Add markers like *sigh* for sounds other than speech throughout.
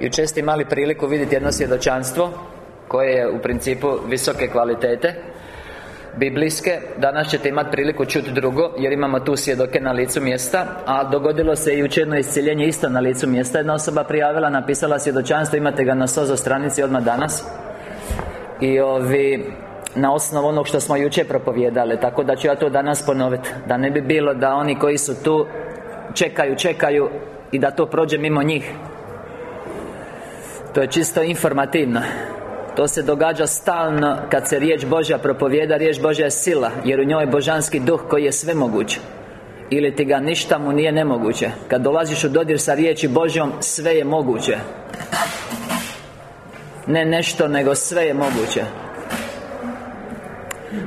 Jučer ste imali priliku vidjeti jedno svjedočanstvo Koje je u principu visoke kvalitete Biblijske. Danas ćete imati priliku čuti drugo Jer imamo tu svjedoke na licu mjesta A dogodilo se i jučer jedno isciljenje isto na licu mjesta. Jedna osoba prijavila, napisala svjedočanstvo Imate ga na SOZO stranici odmah danas. I ovi na osnovu onog što smo jučer propovjedali Tako da ću ja to danas ponoviti Da ne bi bilo da oni koji su tu Čekaju, čekaju I da to prođe mimo njih To je čisto informativno. To se događa stalno kad se riječ Božja propovijeda Riječ Božja je sila Jer u njoj je božanski duh koji je sve moguć Ili ti ga ništa mu nije nemoguće. Kad dolaziš u dodir sa riječi Božjom Sve je moguće. Ne nešto, nego sve je moguće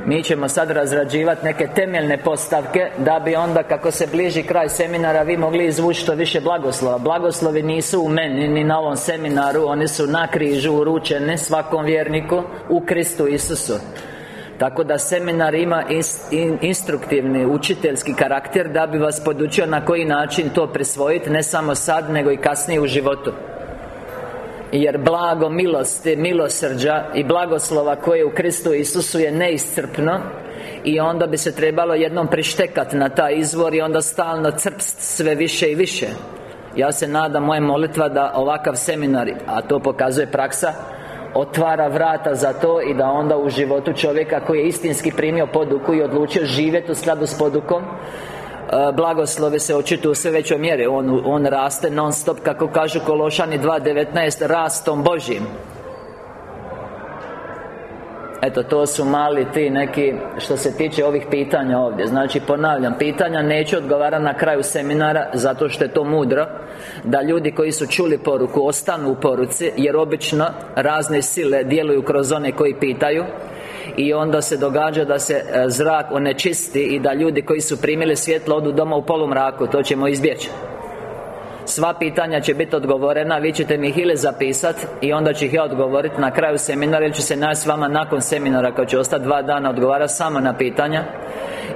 mi ćemo sad razrađivati neke temeljne postavke Da bi onda kako se bliži kraj seminara Vi mogli izvući što više blagoslova. Blagoslovi nisu u meni ni na ovom seminaru Oni su na križu uručeni svakom vjerniku U Kristu Isusu. Tako da seminar ima instruktivni, učiteljski karakter Da bi vas podučio na koji način to prisvojiti Ne samo sad, nego i kasnije u životu jer blago milosti, milosrđa i blagoslova koje u Kristu Isusu je neiscrpno I onda bi se trebalo jednom prištekati na taj izvor I onda stalno crpst sve više i više. Ja se nadam, moja molitva da ovakav seminar A to pokazuje praksa Otvara vrata za to I da onda u životu čovjeka koji je istinski primio poduku I odlučio živjeti u skladu s podukom Blagoslove se očituju u sve većoj mjeri. On, on raste non stop Kako kažu Kološani 2.19 Rastom Božim Eto, to su mali ti neki Što se tiče ovih pitanja ovdje. Znači, ponavljam Pitanja neću odgovarati na kraju seminara Zato što je to mudro Da ljudi koji su čuli poruku Ostanu u poruci Jer obično razne sile djeluju kroz one koji pitaju i onda se događa da se e, zrak onečisti I da ljudi koji su primili svjetlo odu doma u polumraku. To ćemo izbjeći. Sva pitanja će biti odgovorena. Vi ćete mi ih ili zapisati I onda ću ih ja odgovoriti na kraju seminara Ili ću se naći s vama nakon seminara Kad ću ostati dva dana odgovarati samo na pitanja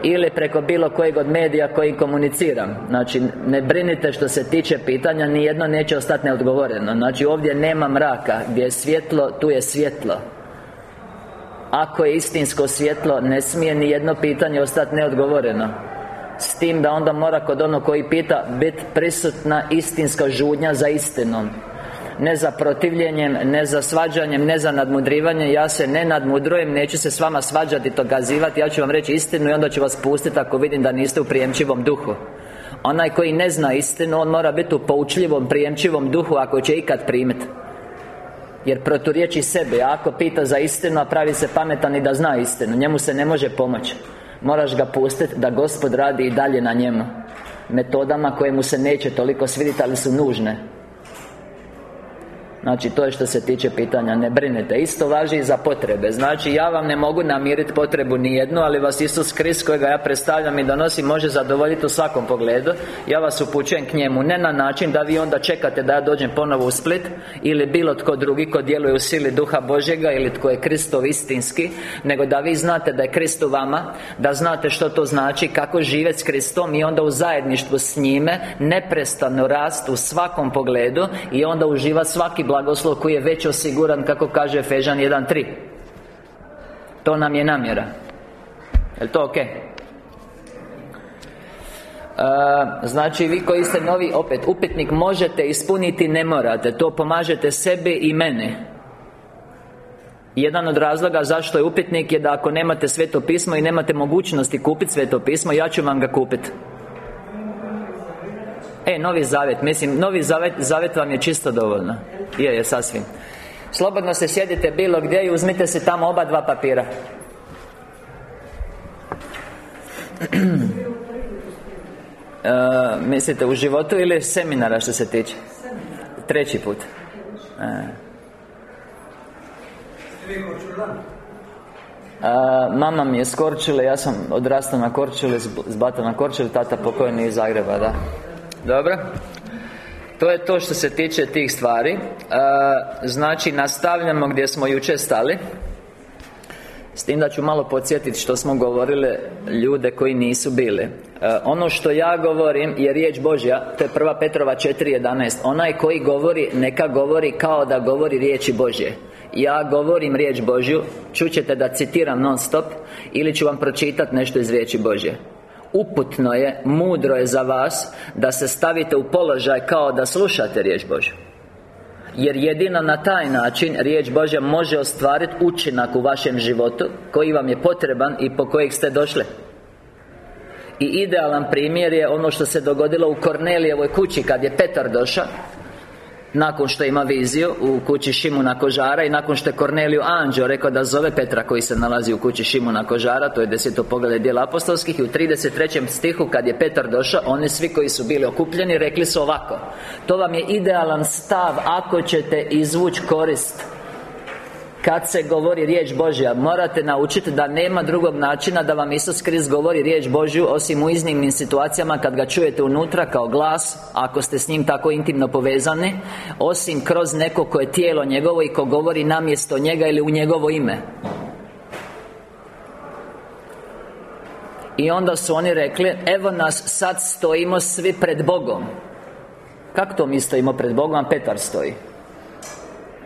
ili preko bilo kojeg od medija koji komuniciram. Znači, ne brinite što se tiče pitanja Nijedno neće ostati neodgovoreno. Znači, ovdje nema mraka. Gdje je svjetlo, tu je svjetlo ako je istinsko svjetlo Ne smije ni jedno pitanje ostati neodgovoreno. S tim da onda mora kod onog koji pita Biti prisutna istinska žudnja za istinom. Ne za protivljenjem, ne za svađanjem, ne za nadmudrivanje Ja se ne nadmudrujem, neću se s vama svađati, gazivati Ja ću vam reći istinu i onda ću vas pustiti ako vidim da niste u prijemčivom duhu. Onaj koji ne zna istinu, on mora biti u poučljivom, prijemčivom duhu Ako će ikad primiti jer proturječi sebe Ako pita za istinu, a pravi se pametan i da zna istinu Njemu se ne može pomoći. Moraš ga pustiti da Gospod radi i dalje na njemu. Metodama koje mu se neće toliko svidjeti, ali su nužne Znači, to je što se tiče pitanja. Ne brinete Isto važi i za potrebe. Znači, ja vam ne mogu namiriti potrebu ni jednu Ali vas Isus Krist kojega ja predstavljam i donosim Može zadovoljiti u svakom pogledu. Ja vas upućujem k njemu Ne na način da vi onda čekate da ja dođem ponovo u Split Ili bilo tko drugi ko djeluje u sili Duha Božjega Ili tko je Kristov istinski Nego da vi znate da je Krist u vama Da znate što to znači Kako živjeti s Kristom I onda u zajedništvu s njime Neprestano rast u svakom pogledu I onda uživa svaki blagoslov koji je već osiguran kako kaže Efežan 1.3 To nam je namjera. Je to ok? znači, vi koji ste novi, opet, upitnik možete ispuniti, ne morate. To pomažete sebi i mene jedan od razloga zašto je upitnik je da ako nemate sveto pismo i nemate mogućnosti kupiti sveto pismo Ja ću vam ga kupiti E, Novi Zavjet, mislim, Novi Zavjet, Zavjet vam je čisto dovoljno Je, je, sasvim Slobodno se sjedite bilo gdje i uzmite se tamo oba dva papira *clears throat* e, Mislite u životu ili seminara što se tiče? Treći put e. mama mi je s ja sam odrastao na Korčuli, s bata na Korčuli, tata pokojni iz Zagreba, da dobro? To je to što se tiče tih stvari. Znači, nastavljamo gdje smo jučer stali. S tim da ću malo podsjetiti što smo govorili ljude koji nisu bili. E, Ono što ja govorim je riječ Božja To je prva Petrova 4.11 Onaj koji govori, neka govori kao da govori riječi Božje. Ja govorim riječ Božju Čućete da citiram non stop Ili ću vam pročitati nešto iz riječi Božje Uputno je, mudro je za vas Da se stavite u položaj kao da slušate riječ Božju. Jer jedino na taj način Riječ Božja može ostvariti učinak u vašem životu Koji vam je potreban i po kojeg ste došli. I idealan primjer je ono što se dogodilo u Kornelijevoj kući Kad je Petar došao nakon što ima viziju u kući Šimuna Kožara I nakon što je Korneliju Anđeo rekao da zove Petra koji se nalazi u kući Šimuna Kožara To je deseto poglede dijela apostolskih I u 33. stihu kad je Petar došao Oni svi koji su bili okupljeni rekli su ovako To vam je idealan stav ako ćete izvući korist kad se govori riječ Božja Morate naučiti da nema drugog načina da vam Isus Krist govori riječ Božju Osim u iznimnim situacijama kad ga čujete unutra kao glas Ako ste s njim tako intimno povezani Osim kroz neko koje je tijelo njegovo i ko govori namjesto njega ili u njegovo ime I onda su oni rekli Evo nas sad stojimo svi pred Bogom Kako to mi stojimo pred Bogom? Petar stoji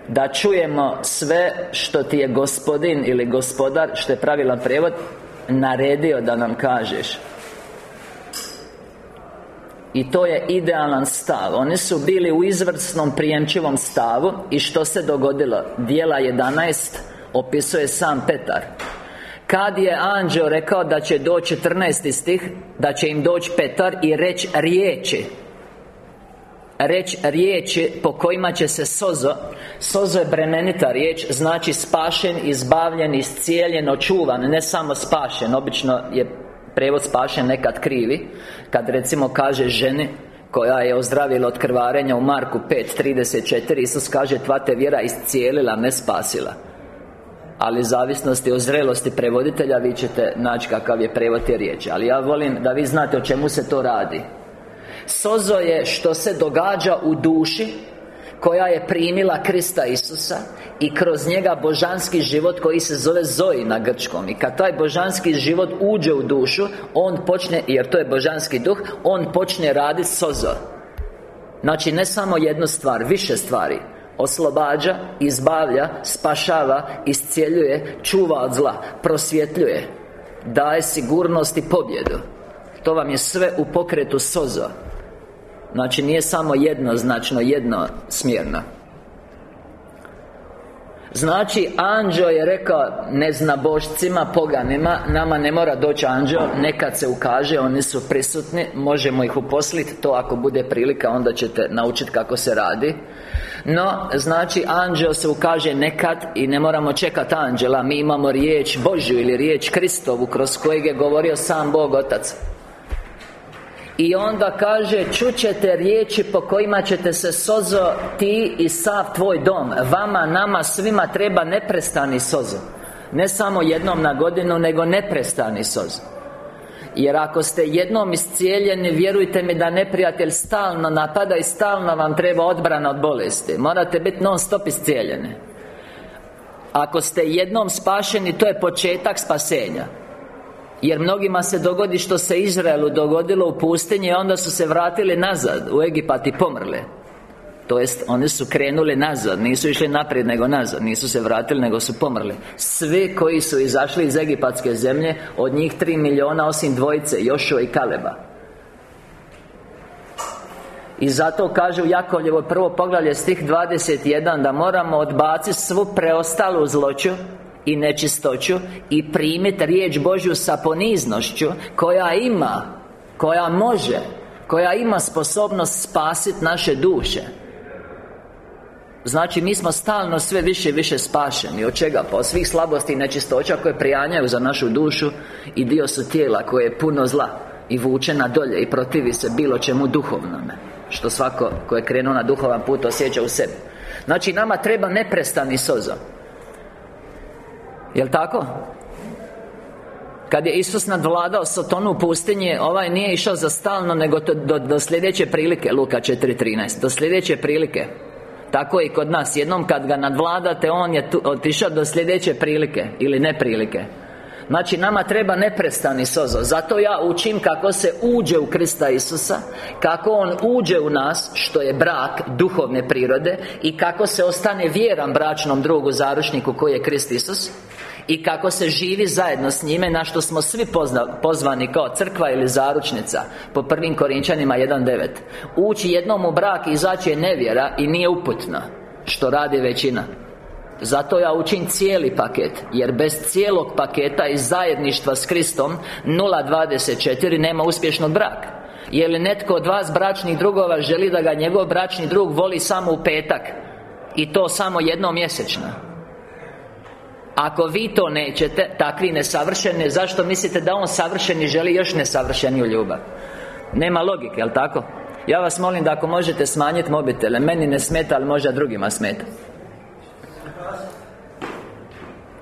da čujemo sve što ti je gospodin ili gospodar Što je pravilan prijevod Naredio da nam kažeš i to je idealan stav Oni su bili u izvrsnom prijemčivom stavu I što se dogodilo? Dijela 11 Opisuje sam Petar Kad je anđeo rekao da će doći 14. stih Da će im doći Petar i reći riječi reći riječi po kojima će se sozo Sozo je bremenita riječ Znači spašen, izbavljen, iscijeljen, očuvan Ne samo spašen Obično je prevod spašen nekad krivi Kad recimo kaže ženi koja je ozdravila od krvarenja u Marku 5.34 Isus kaže Tva te vjera iscijelila, ne spasila. Ali zavisnosti o zrelosti prevoditelja vi ćete naći kakav je prevod te riječi. Ali ja volim da vi znate o čemu se to radi Sozo je što se događa u duši koja je primila Krista Isusa i kroz njega božanski život koji se zove Zoji na grčkom. I kad taj božanski život uđe u dušu on počne, jer to je božanski duh on počne raditi sozo. Znači ne samo jednu stvar, više stvari. Oslobađa, izbavlja, spašava, iscijeljuje, čuva od zla, prosvjetljuje daje sigurnost i pobjedu. To vam je sve u pokretu sozo Znači nije samo jednoznačno, jedno smjerno Znači, anđeo je rekao neznabošcima, poganima Nama ne mora doći anđeo Nekad se ukaže, oni su prisutni Možemo ih uposliti To ako bude prilika, onda ćete naučiti kako se radi. No, znači, anđeo se ukaže nekad I ne moramo čekati anđela Mi imamo riječ Božju ili riječ Kristovu Kroz kojeg je govorio sam Bog Otac i onda kaže Čućete riječi po kojima ćete se sozo Ti i sav tvoj dom. Vama, nama, svima treba neprestani sozo. Ne samo jednom na godinu Nego neprestani sozo. Jer ako ste jednom iscijeljeni Vjerujte mi da neprijatelj stalno napada I stalno vam treba odbrana od bolesti. Morate biti non stop iscijeljeni Ako ste jednom spašeni To je početak spasenja jer mnogima se dogodi što se Izraelu dogodilo u pustinji onda su se vratili nazad. U Egipat i pomrle to jest, oni su krenuli nazad. Nisu išli naprijed, nego nazad. Nisu se vratili, nego su pomrli. Svi koji su izašli iz Egipatske zemlje Od njih tri milijuna, osim dvojice Jošua i Kaleba. I zato kaže u Jakovljevo prvo poglavlje stih 21 Da moramo odbaciti svu preostalu zloću i nečistoću I primiti riječ Božju sa poniznošću Koja ima Koja može Koja ima sposobnost spasiti naše duše. Znači, mi smo stalno sve više i više spašeni. Od čega? Pa od svih slabosti i nečistoća koje prijanjaju za našu dušu I dio su tijela koje je puno zla I vuče na dolje i protivi se bilo čemu duhovnome Što svako ko je krenuo na duhovan put osjeća u sebi. Znači, nama treba neprestani sozo Jel' tako? Kad je Isus nadvladao Sotonu u pustinji Ovaj nije išao za stalno Nego do, do sljedeće prilike Luka 4.13 Do sljedeće prilike. Tako i kod nas. Jednom kad ga nadvladate On je otišao do sljedeće prilike Ili neprilike. Znači nama treba neprestani sozo Zato ja učim kako se uđe u Krista Isusa Kako On uđe u nas Što je brak duhovne prirode I kako se ostane vjeran bračnom drugu zaručniku koji je Krist Isus i kako se živi zajedno s njime Na što smo svi pozvani kao crkva ili zaručnica Po prvim Korinčanima 1.9 Ući jednom u brak i izaći je nevjera I nije uputna Što radi većina. Zato ja učim cijeli paket Jer bez cijelog paketa i zajedništva s Kristom 0.24 nema uspješnog braka. Je li netko od vas bračnih drugova želi da ga njegov bračni drug voli samo u petak? I to samo jednom mjesečno ako vi to nećete, takvi nesavršeni Zašto mislite da on savršeni želi još nesavršeniju ljubav? Nema logike, jel tako? Ja vas molim da ako možete smanjiti mobitele Meni ne smeta, ali možda drugima smeta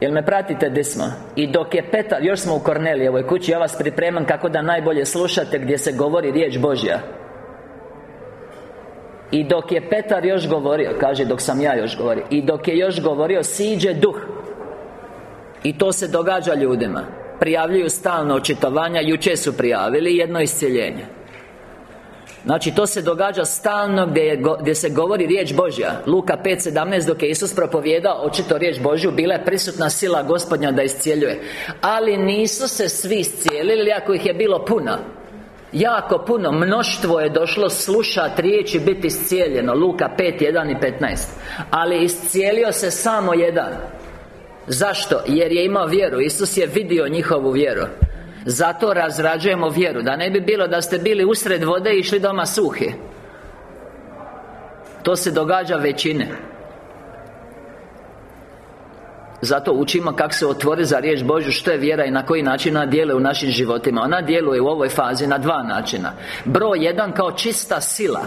Jel me pratite gdje smo? I dok je Petar, još smo u Kornelijevoj kući Ja vas pripremam kako da najbolje slušate gdje se govori riječ Božja I dok je Petar još govorio Kaže dok sam ja još govorio I dok je još govorio Siđe duh I to se događa ljudima. Prijavljuju stalno očitovanja Juče su prijavili jedno iscjeljenje. Znači to se događa stalno gdje, je, gdje se govori riječ Božja. Luka 5.17 dok je Isus propovijedao očito riječ Božju Bila je prisutna sila gospodnja da iscijeljuje Ali nisu se svi iscijelili ako ih je bilo puno. Jako puno, mnoštvo je došlo slušati riječi biti iscijeljeno. Luka 5.1 i 15 Ali iscijelio se samo jedan Zašto? Jer je imao vjeru. Isus je vidio njihovu vjeru. Zato razrađujemo vjeru Da ne bi bilo da ste bili usred vode i išli doma suhi. To se događa većine. Zato učimo kako se otvori za riječ Božju Što je vjera i na koji način ona djeluje u našim životima. Ona djeluje u ovoj fazi na dva načina. Broj jedan kao čista sila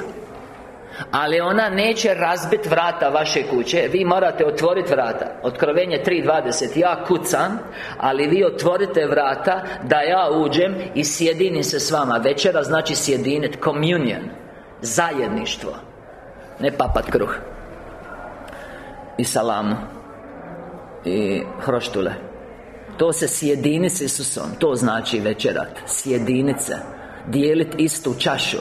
ali ona neće razbiti vrata vaše kuće. Vi morate otvoriti vrata. Otkrovenje 3.20 Ja kucam Ali vi otvorite vrata Da ja uđem i sjedinim se s vama. Večera znači sjedinit Communion Zajedništvo. Ne papat kruh. I salamu. I hroštule. To se sjedini s Isusom. To znači večerat. Sjedinit se. Dijelit istu čašu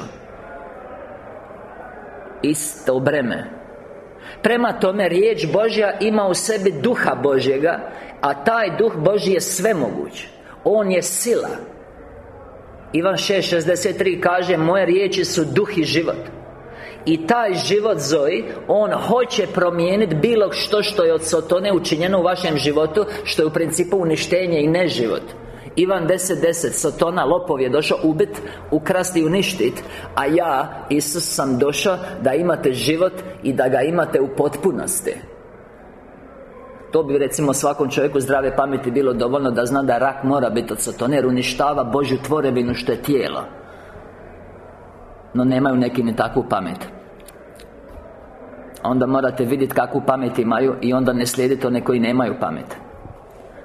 isto breme. Prema tome, riječ Božja ima u sebi duha Božjega A taj duh Božji je svemoguć. On je sila. Ivan 6.63 kaže Moje riječi su duh i život. I taj život Zoji On hoće promijeniti bilo što što je od Sotone učinjeno u vašem životu Što je u principu uništenje i neživot Ivan 10.10 10, Sotona, lopov je došao ubit, ukrasti i uništit. A ja, Isus sam došao da imate život i da ga imate u potpunosti. To bi recimo svakom čovjeku zdrave pameti bilo dovoljno da zna da rak mora biti od Sotone Jer uništava Božju tvorevinu što je tijelo. No nemaju neki ni takvu pamet. Onda morate vidjeti kakvu pamet imaju I onda ne slijedite one koji nemaju pamet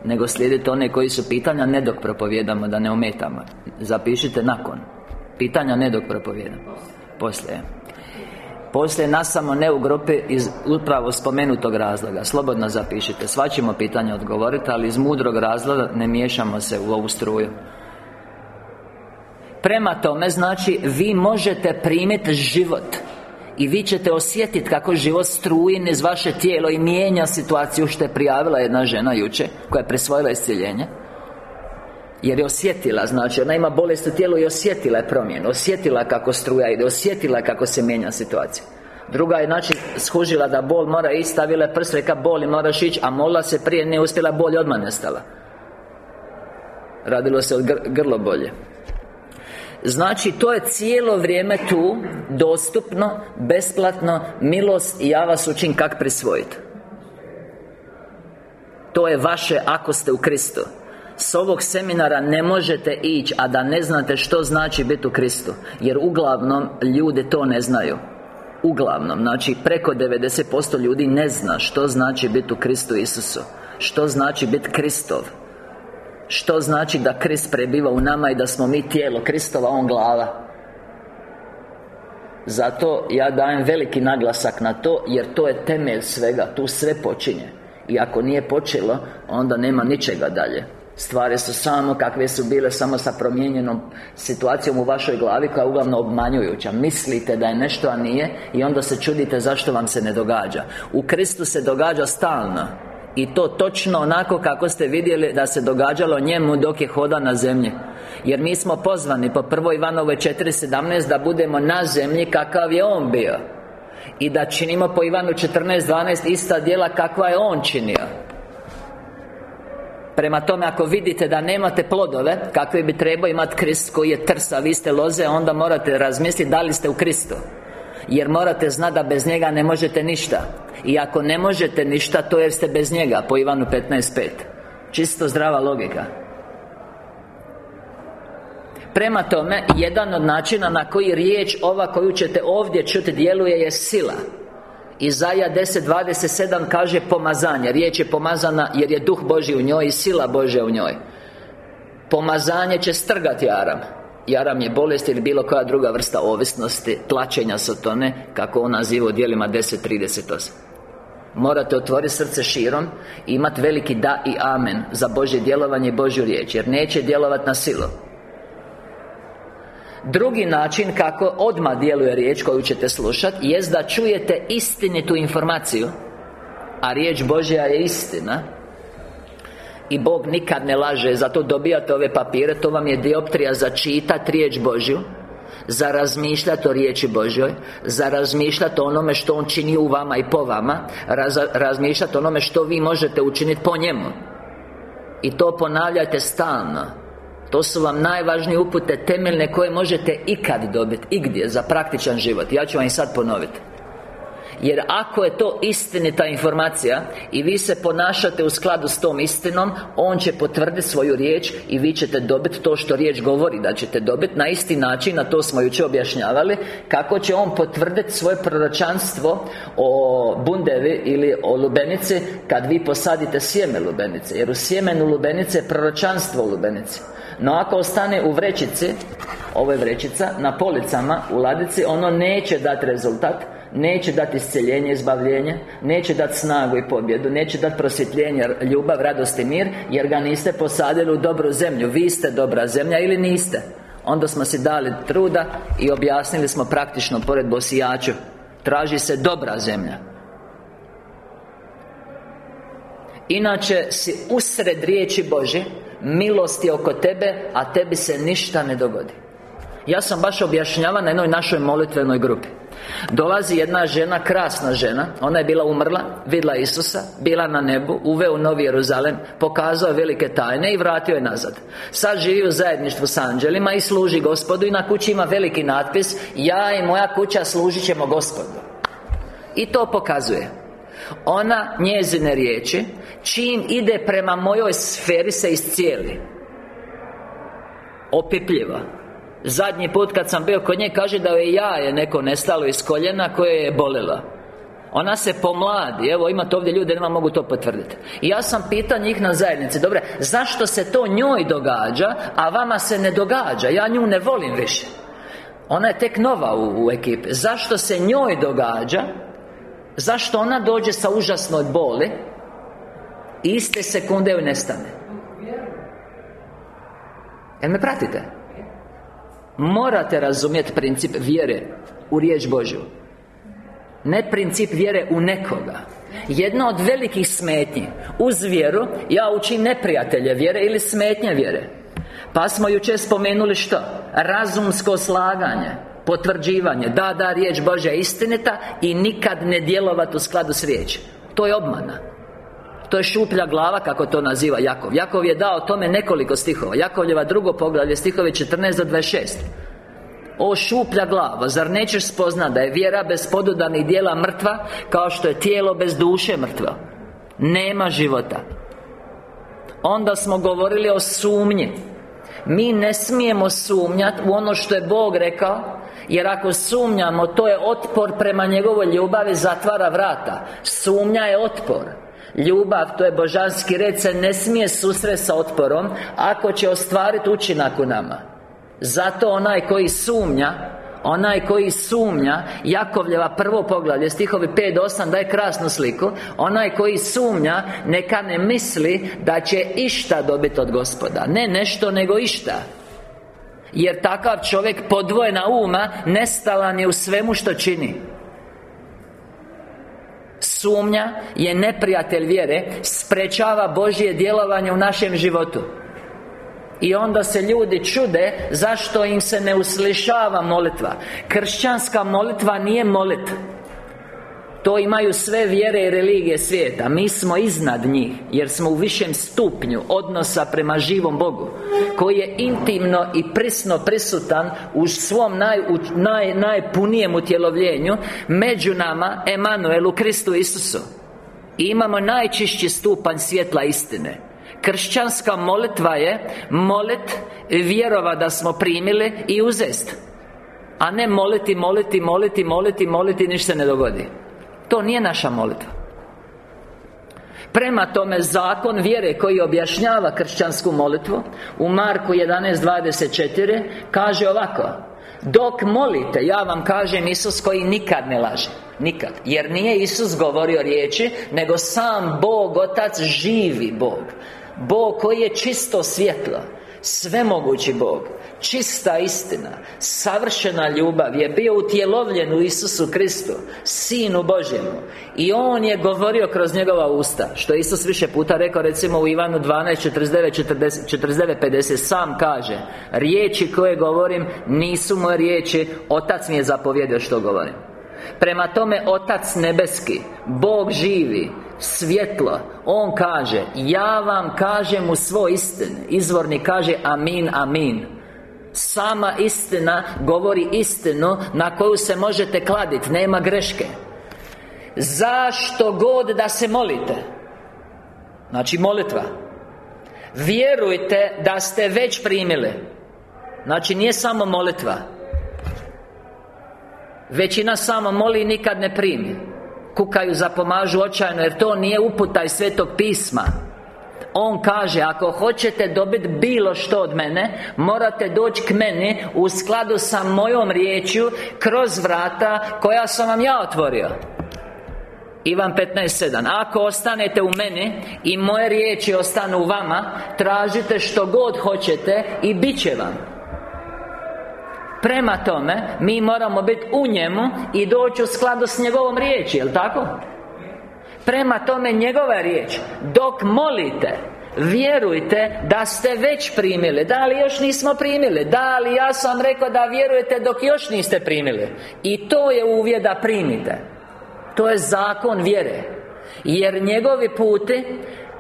nego slijedite one koji su pitanja ne dok propovjedamo Da ne ometamo. Zapišite nakon. Pitanja ne dok propovjedamo. Poslije. Poslije nas samo ne u grupi iz upravo spomenutog razloga. Slobodno zapišite. Sva ćemo pitanja odgovoriti Ali iz mudrog razloga ne miješamo se u ovu struju. Prema tome, znači, vi možete primiti život i vi ćete osjetiti kako život struji iz vaše tijelo I mijenja situaciju što je prijavila jedna žena juče Koja je presvojila isciljenje jer je osjetila, znači ona ima bolest u tijelu i osjetila je promjenu Osjetila kako struja ide, osjetila kako se mijenja situacija. Druga je znači skužila da bol mora ići, stavila prst, reka boli moraš ići A molila se prije, nije uspjela, bol je odmah nestala. Radilo se od grlo bolje Znači, to je cijelo vrijeme tu Dostupno, besplatno Milost i ja vas učim kak prisvojiti To je vaše ako ste u Kristu. S ovog seminara ne možete ići A da ne znate što znači biti u Kristu Jer uglavnom ljude to ne znaju. Uglavnom, znači preko 90% ljudi ne zna što znači biti u Kristu Isusu Što znači biti Kristov što znači da Krist prebiva u nama i da smo mi tijelo Kristova, On glava. Zato ja dajem veliki naglasak na to Jer to je temelj svega Tu sve počinje. I ako nije počelo Onda nema ničega dalje. Stvari su samo kakve su bile Samo sa promijenjenom situacijom u vašoj glavi Koja je uglavnom obmanjujuća. Mislite da je nešto, a nije I onda se čudite zašto vam se ne događa. U Kristu se događa stalno i to točno onako kako ste vidjeli da se događalo njemu dok je hoda na zemlji. Jer mi smo pozvani po 1. Ivanove 4.17 da budemo na zemlji kakav je On bio. I da činimo po Ivanu 14.12 ista djela kakva je On činio. Prema tome, ako vidite da nemate plodove Kakve bi trebao imati Krist koji je trsa, vi ste loze Onda morate razmisliti da li ste u Kristu Jer morate znati da bez njega ne možete ništa. I ako ne možete ništa, to jer ste bez njega Po Ivanu 15.5 Čisto zdrava logika. Prema tome, jedan od načina na koji riječ ova koju ćete ovdje čuti djeluje je sila. Izaja 10.27 kaže pomazanje. Riječ je pomazana jer je duh Boži u njoj i sila Božja u njoj. Pomazanje će strgati Aram Jaram je bolest ili bilo koja druga vrsta ovisnosti Tlačenja sotone Kako on naziva u dijelima 10.38 Morate otvoriti srce širom I imati veliki da i amen Za Božje djelovanje i Božju riječ Jer neće djelovati na silu. Drugi način kako odmah djeluje riječ koju ćete slušati Jest da čujete istinitu informaciju A riječ Božja je istina i Bog nikad ne laže Zato dobijate ove papire To vam je dioptrija za čitati riječ Božju Za razmišljati o riječi Božjoj Za razmišljati o onome što On čini u vama i po vama Raz, Razmišljati o onome što vi možete učiniti po njemu. I to ponavljajte stalno. To su vam najvažnije upute temeljne koje možete ikad dobiti Igdje za praktičan život. Ja ću vam ih sad ponoviti jer ako je to istinita informacija I vi se ponašate u skladu s tom istinom On će potvrditi svoju riječ I vi ćete dobiti to što riječ govori Da ćete dobiti na isti način A to smo jučer objašnjavali Kako će On potvrditi svoje proročanstvo O bundevi ili o lubenici Kad vi posadite sjeme lubenice. Jer u sjemenu lubenice je proročanstvo u lubenici. No ako ostane u vrećici Ovo je vrećica Na policama U ladici Ono neće dati rezultat Neće dati isceljenje, izbavljenje Neće dati snagu i pobjedu Neće dati prosvjetljenje, ljubav, radost i mir Jer ga niste posadili u dobru zemlju. Vi ste dobra zemlja ili niste? Onda smo si dali truda I objasnili smo praktično pored bosijaču. Traži se dobra zemlja. Inače si usred riječi Bože Milost je oko tebe A tebi se ništa ne dogodi Ja sam baš objašnjava na jednoj našoj molitvenoj grupi. Dolazi jedna žena, krasna žena Ona je bila umrla, vidla Isusa Bila na nebu, uveo Novi Jeruzalem Pokazao velike tajne i vratio je nazad. Sad živi u zajedništvu s anđelima I služi gospodu I na kući ima veliki natpis Ja i moja kuća služit ćemo gospodu. I to pokazuje. Ona, njezine riječi Čim ide prema mojoj sferi se iscijeli. Opipljiva Zadnji put kad sam bio kod nje kaže da je jaje neko nestalo iz koljena koje je bolila ona se pomladi, evo imate ovdje ljude, nema mogu to potvrditi I ja sam pitao njih na zajednici Dobre, zašto se to njoj događa, a vama se ne događa? Ja nju ne volim više. Ona je tek nova u, u ekipi. Zašto se njoj događa? Zašto ona dođe sa užasnoj boli Iste sekunde joj nestane? Jel me pratite? Morate razumjeti princip vjere U riječ Božju. Ne princip vjere u nekoga. Jedna od velikih smetnji. Uz vjeru Ja učim neprijatelje vjere ili smetnje vjere. Pa smo jučer spomenuli što? Razumsko slaganje Potvrđivanje. Da, da, riječ Božja je istinita I nikad ne djelovati u skladu s riječi To je obmana to je šuplja glava, kako to naziva Jakov. Jakov je dao tome nekoliko stihova. Jakovljeva drugo poglavlje, stihove 14 do 26 O šuplja glava, zar nećeš spoznat da je vjera bez podudanih dijela mrtva Kao što je tijelo bez duše mrtva Nema života. Onda smo govorili o sumnji. Mi ne smijemo sumnjati u ono što je Bog rekao jer ako sumnjamo, to je otpor prema njegovoj ljubavi Zatvara vrata. Sumnja je otpor Ljubav, to je božanski red, se ne smije susret sa otporom Ako će ostvariti učinak u nama. Zato onaj koji sumnja Onaj koji sumnja Jakovljeva prvo poglavlje Stihovi 5 do 8 daje krasnu sliku Onaj koji sumnja Neka ne misli da će išta dobiti od gospoda. Ne nešto nego išta. Jer takav čovjek podvojena uma Nestalan je u svemu što čini Sumnja je neprijatelj vjere Sprečava Božje djelovanje u našem životu. I onda se ljudi čude Zašto im se ne uslišava molitva. Kršćanska molitva nije molitva to imaju sve vjere i religije svijeta. Mi smo iznad njih Jer smo u višem stupnju Odnosa prema živom Bogu Koji je intimno i prisno prisutan U svom naj, u naj, najpunijem utjelovljenju Među nama Emanuelu Kristu Isusu. I imamo najčišći stupanj svjetla istine. Kršćanska molitva je Molit vjerova da smo primili i uzest A ne moliti, moliti, moliti, moliti, moliti Ništa ne dogodi to nije naša molitva. Prema tome, zakon vjere koji objašnjava kršćansku molitvu U Marku 11.24 Kaže ovako Dok molite, ja vam kažem Isus koji nikad ne laže. Nikad. Jer nije Isus govorio riječi Nego sam Bog, Otac, živi Bog. Bog koji je čisto svjetlo Svemogući Bog Čista istina Savršena ljubav je bio utjelovljen u Isusu Kristu Sinu Božjemu. I On je govorio kroz njegova usta Što je Isus više puta rekao recimo u Ivanu 12, 49, 40, 49, 50 Sam kaže Riječi koje govorim nisu moje riječi Otac mi je zapovjedio što govorim. Prema tome Otac nebeski Bog živi Svjetlo On kaže Ja vam kažem u svoj istini Izvorni kaže Amin, amin Sama istina govori istinu Na koju se možete kladiti Nema greške. Zašto god da se molite Znači molitva Vjerujte da ste već primili Znači nije samo molitva Većina samo moli i nikad ne primi Kukaju, zapomažu očajno Jer to nije uputa iz Svetog pisma on kaže, ako hoćete dobiti bilo što od mene Morate doći k meni U skladu sa mojom riječju Kroz vrata koja sam vam ja otvorio. Ivan 15.7 Ako ostanete u meni I moje riječi ostanu u vama Tražite što god hoćete I bit će vam. Prema tome, mi moramo biti u njemu I doći u skladu s njegovom riječi, jel' tako? Prema tome, njegova riječ Dok molite Vjerujte da ste već primili. Da li još nismo primili? Da li ja sam rekao da vjerujete dok još niste primili? I to je uvjet da primite. To je zakon vjere. Jer njegovi puti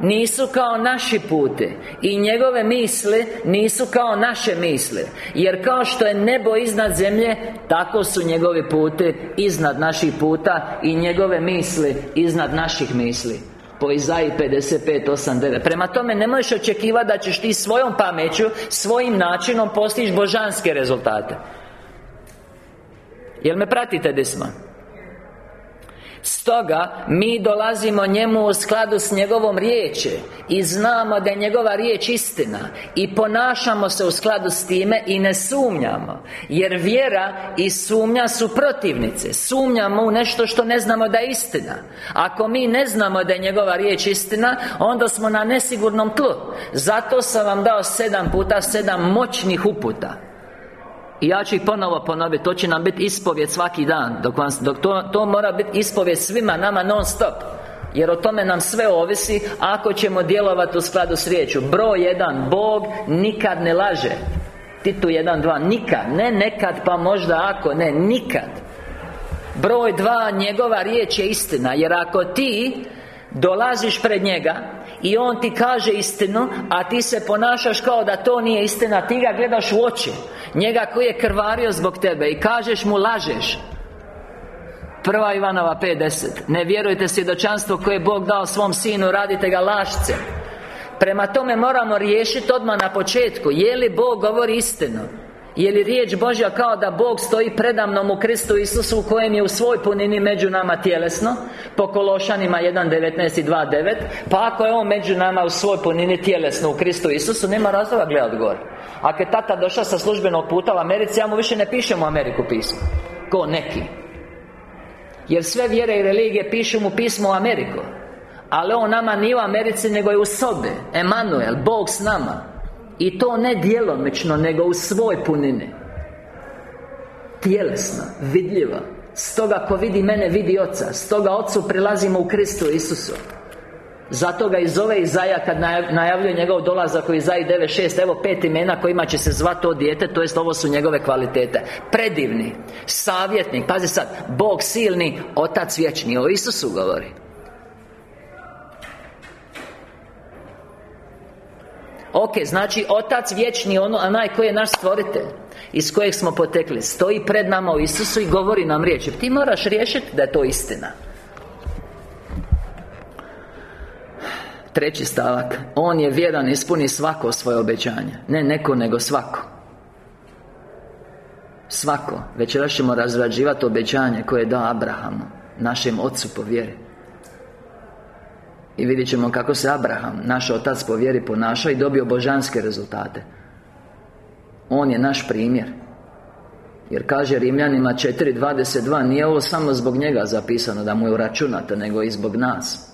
nisu kao naši puti I njegove misli nisu kao naše misli Jer kao što je nebo iznad zemlje Tako su njegovi puti iznad naših puta I njegove misli iznad naših misli. Po Izaji 55, 8, 9 Prema tome ne možeš očekivati da ćeš ti svojom pameću Svojim načinom postići božanske rezultate. Jel me pratite gdje smo? Stoga, mi dolazimo njemu u skladu s njegovom riječi I znamo da je njegova riječ istina I ponašamo se u skladu s time I ne sumnjamo Jer vjera i sumnja su protivnice Sumnjamo u nešto što ne znamo da je istina. Ako mi ne znamo da je njegova riječ istina Onda smo na nesigurnom tlu. Zato sam vam dao sedam puta sedam moćnih uputa i ja ću ih ponovo ponoviti To će nam biti ispovjed svaki dan Dok, vam, dok to, to mora biti ispovjed svima nama non stop jer o tome nam sve ovisi Ako ćemo djelovati u skladu s riječju Broj jedan Bog nikad ne laže. Titu jedan, dva Nikad Ne nekad pa možda ako Ne nikad. Broj dva Njegova riječ je istina Jer ako ti Dolaziš pred njega I on ti kaže istinu A ti se ponašaš kao da to nije istina. Ti ga gledaš u oči. Njega koji je krvario zbog tebe I kažeš mu lažeš. Prva Ivanova 50 Ne vjerujte svjedočanstvo koje je Bog dao svom sinu Radite ga lašce Prema tome moramo riješiti odmah na početku Je li Bog govori istinu je li riječ Božja kao da Bog stoji predamnom u Kristu Isusu u kojem je u svoj punini među nama tjelesno? Po Kološanima 1.19 i 2.9 Pa ako je On među nama u svoj punini tjelesno u Kristu Isusu Nema razloga gledati gore Ako je tata došao sa službenog puta u Americi Ja mu više ne pišem u Ameriku pismo. Ko neki? Jer sve vjere i religije pišu mu pismo u Ameriku. Ali on nama nije u Americi nego je u sobe Emanuel, Bog s nama i to ne djelomično, nego u svoj punini. Tjelesna, vidljiva. Stoga ako vidi mene, vidi Oca. Stoga Ocu prilazimo u Kristu Isusu. Zato ga i zove Izaja kad najavljuje njegov dolazak u Izaji 9.6 Evo pet imena kojima će se zvati to dijete To jest ovo su njegove kvalitete. Predivni Savjetnik. Pazi sad Bog silni Otac vječni. O Isusu govori Ok, znači Otac vječni, ono, onaj koji je naš stvoritelj Iz kojeg smo potekli Stoji pred nama u Isusu i govori nam riječi. Ti moraš riješiti da je to istina. Treći stavak. On je vjeran, ispuni svako svoje obećanje. Ne neko, nego svako. Svako. Večeras ćemo razrađivati obećanje koje je dao Abrahamu Našem ocu po vjeri i vidjet ćemo kako se Abraham, naš otac po vjeri ponašao i dobio božanske rezultate. On je naš primjer. Jer kaže Rimljanima 4.22 Nije ovo samo zbog njega zapisano da mu je uračunato Nego i zbog nas.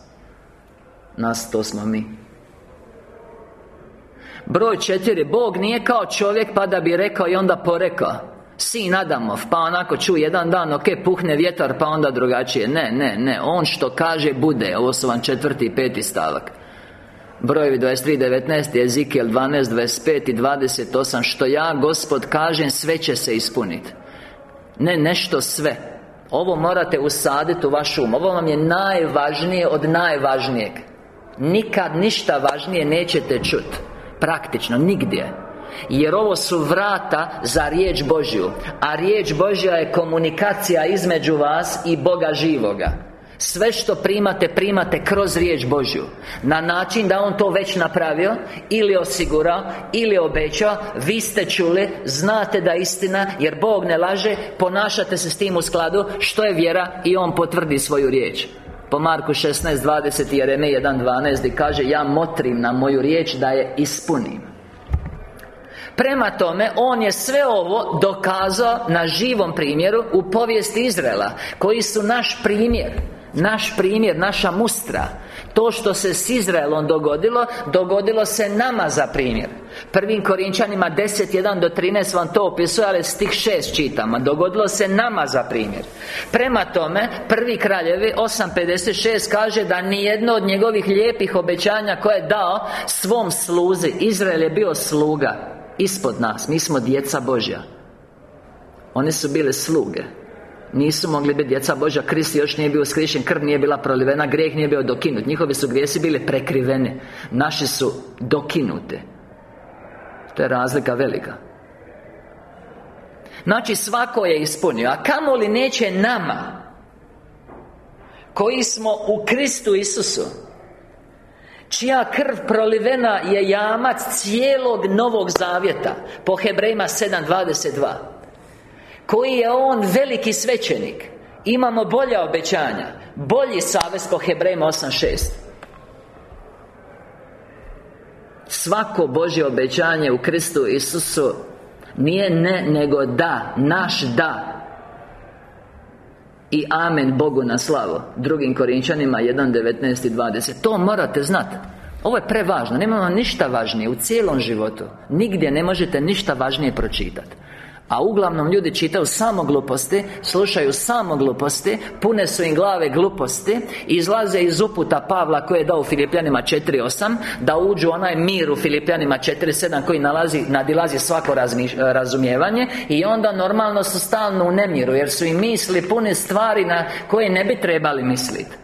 Nas to smo mi. Broj četiri Bog nije kao čovjek pa da bi rekao i onda porekao Sin Adamov, pa onako ču jedan dan, ok, puhne vjetar, pa onda drugačije. Ne, ne, ne, on što kaže, bude. Ovo su vam četvrti i peti stavak. Brojevi 23, 19, Ezekiel 12, 25 i 28 Što ja, Gospod, kažem, sve će se ispuniti Ne nešto sve. Ovo morate usaditi u vaš um. Ovo vam je najvažnije od najvažnijeg. Nikad ništa važnije nećete čuti Praktično, nigdje jer ovo su vrata za riječ Božju A riječ Božja je komunikacija između vas i Boga živoga. Sve što primate, primate kroz riječ Božju Na način da On to već napravio Ili osigurao Ili obećao Vi ste čuli Znate da je istina Jer Bog ne laže. Ponašate se s tim u skladu Što je vjera I On potvrdi svoju riječ. Po Marku 16.20 i Jeremije 1.12 Gdje kaže Ja motrim na moju riječ da je ispunim Prema tome, On je sve ovo dokazao na živom primjeru U povijesti Izraela Koji su naš primjer naš primjer, naša mustra. To što se s Izraelom dogodilo Dogodilo se nama za primjer. Prvim Korinčanima 10.1 do 13 vam to opisuje Ali s tih šest čitama Dogodilo se nama za primjer. Prema tome, prvi kraljevi 8.56 kaže da nijedno od njegovih lijepih obećanja Koje je dao svom sluzi Izrael je bio sluga ispod nas Mi smo djeca Božja. Oni su bile sluge. Nisu mogli biti djeca Božja Krist još nije bio skrišen Krv nije bila prolivena Grijeh nije bio dokinut. Njihovi su grijesi bili prekriveni. Naši su dokinute. To je razlika velika. Znači svako je ispunio A kamo li neće nama Koji smo u Kristu Isusu Čija krv prolivena je jamac cijelog Novog Zavjeta Po Hebrejima 7.22 Koji je On veliki svećenik Imamo bolja obećanja Bolji savez po Hebrejima 8.6 Svako Božje obećanje u Kristu Isusu Nije ne, nego da Naš da i amen Bogu na slavu. Drugim Korinčanima 1.19 i 20 To morate znati Ovo je prevažno, nema vam ništa važnije u cijelom životu. Nigdje ne možete ništa važnije pročitati a uglavnom ljudi čitaju samo gluposti Slušaju samo gluposti Pune su im glave gluposti Izlaze iz uputa Pavla koji je dao u Filipljanima 4.8 Da uđu onaj mir u Filipljanima 4.7 Koji nalazi, nadilazi svako razumijevanje I onda normalno su stalno u nemiru Jer su im misli pune stvari na koje ne bi trebali misliti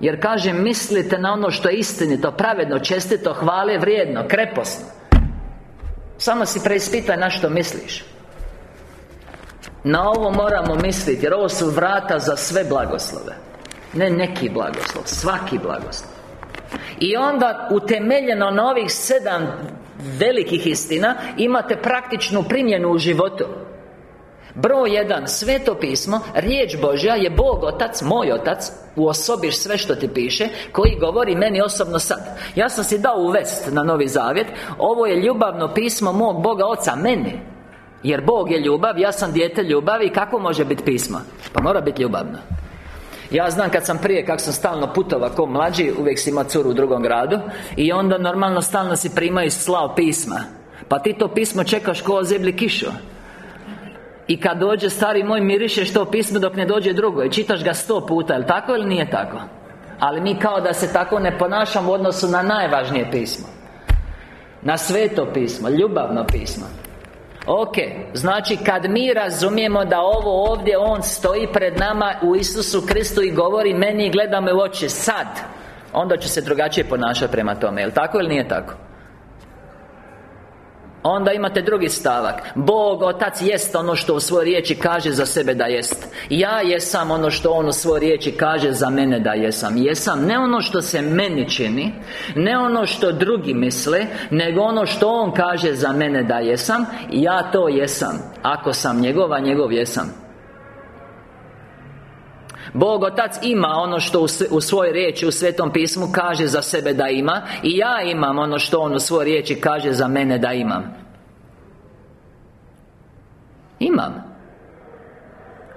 jer kaže, mislite na ono što je istinito, pravedno, čestito, hvale, vrijedno, kreposno. Samo si preispitaj na što misliš na ovo moramo misliti Jer ovo su vrata za sve blagoslove. Ne neki blagoslov Svaki blagoslov. I onda utemeljeno na ovih sedam velikih istina Imate praktičnu primjenu u životu. Broj jedan, sveto pismo, riječ Božja je Bog Otac, moj Otac U osobi sve što ti piše Koji govori meni osobno sad. Ja sam si dao uvest na Novi Zavjet Ovo je ljubavno pismo mog Boga Oca, meni Jer Bog je ljubav, ja sam dijete ljubavi I kako može biti pismo? Pa mora biti ljubavno. Ja znam kad sam prije, kako sam stalno putovao ko mlađi Uvijek si imao curu u drugom gradu I onda normalno stalno si primaju slao pisma. Pa ti to pismo čekaš ko zebli kišu. I kad dođe stari moj mirišeš to pismo dok ne dođe drugo. I čitaš ga sto puta, jel tako ili nije tako? Ali mi kao da se tako ne ponašamo u odnosu na najvažnije pismo. Na sveto pismo, ljubavno pismo Ok, znači kad mi razumijemo da ovo ovdje On stoji pred nama u Isusu Kristu i govori meni i gleda me u oči sad Onda će se drugačije ponašati prema tome, jel tako ili nije tako? Onda imate drugi stavak. Bog, Otac, jest ono što u svojoj riječi kaže za sebe da jest. Ja jesam ono što On u svojoj riječi kaže za mene da jesam. Jesam ne ono što se meni čini Ne ono što drugi misle Nego ono što On kaže za mene da jesam. Ja to jesam. Ako sam njegova, njegov jesam Bog Otac ima ono što u svojoj riječi u Svetom pismu kaže za sebe da ima I ja imam ono što On u svojoj riječi kaže za mene da imam. Imam.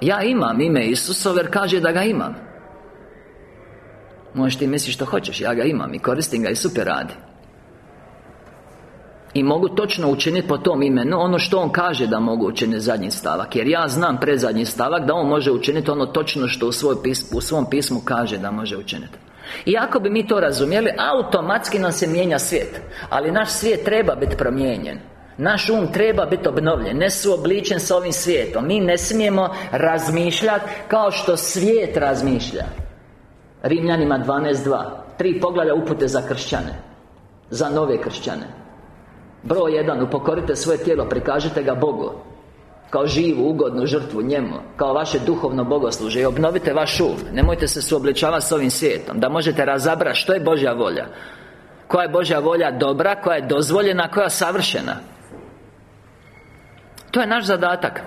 Ja imam ime Isusov jer kaže da ga imam. Možeš ti misliš što hoćeš, ja ga imam i koristim ga i super radi i mogu točno učiniti po tom imenu ono što on kaže da mogu učiniti zadnji stavak. Jer ja znam predzadnji stavak da on može učiniti ono točno što u, svoj u svom pismu kaže da može učiniti I ako bi mi to razumjeli, automatski nam se mijenja svijet. Ali naš svijet treba biti promijenjen. Naš um treba biti obnovljen Ne suobličen s ovim svijetom. Mi ne smijemo razmišljati Kao što svijet razmišlja. Rimljanima 12.2 Tri poglavlja upute za kršćane. Za nove kršćane Broj jedan, upokorite svoje tijelo, prikažite ga Bogu. Kao živu, ugodnu žrtvu njemu Kao vaše duhovno bogosluže I obnovite vaš um. Nemojte se suobličavati s ovim svijetom Da možete razabrati što je Božja volja. Koja je Božja volja dobra Koja je dozvoljena Koja je savršena. To je naš zadatak.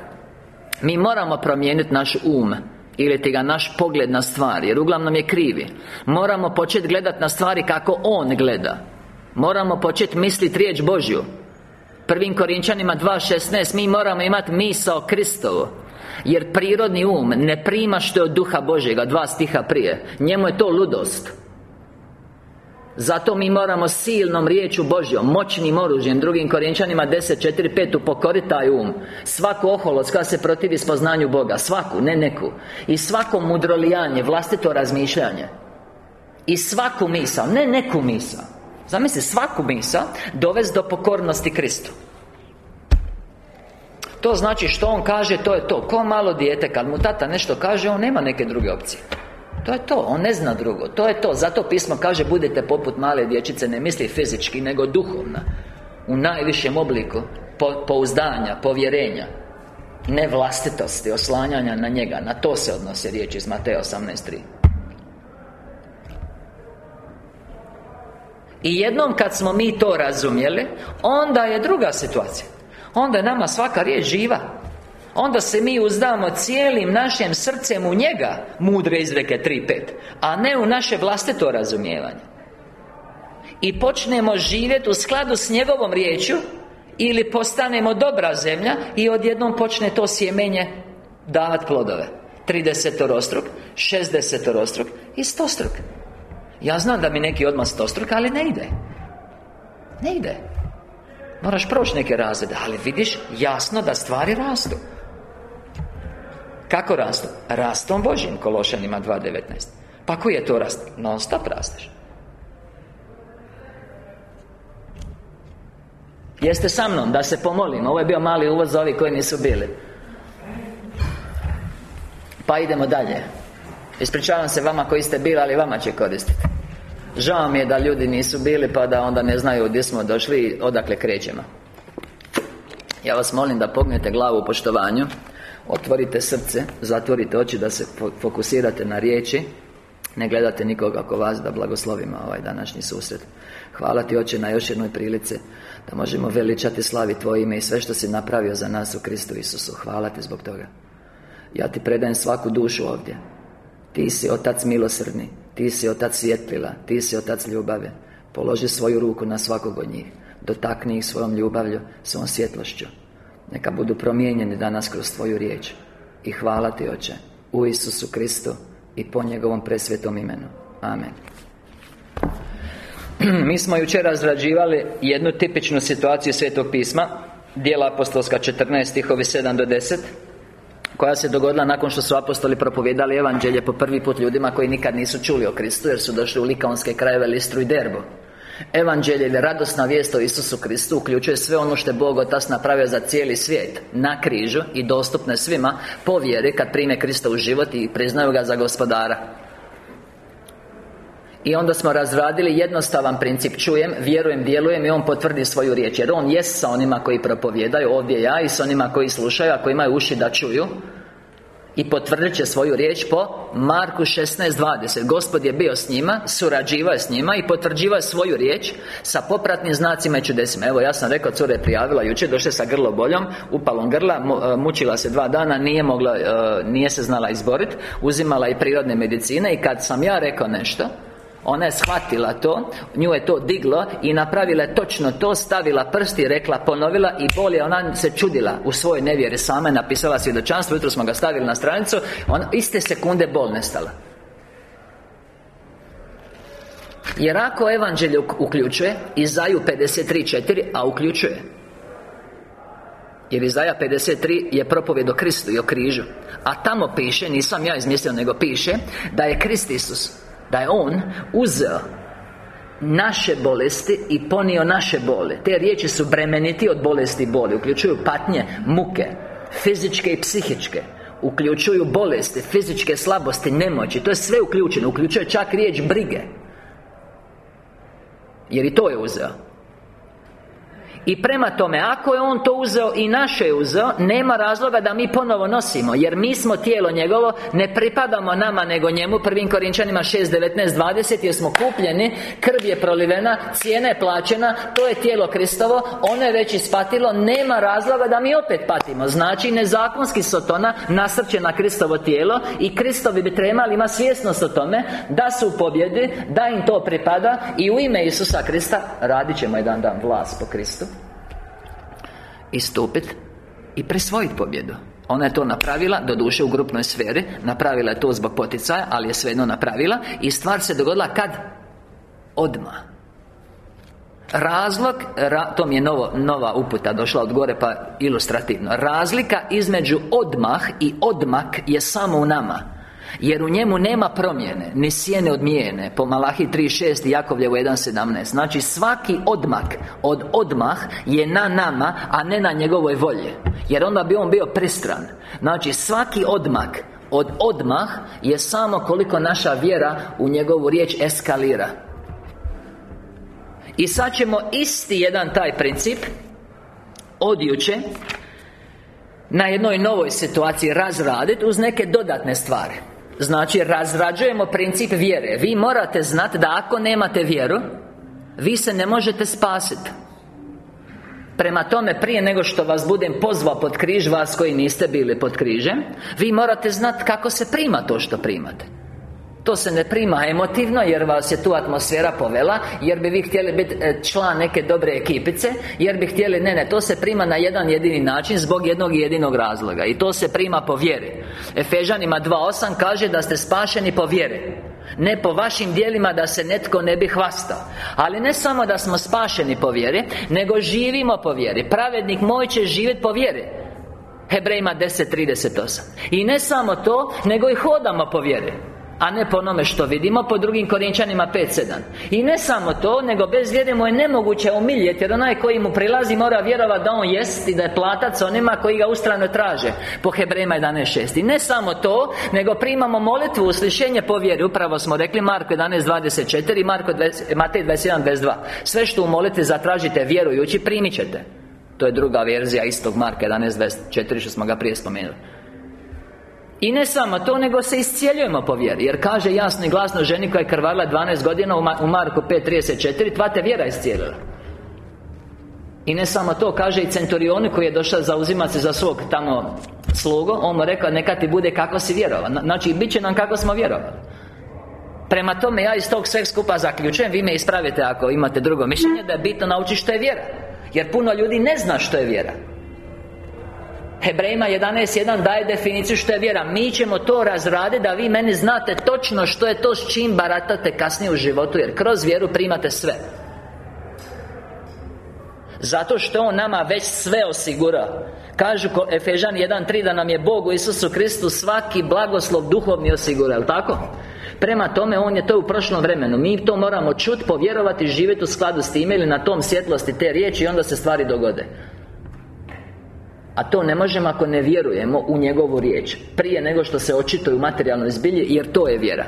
Mi moramo promijeniti naš um ili ti ga naš pogled na stvari Jer uglavnom je krivi. Moramo početi gledati na stvari kako On gleda Moramo početi misliti riječ Božju. Prvim Korinčanima 2.16 Mi moramo imati misao Kristovo Jer prirodni um ne prima što je od duha Božjega Dva stiha prije. Njemu je to ludost. Zato mi moramo silnom riječu Božjom Moćnim oružjem Drugim Korinčanima 10.4.5 Upokoriti taj um. Svaku oholost koja se protivi spoznanju Boga Svaku, ne neku. I svako mudrolijanje, vlastito razmišljanje. I svaku misao, ne neku misao Zamisli svaku misa dovesti do pokornosti Kristu. To znači što on kaže, to je to. Ko malo dijete, kad mu tata nešto kaže, on nema neke druge opcije. To je to, on ne zna drugo. To je to, zato pismo kaže Budete poput male dječice, ne misli fizički, nego duhovna U najvišem obliku po, Pouzdanja, povjerenja Ne vlastitosti, oslanjanja na njega. Na to se odnose riječi iz Mateja 18.3 I jednom kad smo mi to razumjeli Onda je druga situacija. Onda je nama svaka riječ živa. Onda se mi uzdamo cijelim našim srcem u njega Mudre izreke 3.5 A ne u naše vlastito razumijevanje. I počnemo živjeti u skladu s njegovom riječju Ili postanemo dobra zemlja I odjednom počne to sjemenje Davat plodove. 30 rostruk 60 rostruk I 100 struk ja znam da mi neki odmah stostruk, ali ne ide. Ne ide. Moraš proći neke razrede Ali vidiš jasno da stvari rastu. Kako rastu? Rastom Božim Kološanima 2.19 Pa koji je to rast? Non stop rasteš. Jeste sa mnom, da se pomolim Ovo je bio mali uvod za ovi koji nisu bili. Pa idemo dalje Ispričavam se vama koji ste bili, ali vama će koristiti. Žao mi je da ljudi nisu bili pa da onda ne znaju gdje smo došli i odakle krećemo. Ja vas molim da pognete glavu u poštovanju Otvorite srce, zatvorite oči da se fokusirate na riječi. Ne gledate nikoga oko vas da blagoslovimo ovaj današnji susret. Hvala Ti Oče na još jednoj prilici Da možemo veličati slavi Tvoje ime i sve što si napravio za nas u Kristu Isusu. Hvala Ti zbog toga. Ja Ti predajem svaku dušu ovdje Ti si Otac milosrdni Ti si Otac svjetlila Ti si Otac ljubave. Položi svoju ruku na svakog od njih Dotakni ih svojom ljubavlju, svojom svjetlošću. Neka budu promijenjeni danas kroz Tvoju riječ. I hvala Ti Oče U Isusu Kristu I po njegovom presvetom imenu. Amen. *clears throat* Mi smo jučer razrađivali jednu tipičnu situaciju Svetog pisma Dijela apostolska 14 stihovi 7 do 10 koja se dogodila nakon što su apostoli propovijedali evanđelje po prvi put ljudima koji nikad nisu čuli o Kristu jer su došli u likaonske krajeve Listru i Derbo. Evanđelje ili radosna vijest o Isusu Kristu uključuje sve ono što je Bog Otac napravio za cijeli svijet Na križu i dostupne svima Po vjeri kad prime Krista u život i priznaju ga za gospodara i onda smo razradili jednostavan princip. Čujem, vjerujem, djelujem i On potvrdi svoju riječ. Jer On jest sa onima koji propovjedaju Ovdje ja i sa onima koji slušaju Ako imaju uši da čuju. I potvrdit će svoju riječ po Marku 16.20 Gospod je bio s njima, surađivao s njima I potvrđivao svoju riječ Sa popratnim znacima i čudesima. Evo ja sam rekao, cura je prijavila jučer Došla sa grloboljom, upalom grla e, Mučila se dva dana, nije mogla, e, nije se znala izboriti Uzimala i prirodne medicine I kad sam ja rekao nešto ona je shvatila to Nju je to diglo I napravila točno to Stavila prst i rekla Ponovila I bolje ona se čudila U svojoj nevjeri sama je napisala svjedočanstvo Jutro smo ga stavili na stranicu Ona iste sekunde bol nestala. Jer ako evanđelje uključuje Izaju 53.4 A uključuje. Jer Izaja 53 je propovjed o Kristu i o križu. A tamo piše, nisam ja izmislio nego piše Da je Krist Isus da je On uzeo naše bolesti i ponio naše bole Te riječi su bremeniti od bolesti i boli. Uključuju patnje, muke Fizičke i psihičke. Uključuju bolesti, fizičke slabosti, nemoći. To je sve uključeno. Uključuje čak riječ brige. Jer i to je uzeo i prema tome, ako je On to uzeo i naše je uzeo Nema razloga da mi ponovo nosimo Jer mi smo tijelo njegovo Ne pripadamo nama nego njemu Prvim Korinčanima 6, 19, 20 Jer smo kupljeni Krv je prolivena Cijena je plaćena To je tijelo Kristovo Ono je već ispatilo Nema razloga da mi opet patimo. Znači nezakonski sotona Nasrće na Kristovo tijelo I Kristovi bi trebali ima svjesnost o tome Da su u pobjedi Da im to pripada I u ime Isusa Krista Radit ćemo jedan dan vlast po Kristu istupiti i presvojiti pobjedu. Ona je to napravila, doduše u grupnoj sferi Napravila je to zbog poticaja, ali je svejedno napravila I stvar se dogodila kad? Odmah Razlog, to mi je novo, nova uputa došla od gore pa ilustrativno. Razlika između odmah i odmak je samo u nama jer u njemu nema promjene Ni sjene od mijene Po Malahi 3.6 i Jakovljevu 1.17 Znači svaki odmak Od odmah je na nama A ne na njegovoj volji Jer onda bi on bio pristran. Znači svaki odmak Od odmah je samo koliko naša vjera U njegovu riječ eskalira. I sad ćemo isti jedan taj princip Od juče na jednoj novoj situaciji razraditi uz neke dodatne stvari Znači, razrađujemo princip vjere. Vi morate znati da ako nemate vjeru Vi se ne možete spasiti Prema tome, prije nego što vas budem pozvao pod križ Vas koji niste bili pod križem Vi morate znati kako se prima to što primate to se ne prima emotivno jer vas je tu atmosfera povela Jer bi vi htjeli biti e, član neke dobre ekipice Jer bi htjeli, ne, ne, to se prima na jedan jedini način Zbog jednog jedinog razloga I to se prima po vjeri. Efežanima 2.8 kaže da ste spašeni po vjeri ne po vašim dijelima da se netko ne bi hvastao. Ali ne samo da smo spašeni po vjeri Nego živimo po vjeri. Pravednik moj će živjeti po vjeri. Hebrejima 10.38 I ne samo to, nego i hodamo po vjeri a ne po onome što vidimo Po drugim Korinčanima 5.7 I ne samo to, nego bez vjere mu je nemoguće umiljeti Jer onaj koji mu prilazi mora vjerovati da on jest I da je platac onima koji ga ustrano traže Po Hebrema 11.6 I ne samo to, nego primamo molitvu Uslišenje po vjeri Upravo smo rekli Marko 11.24 I Marko 20, Matej 21.22 Sve što u molitvi zatražite vjerujući Primit ćete. To je druga verzija istog Marka 11.24 Što smo ga prije spomenuli I ne samo to, nego se iscijeljujemo po vjeri. Jer kaže jasno i glasno ženi koja je krvarila 12 godina u Marku 5.34 Tva te vjera iscijelila. I ne samo to, kaže i centurioni koji je došao zauzimati se za svog tamo slugo On mu rekao, neka ti bude kako si vjerovao. Znači, bit će nam kako smo vjerovali. Prema tome, ja iz tog sveg skupa zaključujem Vi me ispravite ako imate drugo mišljenje Da je bitno naučiti što je vjera. Jer puno ljudi ne zna što je vjera Hebrejima 11.1 daje definiciju što je vjera. Mi ćemo to razraditi da vi meni znate točno što je to s čim baratate kasnije u životu Jer kroz vjeru primate sve. Zato što On nama već sve osigura. Kažu Efežan 1.3 da nam je Bog u Isusu Kristu svaki blagoslov duhovni osigura, jel tako? Prema tome, On je to u prošlom vremenu. Mi to moramo čuti, povjerovati, živjeti u skladu s time Ili na tom svjetlosti te riječi I onda se stvari dogode a to ne možemo ako ne vjerujemo u njegovu riječ Prije nego što se očituje u materijalnoj zbilji Jer to je vjera.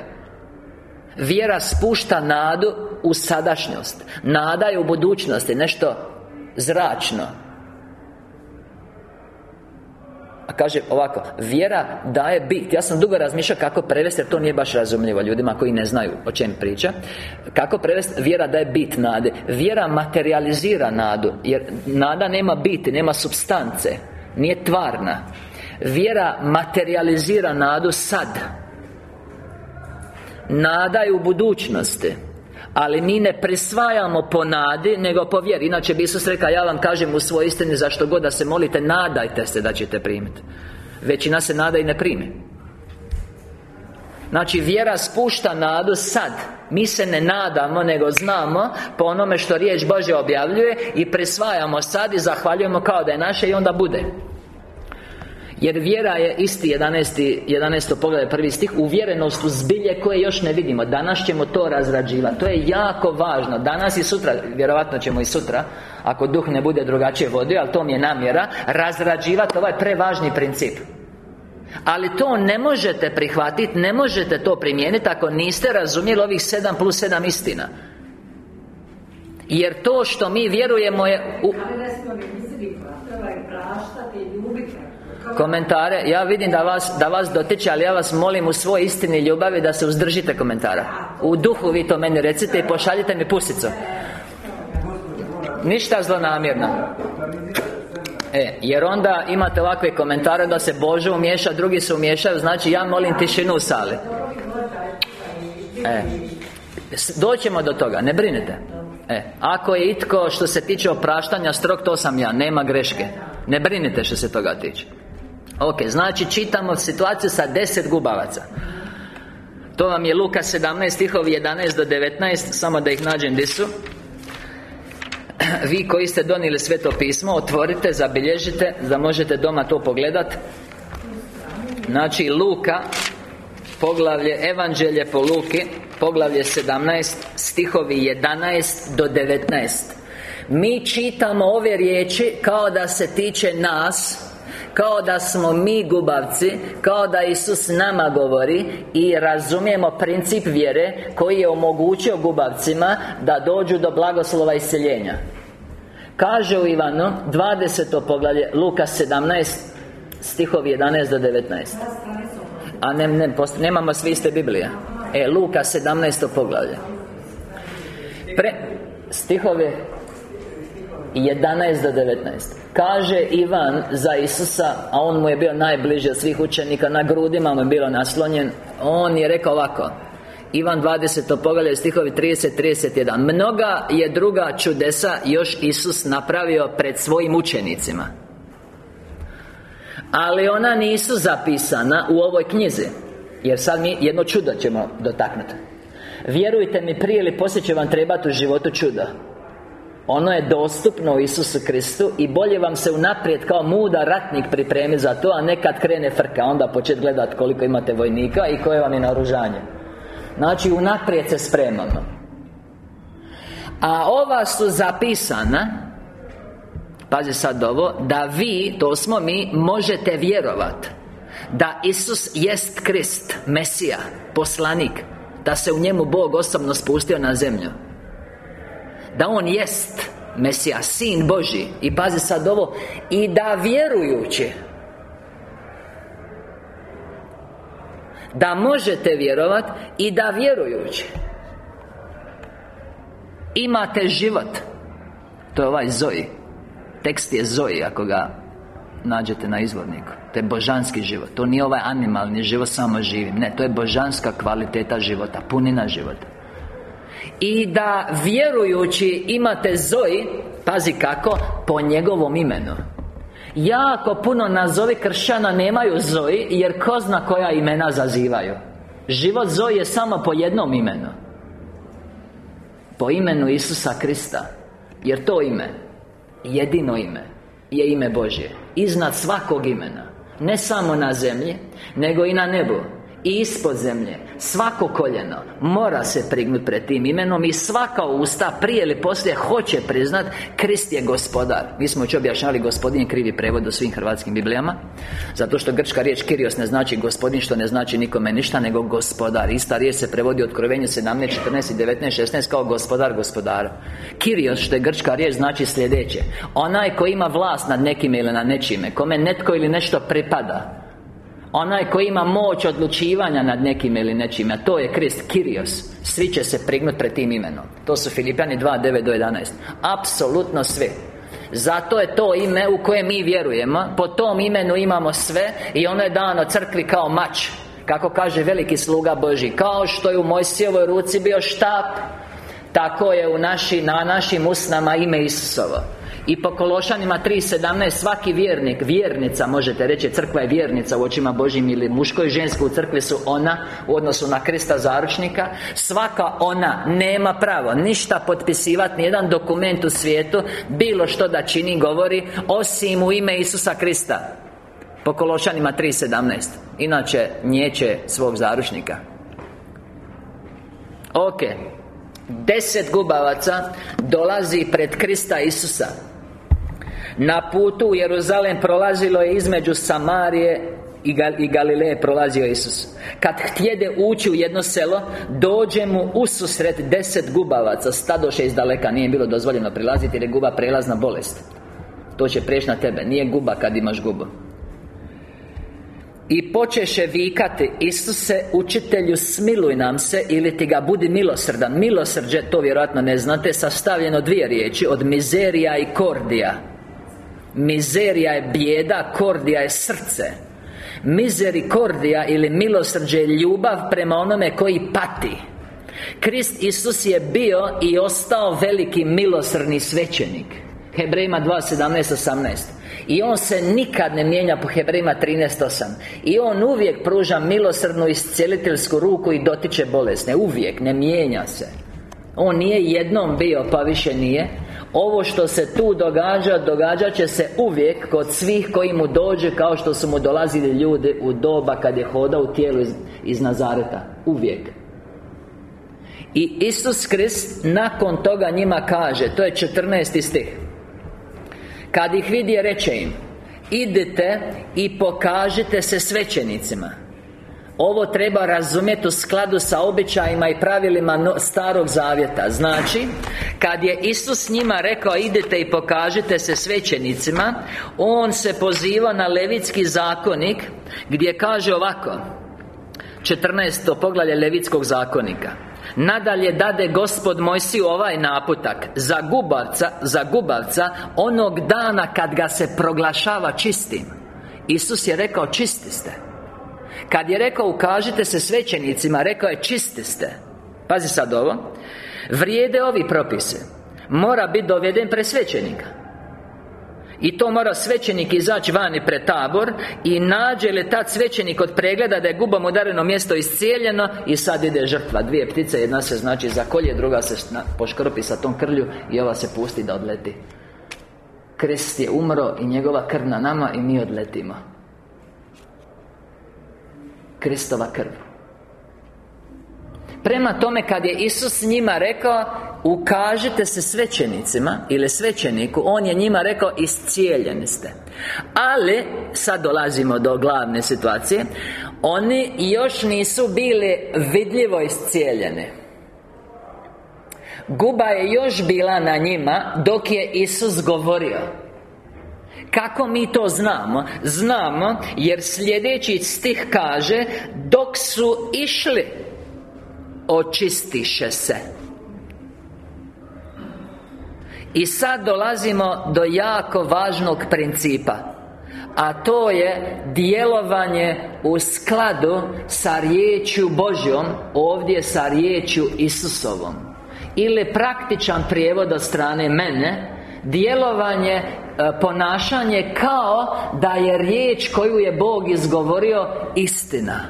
Vjera spušta nadu u sadašnjost. Nada je u budućnosti Nešto zračno. A kaže ovako Vjera daje bit. Ja sam dugo razmišljao kako prevesti Jer to nije baš razumljivo ljudima koji ne znaju o čem priča. Kako prevesti Vjera daje bit nade. Vjera materializira nadu Jer nada nema biti, nema substance Nije tvarna. Vjera materializira nadu sad. Nada je u budućnosti ali mi ne prisvajamo po nadi Nego po vjeri. Inače bi Isus rekao Ja vam kažem u svojoj istini Zašto god da se molite Nadajte se da ćete primiti. Većina se nada i ne primi Znači vjera spušta nadu sad Mi se ne nadamo nego znamo Po onome što riječ Bože objavljuje I prisvajamo sad i zahvaljujemo kao da je naše I onda bude jer vjera je isti 11. 11. pogled prvi stih Uvjerenost u zbilje koje još ne vidimo Danas ćemo to razrađivati To je jako važno Danas i sutra, vjerovatno ćemo i sutra Ako duh ne bude drugačije vodio Ali to mi je namjera Razrađivati ovaj prevažni princip ali to ne možete prihvatiti Ne možete to primijeniti Ako niste razumjeli ovih 7 plus 7 istina Jer to što mi vjerujemo je u komentare Ja vidim da vas, da vas dotiče Ali ja vas molim u svoj istini ljubavi Da se uzdržite komentara U duhu vi to meni recite I pošaljite mi pusicu Ništa zlonamjerno E, jer onda imate ovakve komentare da se Bože umješa, drugi se umješaju Znači ja molim tišinu u sali. E Doćemo do toga, ne brinite. E, ako je itko što se tiče opraštanja strog, to sam ja, nema greške. Ne brinite što se toga tiče. Ok, znači čitamo situaciju sa deset gubavaca. To vam je Luka 17 stihovi 11 do 19 Samo da ih nađem gdje su *clears throat* Vi koji ste donijeli sveto pismo Otvorite, zabilježite Da možete doma to pogledat. Znači Luka Poglavlje Evanđelje po Luki Poglavlje 17 Stihovi 11 do 19 Mi čitamo ove riječi Kao da se tiče nas kao da smo mi gubavci Kao da Isus nama govori I razumijemo princip vjere Koji je omogućio gubavcima Da dođu do blagoslova iseljenja Kaže u Ivanu 20. poglavlje Luka 17 Stihovi 11 do 19 A ne, ne, nemamo svi iste Biblije E, Luka 17. poglavlje Pre, stihove 11 do 19 Kaže Ivan za Isusa A on mu je bio najbliži od svih učenika Na grudima mu je bilo naslonjen. On je rekao ovako Ivan 20. poglavlje stihovi 30-31 Mnoga je druga čudesa Još Isus napravio pred svojim učenicima. Ali ona nisu zapisana u ovoj knjizi Jer sad mi jedno čudo ćemo dotaknuti. Vjerujte mi, prije ili poslije će vam trebati u životu čuda ono je dostupno u Isusu Kristu I bolje vam se unaprijed kao muda ratnik pripremi za to A ne kad krene frka. Onda početi gledati koliko imate vojnika I koje vam je naoružanje. Znači unaprijed se spremamo. A ova su zapisana Pazi sad ovo Da vi, to smo mi, možete vjerovat Da Isus jest Krist Mesija Poslanik Da se u njemu Bog osobno spustio na zemlju da On jest Mesija, Sin Boži. I pazi sad ovo I da vjerujući Da možete vjerovat I da vjerujući Imate život. To je ovaj Zoji Tekst je Zoji ako ga nađete na izvorniku. To je božanski život. To nije ovaj animalni život samo živim. Ne, to je božanska kvaliteta života Punina života I da vjerujući imate Zoji Pazi kako Po njegovom imenu. Jako puno nazovi kršćana nemaju Zoji Jer ko zna koja imena zazivaju. Život Zoji je samo po jednom imenu. Po imenu Isusa Krista. Jer to ime Jedino ime Je ime Božje. Iznad svakog imena. Ne samo na zemlji Nego i na nebu i ispod zemlje. Svako koljeno Mora se prignuti pred tim imenom I svaka usta prije ili poslije Hoće priznat Krist je gospodar. Mi smo već objašnjali gospodin krivi prevod u svim hrvatskim biblijama Zato što grčka riječ Kirios ne znači gospodin Što ne znači nikome ništa Nego gospodar. Ista riječ se prevodi od Krovenju 17, 14 i 19, 16 Kao gospodar gospodara. Kirios što je grčka riječ znači sljedeće. Onaj koji ima vlast nad nekim ili na nečime Kome netko ili nešto pripada Onaj koji ima moć odlučivanja nad nekim ili nečim A to je Krist, Kirios Svi će se prignuti pred tim imenom. To su Filipjani 2, 9 do 11 Apsolutno sve zato je to ime u koje mi vjerujemo. Po tom imenu imamo sve I ono je dano crkvi kao mač. Kako kaže veliki sluga Boži Kao što je u Mojsijevoj ruci bio štap Tako je u naši, na našim usnama ime Isusovo i po Kološanima 3.17 Svaki vjernik, vjernica možete reći Crkva je vjernica u očima Božim Ili muško i žensko u crkvi su ona U odnosu na Krista zaručnika. Svaka ona nema pravo Ništa potpisivati, nijedan dokument u svijetu Bilo što da čini, govori Osim u ime Isusa Krista. Po Kološanima 3.17 Inače, njeće svog zaručnika. Ok. Deset gubavaca Dolazi pred Krista Isusa na putu u Jeruzalem prolazilo je između Samarije i Galileje prolazio Isus. Kad htjede ući u jedno selo Dođe mu ususret deset gubavaca Stadoše iz daleka Nije bilo dozvoljeno prilaziti jer je guba prelazna bolest. To će preći na tebe Nije guba kad imaš gubu. I počeše vikati Isuse, učitelju, smiluj nam se Ili ti ga budi milosrdan. Milosrđe, to vjerojatno ne znate Sastavljeno dvije riječi Od mizerija i kordija Mizerija je bijeda, kordija je srce. Mizerikordija ili milosrđe je ljubav prema onome koji pati. Krist Isus je bio i ostao veliki milosrni svećenik. Hebrejima 2.17.18 I On se nikad ne mijenja po Hebrejima 13.8 I On uvijek pruža milosrdnu iscijeliteljsku ruku i dotiče bolesne. Uvijek, ne mijenja se. On nije jednom bio pa više nije ovo što se tu događa, događat će se uvijek Kod svih koji mu dođe Kao što su mu dolazili ljudi u doba Kad je hodao u tijelu iz, iz Nazareta Uvijek I Isus Krist nakon toga njima kaže To je 14. stih Kad ih vidi reče im Idite i pokažite se svećenicima ovo treba razumjeti u skladu sa običajima i pravilima Starog Zavjeta. Znači, kad je Isus njima rekao Idite i pokažite se svećenicima On se poziva na Levitski zakonik Gdje kaže ovako 14. poglavlje Levitskog zakonika. Nadalje dade Gospod Mojsi ovaj naputak Za gubavca, za gubavca Onog dana kad ga se proglašava čistim. Isus je rekao čisti ste kad je rekao ukažite se svećenicima Rekao je čisti ste. Pazi sad ovo. Vrijede ovi propise Mora biti doveden pred svećenika i to mora svećenik izaći vani pred tabor I nađe li tad svećenik od pregleda Da je gubom udareno mjesto iscijeljeno I sad ide žrtva. Dvije ptice, jedna se znači zakolje Druga se poškropi sa tom krlju I ova se pusti da odleti. Krist je umro i njegova krv na nama I mi odletimo Kristova krv. Prema tome kad je Isus njima rekao Ukažite se svećenicima Ili svećeniku On je njima rekao Iscijeljeni ste. Ali Sad dolazimo do glavne situacije Oni još nisu bili vidljivo iscijeljeni. Guba je još bila na njima Dok je Isus govorio Kako mi to znamo? Znamo jer sljedeći stih kaže Dok su išli Očistiše se I sad dolazimo do jako važnog principa a to je djelovanje u skladu sa riječju Božjom Ovdje sa riječju Isusovom Ili praktičan prijevod od strane mene Djelovanje, e, ponašanje kao da je riječ koju je Bog izgovorio istina.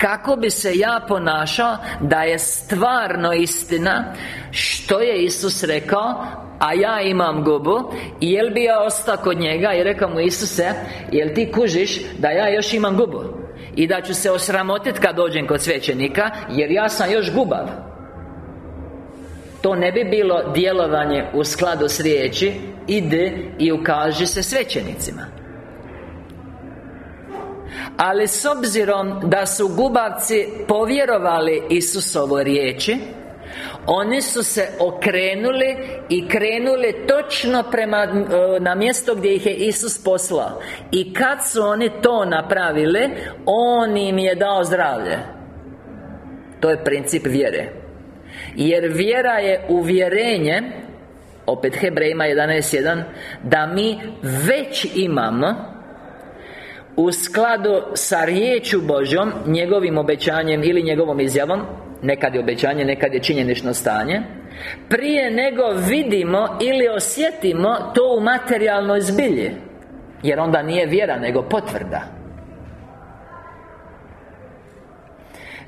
Kako bi se ja ponašao da je stvarno istina Što je Isus rekao a ja imam gubu? Jel bi ja ostao kod njega I rekao mu Isuse Jel ti kužiš da ja još imam gubu? I da ću se osramotit kad dođem kod svećenika Jer ja sam još gubav To ne bi bilo djelovanje u skladu s riječi Ide i ukaži se svećenicima. Ali s obzirom da su gubavci povjerovali Isusovoj riječi oni su se okrenuli i krenuli točno prema e, na mjesto gdje ih je Isus poslao. I kad su oni to napravili On im je dao zdravlje. To je princip vjere Jer vjera je uvjerenje Opet Hebrejima 11.1 Da mi već imamo u skladu sa riječu Božjom Njegovim obećanjem ili njegovom izjavom Nekad je obećanje, nekad je činjenično stanje Prije nego vidimo ili osjetimo to u materijalnoj zbilji. Jer onda nije vjera, nego potvrda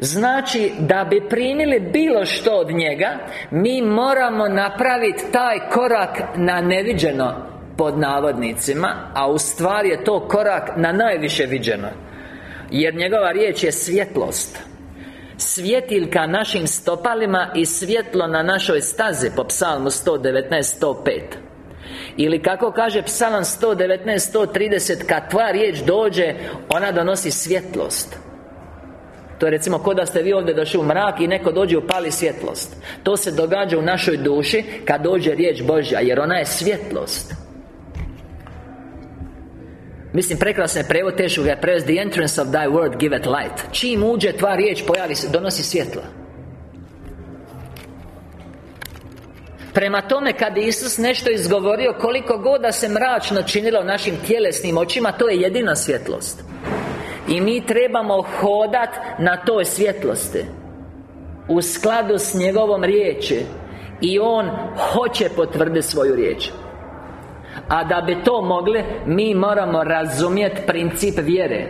Znači, da bi primili bilo što od njega Mi moramo napraviti taj korak na neviđeno Pod navodnicima A u stvari je to korak na najviše viđeno. Jer njegova riječ je svjetlost. Svjetiljka našim stopalima i svjetlo na našoj stazi Po psalmu 119.105 ili kako kaže psalam 119.130 Kad tvoja riječ dođe Ona donosi svjetlost To je recimo ko da ste vi ovdje došli u mrak I neko dođe upali svjetlost. To se događa u našoj duši Kad dođe riječ Božja Jer ona je svjetlost. Mislim, prekrasan je prevod teško ga je The entrance of thy word give it light. Čim uđe tva riječ, pojavi se, donosi svjetlo Prema tome, kad je Isus nešto izgovorio Koliko god da se mračno činilo našim tjelesnim očima To je jedina svjetlost I mi trebamo hodat na toj svjetlosti. U skladu s njegovom riječi. I On hoće potvrditi svoju riječ. A da bi to mogli Mi moramo razumjeti princip vjere.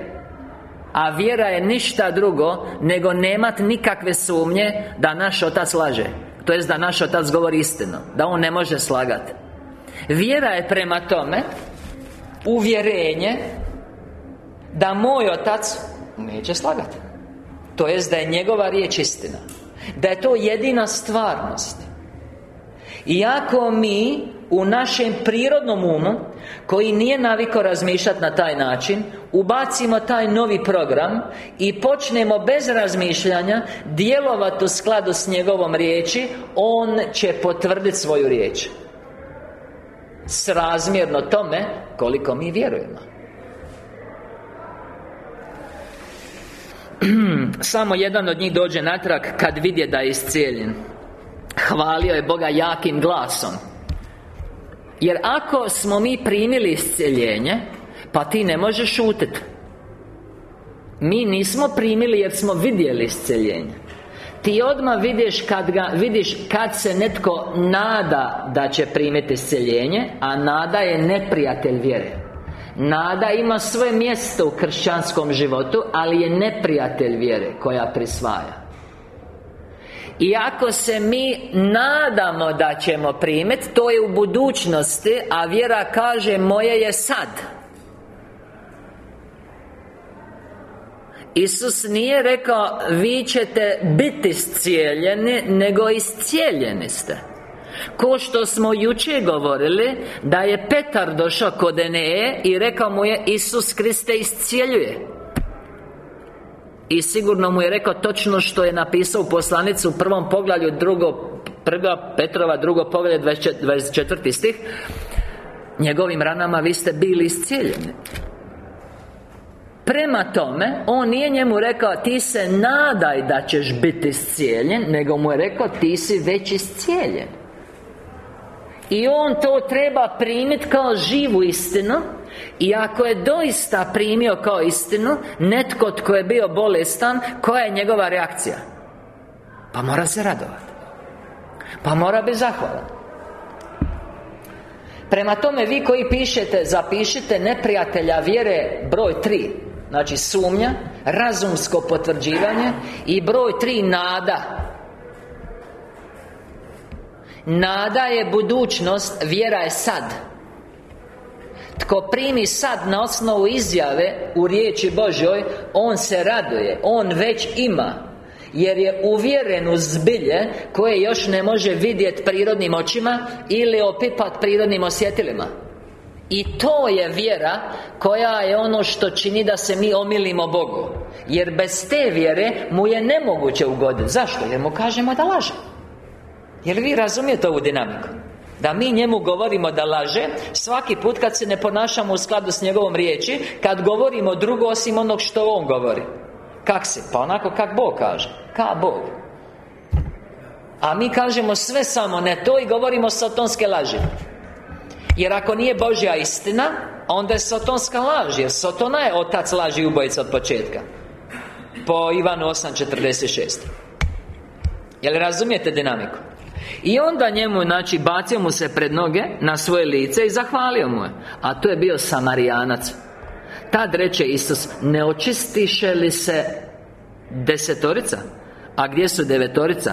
A vjera je ništa drugo Nego nemat nikakve sumnje Da naš Otac laže. To jest da naš Otac govori istinu. Da On ne može slagati Vjera je prema tome Uvjerenje Da moj Otac Neće slagati. To jest da je njegova riječ istina Da je to jedina stvarnost. Iako mi u našem prirodnom umu Koji nije naviko razmišljati na taj način Ubacimo taj novi program I počnemo bez razmišljanja Djelovati u skladu s njegovom riječi On će potvrditi svoju riječ. Srazmjerno tome Koliko mi vjerujemo *clears throat* Samo jedan od njih dođe natrag Kad vidje da je iscijeljen. Hvalio je Boga jakim glasom. Jer ako smo mi primili isceljenje Pa ti ne možeš šutiti Mi nismo primili jer smo vidjeli isceljenje Ti odmah vidiš kad ga Vidiš kad se netko nada da će primiti isceljenje A nada je neprijatelj vjere Nada ima svoje mjesto u kršćanskom životu Ali je neprijatelj vjere koja prisvaja. I ako se mi nadamo da ćemo primiti To je u budućnosti A vjera kaže moje je sad. Isus nije rekao Vi ćete biti iscijeljeni Nego iscijeljeni ste Ko što smo jučer govorili Da je Petar došao kod Eneje I rekao mu je Isus Kriste iscijeljuje. I sigurno mu je rekao točno što je napisao u poslanicu u prvom poglavlju drugo Prva Petrova drugo poglavlje 24. stih. Njegovim ranama vi ste bili iscijeljeni. Prema tome, on nije njemu rekao Ti se nadaj da ćeš biti iscijeljen Nego mu je rekao Ti si već iscijeljen I on to treba primiti kao živu istinu. I ako je doista primio kao istinu Netko tko je bio bolestan Koja je njegova reakcija? Pa mora se radovati Pa mora biti zahvalan. Prema tome, vi koji pišete, zapišite neprijatelja vjere broj tri. Znači sumnja Razumsko potvrđivanje I broj tri nada Nada je budućnost Vjera je sad. Tko primi sad na osnovu izjave U riječi Božoj On se raduje On već ima jer je uvjeren u zbilje Koje još ne može vidjeti prirodnim očima Ili opipat prirodnim osjetilima. I to je vjera koja je ono što čini da se mi omilimo Bogu Jer bez te vjere mu je nemoguće ugoditi Zašto? Jer mu kažemo da laže Jer vi razumijete ovu dinamiku? Da mi njemu govorimo da laže Svaki put kad se ne ponašamo u skladu s njegovom riječi Kad govorimo drugo osim onog što on govori. Kak se? Pa onako kak Bog kaže. Ka Bog. A mi kažemo sve samo ne to i govorimo satonske laži. Jer ako nije Božja istina Onda je sotonska laž Jer Sotona je otac laži ubojica od početka. Po Ivanu 8.46 Jel razumijete dinamiku? I onda njemu, znači, bacio mu se pred noge Na svoje lice i zahvalio mu je A to je bio Samarijanac Tad reče Isus Ne očistiše li se desetorica? A gdje su devetorica?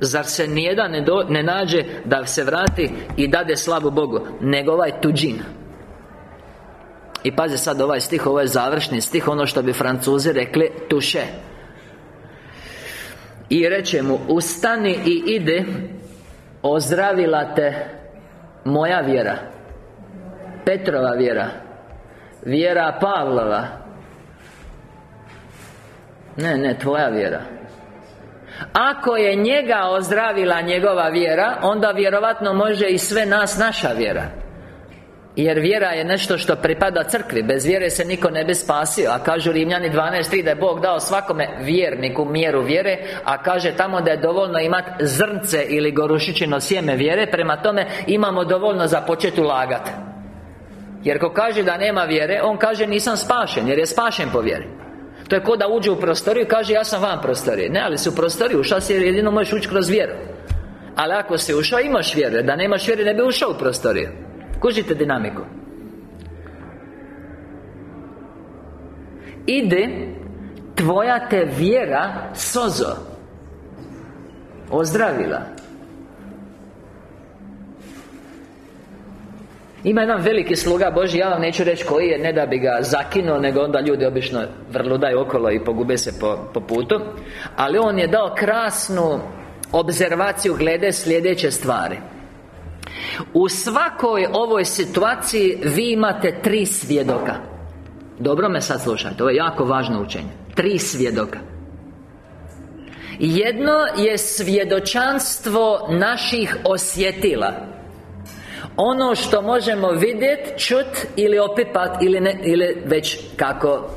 Zar se nijedan ne, do, ne nađe da se vrati i dade slavu Bogu Nego ovaj tuđin I pazi sad ovaj stih, ovo je završni stih Ono što bi francuzi rekli tuše I reče mu Ustani i ide Ozdravila te Moja vjera Petrova vjera Vjera Pavlova. Ne, ne, tvoja vjera. Ako je njega ozdravila njegova vjera Onda vjerovatno može i sve nas naša vjera jer vjera je nešto što pripada crkvi. Bez vjere se niko ne bi spasio. A kažu Rimljani 12.3 da je Bog dao svakome vjerniku mjeru vjere A kaže tamo da je dovoljno imati zrnce ili gorušičino sjeme vjere. Prema tome imamo dovoljno za početi ulagati Jer ko kaže da nema vjere On kaže nisam spašen Jer je spašen po vjeri. To je ko da uđe u prostoriju i kaže ja sam van prostorije Ne, ali si u prostoriju ušao si jer jedino možeš ući kroz vjeru. Ali ako si ušao imaš vjeru Da nemaš vjere ne bi ušao u prostoriju Kužite dinamiku? Ide Tvoja te vjera sozo. Ozdravila. Ima jedan veliki sluga Boži, ja vam neću reći koji je, ne da bi ga zakinuo Nego onda ljudi obično vrludaju okolo i pogube se po, po putu. Ali on je dao krasnu obzervaciju glede sljedeće stvari U svakoj ovoj situaciji vi imate tri svjedoka. Dobro me sad slušajte, ovo je jako važno učenje. Tri svjedoka. Jedno je svjedočanstvo naših osjetila. Ono što možemo vidjeti, čut ili opipat ili, ne, ili već kako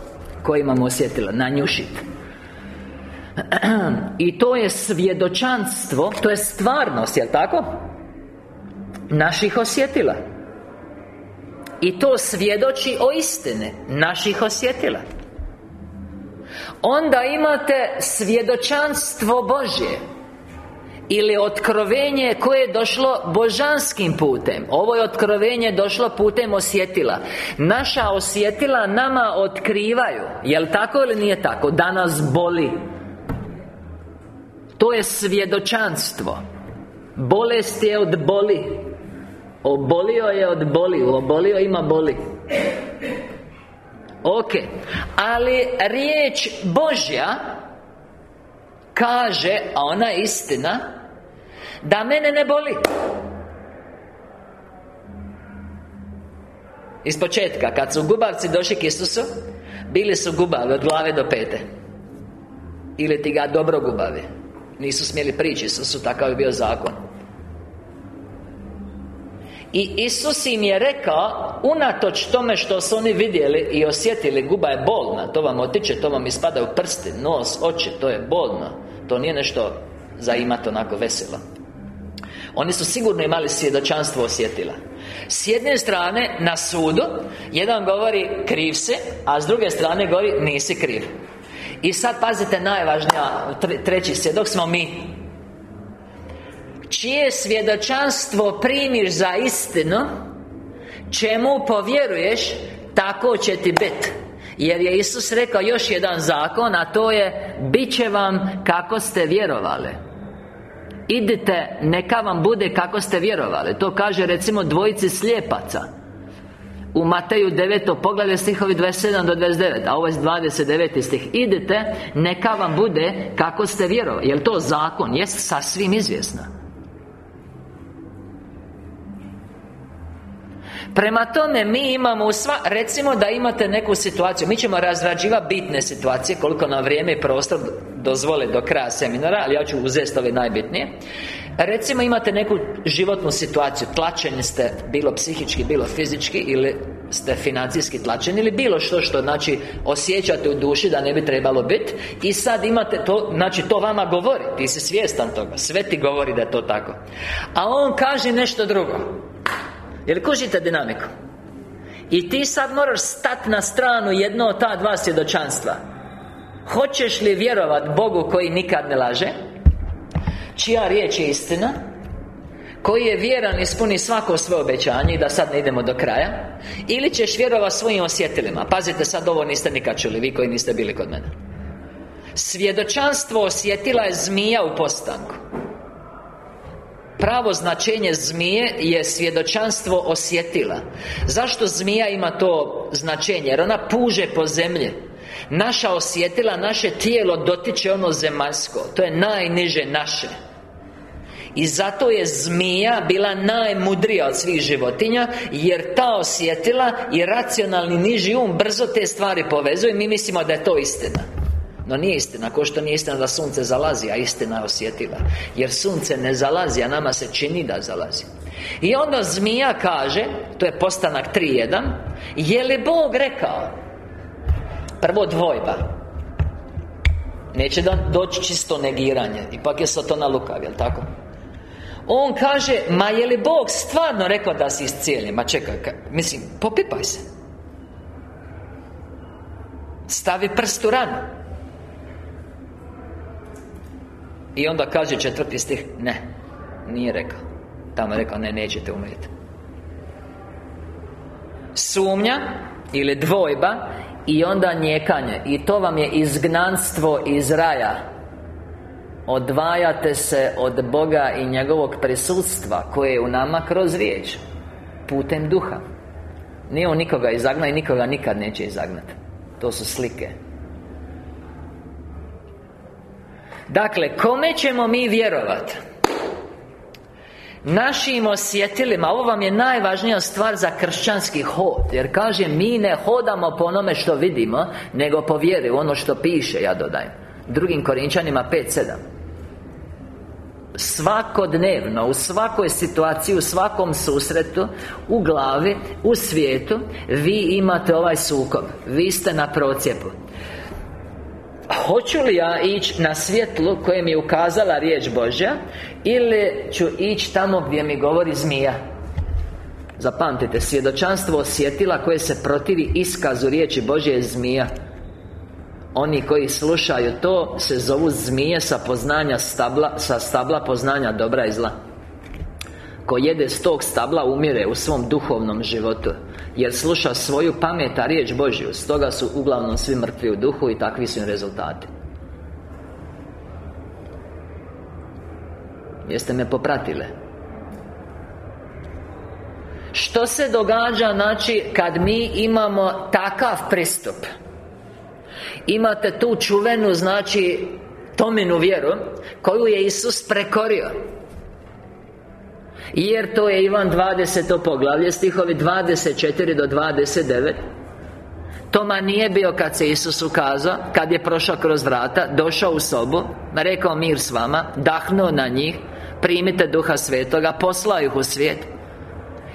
ko imamo osjetilo, nanjušit. *clears throat* I to je svjedočanstvo, to je stvarnost, jel tako? Naših osjetila. I to svjedoči o istine Naših osjetila. Onda imate svjedočanstvo Božje ili otkrovenje koje je došlo božanskim putem. Ovo je otkrovenje došlo putem osjetila. Naša osjetila nama otkrivaju. Jel tako ili nije tako? Da nas boli. To je svjedočanstvo. Bolest je od boli Obolio je od boli Obolio ima boli. Ok Ali riječ Božja Kaže, a ona je istina da mene ne boli. Iz početka, kad su gubavci došli k Isusu Bili su gubavi od glave do pete. Ili ti ga dobro gubavi. Nisu smjeli prići Isusu, takav je bio zakon I Isus im je rekao Unatoč tome što su oni vidjeli i osjetili Guba je bolna To vam otiče, to vam ispada u prsti Nos, oči, to je bolno. To nije nešto za imati onako veselo. Oni su sigurno imali svjedočanstvo osjetila. S jedne strane, na sudu Jedan govori kriv se A s druge strane govori nisi kriv. I sad pazite najvažnija Treći svjedok smo mi Čije svjedočanstvo primiš za istinu Čemu povjeruješ Tako će ti biti Jer je Isus rekao još jedan zakon A to je Bit će vam kako ste vjerovali Idite, neka vam bude kako ste vjerovali To kaže recimo dvojici slijepaca u Mateju 9. poglavlje stihovi 27 do 29 A ovo je 29. stih Idite, neka vam bude kako ste vjerovali Jel to zakon? Jest sasvim izvjesna Prema tome, mi imamo sva Recimo da imate neku situaciju Mi ćemo razrađivati bitne situacije Koliko nam vrijeme i prostor dozvole do kraja seminara Ali ja ću uzeti ove najbitnije. Recimo imate neku životnu situaciju Tlačeni ste, bilo psihički, bilo fizički Ili ste financijski tlačeni Ili bilo što što, znači Osjećate u duši da ne bi trebalo biti I sad imate to, znači to vama govori Ti si svjestan toga Sve ti govori da je to tako. A on kaže nešto drugo Jel kužite dinamiku? I ti sad moraš stati na stranu jedno od ta dva svjedočanstva. Hoćeš li vjerovat Bogu koji nikad ne laže? Čija riječ je istina? Koji je vjeran ispuni svako svoje obećanje I da sad ne idemo do kraja? Ili ćeš vjerovati svojim osjetilima? Pazite, sad ovo niste nikad čuli Vi koji niste bili kod mene. Svjedočanstvo osjetila je zmija u postanku Pravo značenje zmije je svjedočanstvo osjetila. Zašto zmija ima to značenje? Jer ona puže po zemlji. Naša osjetila, naše tijelo dotiče ono zemaljsko. To je najniže naše. I zato je zmija bila najmudrija od svih životinja Jer ta osjetila i racionalni niži um brzo te stvari povezuje. Mi mislimo da je to istina no nije istina, ko što nije istina da sunce zalazi, a istina je osjetila Jer sunce ne zalazi, a nama se čini da zalazi. I onda zmija kaže, to je postanak 3.1 Je li Bog rekao? Prvo dvojba. Neće da doći čisto negiranje. Ipak je Satona lukav, jel tako? On kaže, ma je li Bog stvarno rekao da si iscijeljen? Ma čekaj, mislim, popipaj se. Stavi prst u ranu I onda kaže četvrti stih Ne, nije rekao. Tamo je rekao, ne, nećete umrijeti. Sumnja Ili dvojba I onda njekanje. I to vam je izgnanstvo iz raja. Odvajate se od Boga i njegovog prisutstva Koje je u nama kroz riječ Putem duha. Nije on nikoga izagna i nikoga nikad neće izagnati To su slike Dakle, kome ćemo mi vjerovati? Našim osjetilima Ovo vam je najvažnija stvar za kršćanski hod Jer kaže, mi ne hodamo po onome što vidimo Nego po vjeri, ono što piše, ja dodajem. Drugim Korinčanima 5.7 Svakodnevno, u svakoj situaciji, u svakom susretu U glavi, u svijetu Vi imate ovaj sukob. Vi ste na procijepu Hoću li ja ići na svjetlu koje mi je ukazala riječ Božja Ili ću ići tamo gdje mi govori zmija? Zapamtite, svjedočanstvo osjetila koje se protivi iskazu riječi Božje je zmija. Oni koji slušaju to se zovu zmije sa poznanja stabla Sa stabla poznanja dobra i zla. Ko jede s tog stabla umire u svom duhovnom životu jer sluša svoju pamet, a riječ Božju. Stoga su uglavnom svi mrtvi u duhu i takvi su im rezultati. Jeste me popratile? Što se događa, znači, kad mi imamo takav pristup? Imate tu čuvenu, znači, Tominu vjeru Koju je Isus prekorio jer to je Ivan 20. poglavlje Stihovi 24 do 29 Toma nije bio kad se Isus ukazao Kad je prošao kroz vrata Došao u sobu Rekao mir s vama Dahnuo na njih Primite Duha Svetoga Poslao ih u svijet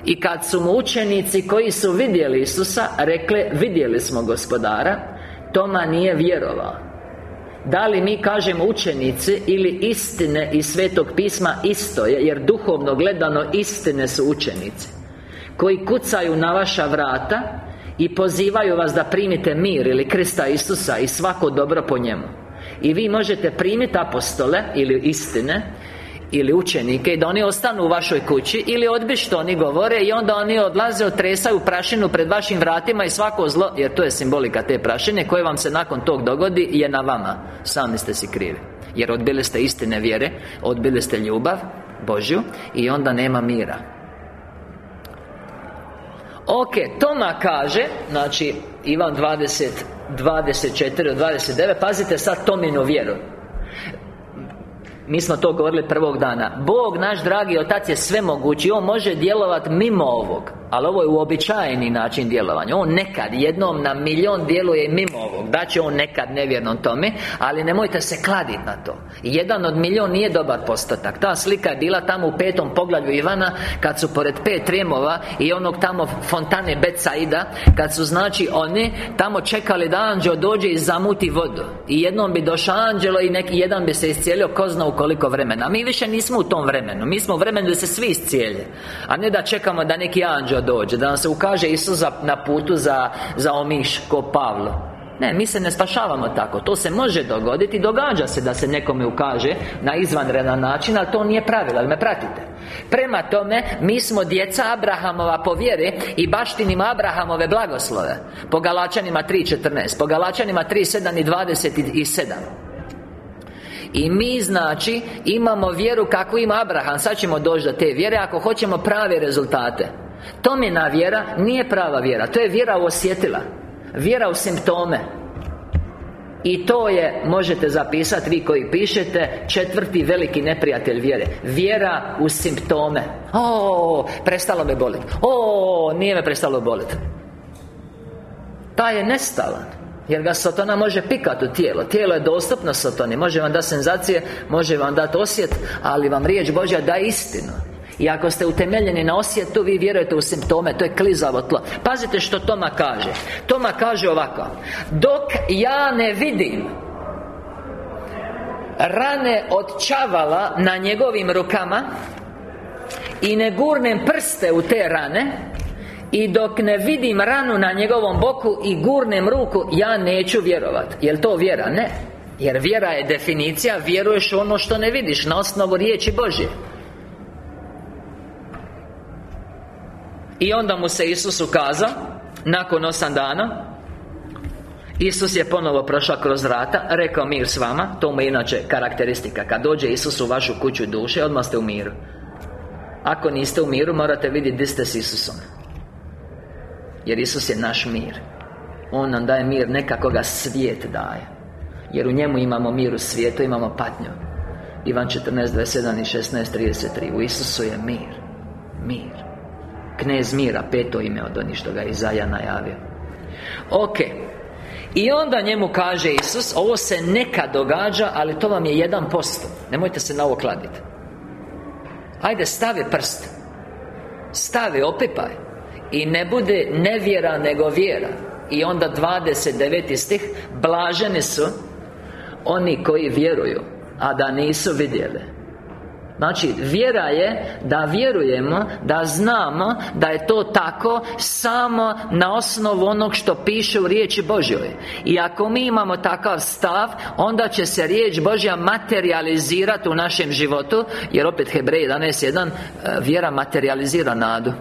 I kad su mu učenici koji su vidjeli Isusa Rekle, vidjeli smo gospodara Toma nije vjerovao da li mi kažemo učenici ili istine iz Svetog pisma isto je Jer duhovno gledano istine su učenici Koji kucaju na vaša vrata I pozivaju vas da primite mir ili Krista Isusa I svako dobro po njemu. I vi možete primiti apostole ili istine ili učenike i da oni ostanu u vašoj kući ili odbi što oni govore i onda oni odlaze otresaju prašinu pred vašim vratima i svako zlo jer to je simbolika te prašine koje vam se nakon tog dogodi je na vama. Sami ste si krivi. Jer odbili ste istine vjere odbili ste ljubav Božju i onda nema mira. Ok, Toma kaže Znači, Ivan 20 24 29 Pazite sad Tominu vjeru mi smo to govorili prvog dana. Bog, naš dragi Otac je sve mogući On može djelovati mimo ovog ali ovo je uobičajeni način djelovanja. On nekad, jednom na milion djeluje mimo ovog. Će on nekad nevjerno tome Ali nemojte se kladiti na to. Jedan od milion nije dobar postotak. Ta slika je bila tamo u petom poglavlju Ivana Kad su pored pet rijemova I onog tamo fontane Becaida Kad su znači oni Tamo čekali da anđeo dođe i zamuti vodu. I jednom bi došao anđelo I neki jedan bi se iscijelio Ko zna u koliko vremena. Mi više nismo u tom vremenu. Mi smo u vremenu da se svi iscijelje A ne da čekamo da neki anđeo dođe Da nam se ukaže Isus na putu za, za omiš Ko Pavlo. Ne, mi se ne spašavamo tako. To se može dogoditi Događa se da se nekome ukaže Na izvanredan način Ali to nije pravilo Ali me pratite? Prema tome Mi smo djeca Abrahamova po vjeri I baštinima Abrahamove blagoslove. Po Galačanima 3.14 Po Galačanima 3.7 i 27 i mi znači imamo vjeru kakvu ima Abraham. Sad ćemo doći do te vjere ako hoćemo prave rezultate Tomina vjera nije prava vjera. To je vjera u osjetila Vjera u simptome. I to je, možete zapisati vi koji pišete Četvrti veliki neprijatelj vjere. Vjera u simptome. O, prestalo me boliti O, nije me prestalo boliti Taj je nestalan jer ga Satana može pikati u tijelo. Tijelo je dostupno Satani. Može vam dati senzacije Može vam dati osjet Ali vam riječ Božja da istinu i ako ste utemeljeni na osjetu Vi vjerujete u simptome To je klizavo tlo. Pazite što Toma kaže. Toma kaže ovako Dok ja ne vidim Rane od čavala Na njegovim rukama I ne gurnem prste u te rane i dok ne vidim ranu na njegovom boku I gurnem ruku Ja neću vjerovat. Jel to vjera? Ne. Jer vjera je definicija Vjeruješ ono što ne vidiš Na osnovu riječi Božje I onda mu se Isus ukazao Nakon osam dana Isus je ponovo prošao kroz vrata Rekao mir s vama. To mu je inače karakteristika. Kad dođe Isus u vašu kuću duše Odmah ste u miru. Ako niste u miru Morate vidjeti gdje ste s Isusom. Jer Isus je naš mir. On nam daje mir nekako ga svijet daje. Jer u njemu imamo mir u svijetu Imamo patnju. Ivan 14, 27 i 16, 33 U Isusu je mir. Mir Knez mira, peto ime od onih što ga je Izaja najavio. Ok I onda njemu kaže Isus Ovo se neka događa, ali to vam je jedan posto. Nemojte se na ovo kladiti Ajde, stavi prst. Stavi, opipaj. I ne bude nevjera, nego vjera. I onda 29. stih Blaženi su Oni koji vjeruju A da nisu vidjeli Znači, vjera je da vjerujemo, da znamo da je to tako Samo na osnovu onog što piše u riječi Božjoj. I ako mi imamo takav stav Onda će se riječ Božja materializirati u našem životu Jer opet Hebrej 11.1 e, Vjera materializira nadu.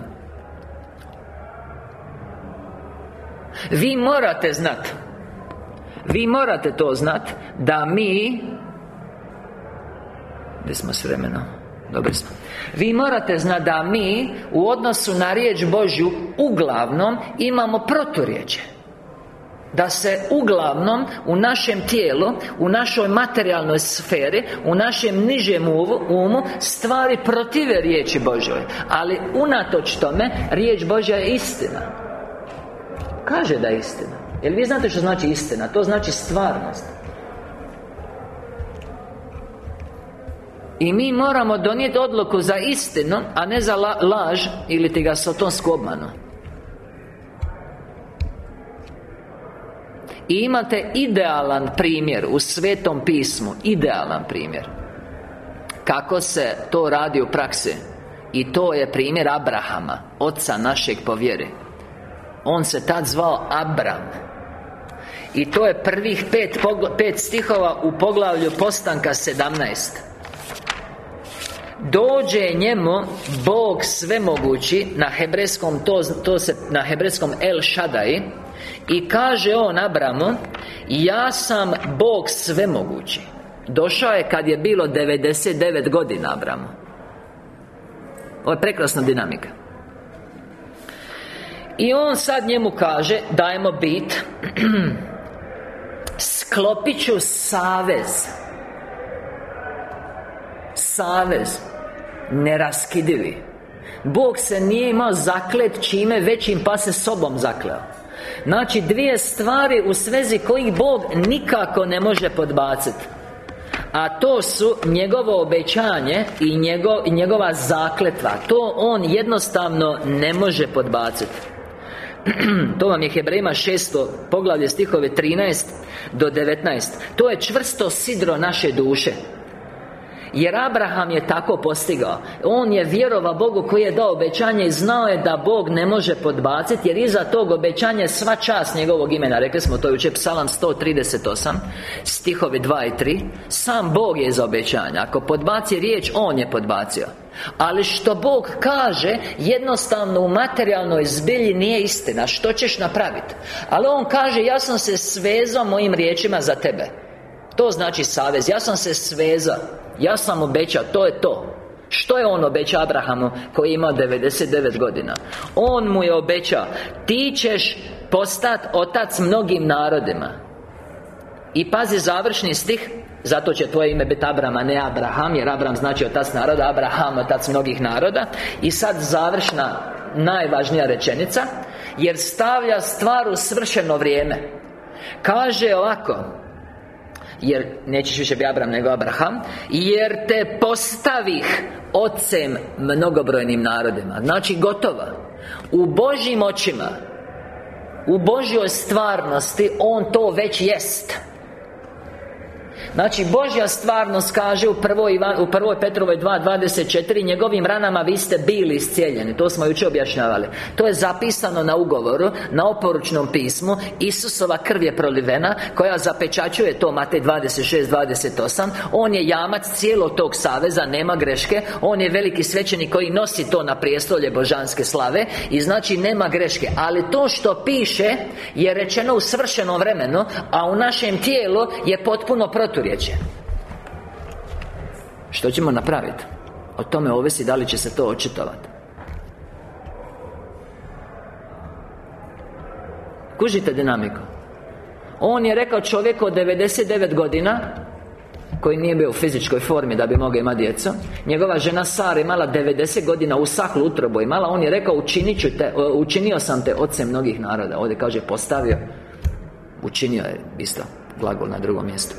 Vi morate znati Vi morate to znati Da mi gdje smo s vremenom? Dobri smo. Vi morate znati da mi U odnosu na riječ Božju Uglavnom imamo proturječe. Da se uglavnom u našem tijelu U našoj materijalnoj sferi U našem nižem umu Stvari protive riječi Božoj Ali unatoč tome Riječ Božja je istina. Kaže da je istina. Jel vi znate što znači istina? To znači stvarnost I mi moramo donijeti odluku za istinu A ne za laž Ili ti ga sotonsku obmanu. I imate idealan primjer U Svetom pismu Idealan primjer. Kako se to radi u praksi. I to je primjer Abrahama Oca našeg po vjeri. On se tad zvao Abram. I to je prvih pet, pet stihova u poglavlju postanka 17 Dođe njemu Bog svemogući Na hebrejskom to, to se Na hebrejskom El Shaddai I kaže on Abramu Ja sam Bog svemogući. Došao je kad je bilo 99 godina Abramu Ovo je prekrasna dinamika. I on sad njemu kaže Dajemo bit *clears throat* Sklopit ću savez. Savez Neraskidivi Bog se nije imao zaklet čime većim pa se sobom zakleo. Znači dvije stvari u svezi kojih Bog nikako ne može podbaciti a to su njegovo obećanje i njegova zakletva. To on jednostavno ne može podbaciti *clears throat* To vam je Hebrejima 600 poglavlje stihove 13 do 19 To je čvrsto sidro naše duše jer Abraham je tako postigao. On je vjerovao Bogu koji je dao obećanje I znao je da Bog ne može podbaciti Jer iza tog obećanja sva čast njegovog imena. Rekli smo to jučer Psalam 138 Stihovi 2 i 3 Sam Bog je za obećanje Ako podbaci riječ On je podbacio. Ali što Bog kaže Jednostavno u materijalnoj zbilji nije istina. Što ćeš napraviti Ali On kaže Ja sam se svezao mojim riječima za tebe. To znači savez. Ja sam se svezao ja sam obećao, to je to. Što je on obećao Abrahamu koji ima 99 godina? On mu je obećao Ti ćeš postati otac mnogim narodima. I pazi završni stih zato će tvoje ime biti Abraham, a ne Abraham Jer Abraham znači otac naroda Abraham otac mnogih naroda. I sad završna Najvažnija rečenica Jer stavlja stvar u svršeno vrijeme. Kaže ovako jer nećeš više biti Abram nego Abraham Jer te postavih Ocem mnogobrojnim narodima. Znači gotova. U Božjim očima U Božjoj stvarnosti On to već jest Znači, Božja stvarnost kaže u prvoj, u prvoj Petrovoj 2.24 Njegovim ranama vi ste bili iscijeljeni. To smo jučer objašnjavali. To je zapisano na ugovoru Na oporučnom pismu. Isusova krv je prolivena Koja zapečačuje to Matej 26.28 On je jamac cijelog tog saveza Nema greške. On je veliki svećenik koji nosi to na prijestolje božanske slave. I znači nema greške. Ali to što piše Je rečeno u svršenom vremenu A u našem tijelu je potpuno protiv proturječje Što ćemo napraviti? O tome ovisi da li će se to očitovati Kužite dinamiku? On je rekao čovjeku od 99 godina koji nije bio u fizičkoj formi da bi mogao imati djecu. Njegova žena Sara imala 90 godina u saklu utrobu imala. On je rekao učinit te, učinio sam te ocem mnogih naroda. Ovdje kaže postavio. Učinio je isto glagol na drugom mjestu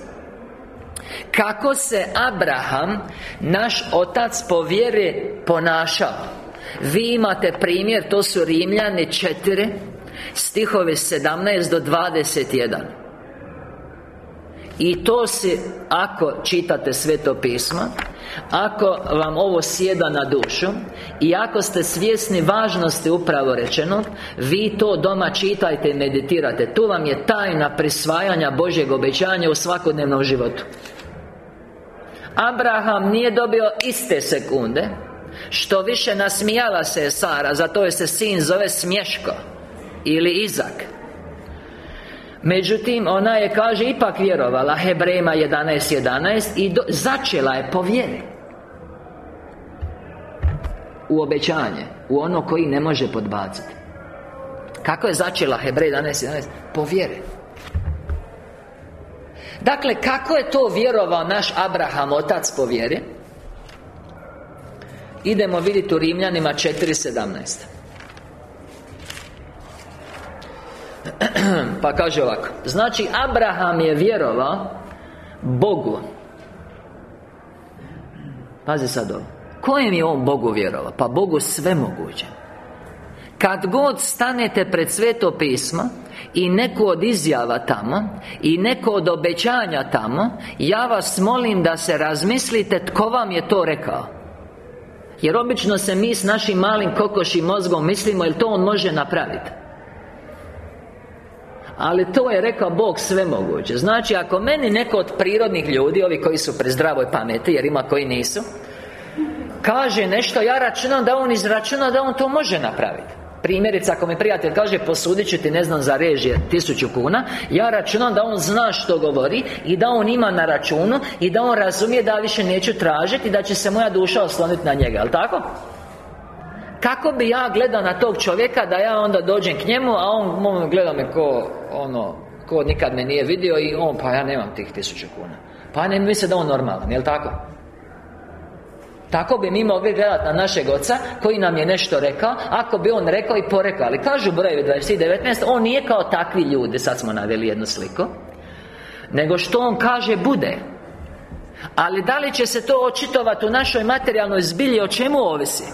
kako se Abraham Naš otac po vjeri ponašao? Vi imate primjer To su Rimljani 4 Stihovi 17 do 21 i to si, ako čitate Sveto pismo Ako vam ovo sjeda na dušu I ako ste svjesni važnosti upravo rečenog Vi to doma čitajte i meditirate. Tu vam je tajna prisvajanja Božjeg obećanja u svakodnevnom životu Abraham nije dobio iste sekunde. Što više nasmijala se je Sara Zato je se sin zove Smješko Ili Izak. Međutim, ona je, kaže, ipak vjerovala. Hebrejima 11.11 11, I do, začela je po vjeri. U obećanje U ono koji ne može podbaciti. Kako je začela Hebrej 11.11? 11? Po vjeri Dakle, kako je to vjerovao naš Abraham, otac po vjeri? Idemo vidjeti u Rimljanima 4.17 *clears throat* Pa kaže ovako. Znači, Abraham je vjerovao Bogu. Pazi sad ovo. Kojem je on Bogu vjerovao? Pa Bogu sve moguće Kad god stanete pred sveto pismo I neko od izjava tamo I neko od obećanja tamo Ja vas molim da se razmislite Tko vam je to rekao. Jer obično se mi s našim malim kokošim mozgom Mislimo, jel to on može napraviti ali to je rekao Bog sve moguće Znači, ako meni neko od prirodnih ljudi Ovi koji su pri zdravoj pameti Jer ima koji nisu Kaže nešto, ja računam da on izračuna Da on to može napraviti Primjerice, ako mi prijatelj kaže Posudit ću ti, ne znam, za režije tisuću kuna Ja računam da on zna što govori I da on ima na računu I da on razumije da više neću tražiti I da će se moja duša osloniti na njega, jel tako? Kako bi ja gledao na tog čovjeka Da ja onda dođem k njemu A on gleda me ko ono Ko nikad me nije vidio I on, pa ja nemam tih tisuću kuna Pa ne misle da on normalan, jel tako? Tako bi mi mogli gledati na našeg oca Koji nam je nešto rekao Ako bi on rekao i porekao. Ali kažu brojevi 19 On nije kao takvi ljudi Sad smo naveli jednu sliku Nego što on kaže bude. Ali da li će se to očitovati u našoj materijalnoj zbilji O čemu ovisi?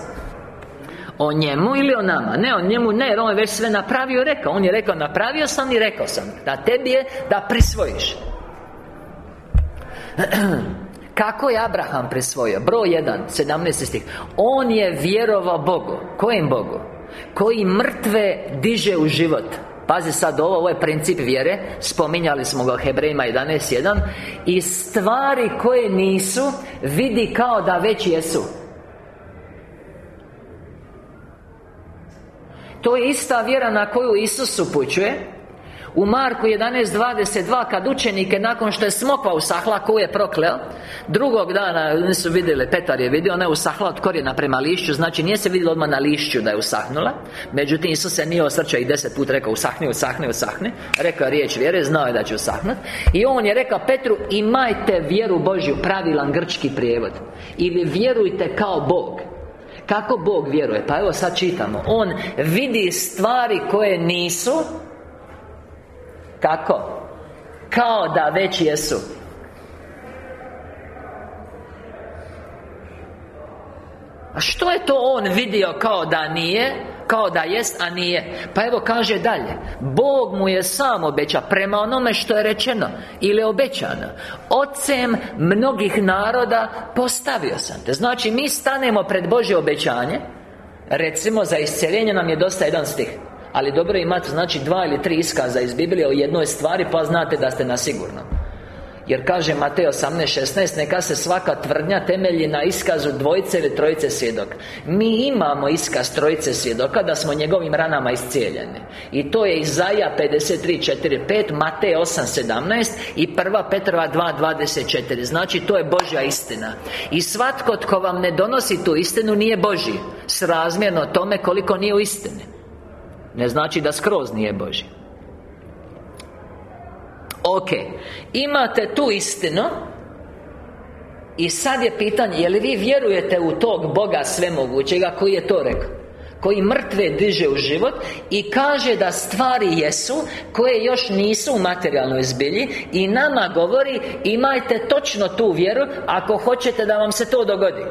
O njemu ili o nama? Ne, o njemu ne, jer on je već sve napravio i rekao. On je rekao, napravio sam i rekao sam. Da tebi je da prisvojiš *clears throat* Kako je Abraham prisvojio? Broj 1, 17 stih. On je vjerovao Bogu. Kojem Bogu? Koji mrtve diže u život. Pazi sad ovo, ovo je princip vjere. Spominjali smo ga u Hebrejima 11.1 I stvari koje nisu Vidi kao da već jesu. To je ista vjera na koju Isus upućuje u Marku 11.22 Kad učenike nakon što je smokva usahla Ko je prokleo Drugog dana nisu vidjeli Petar je vidio Ona je usahla od korijena prema lišću Znači nije se vidjelo odmah na lišću da je usahnula. Međutim Isus se nije osvrćao i deset put rekao Usahni, usahni, usahni. Rekao je riječ vjere Znao je da će usahnut. I on je rekao Petru Imajte vjeru Božju Pravilan grčki prijevod. Ili vjerujte kao Bog. Kako Bog vjeruje? Pa evo sad čitamo. On vidi stvari koje nisu kako? Kao da već jesu. A što je to on vidio kao da nije? Kao da jest, a nije? Pa evo kaže dalje. Bog mu je sam obeća Prema onome što je rečeno Ili obećano. Ocem mnogih naroda Postavio sam te. Znači mi stanemo pred Božje obećanje. Recimo za isceljenje nam je dosta jedan stih ali dobro imati znači dva ili tri iskaza iz Biblije o jednoj stvari Pa znate da ste na sigurno jer kaže Matej 18.16 Neka se svaka tvrdnja temelji na iskazu dvojice ili trojice svjedok. Mi imamo iskaz trojice svjedoka Da smo njegovim ranama iscijeljeni. I to je Izaja 53.4.5 Matej 8.17 I 1. Petrova 2.24 Znači to je Božja istina. I svatko tko vam ne donosi tu istinu Nije Boži Srazmjerno tome koliko nije u istini ne znači da skroz nije Boži Ok Imate tu istinu I sad je pitanje Je li vi vjerujete u tog Boga svemogućega Koji je to rekao? Koji mrtve diže u život I kaže da stvari jesu Koje još nisu u materijalnoj zbilji I nama govori Imajte točno tu vjeru Ako hoćete da vam se to dogodi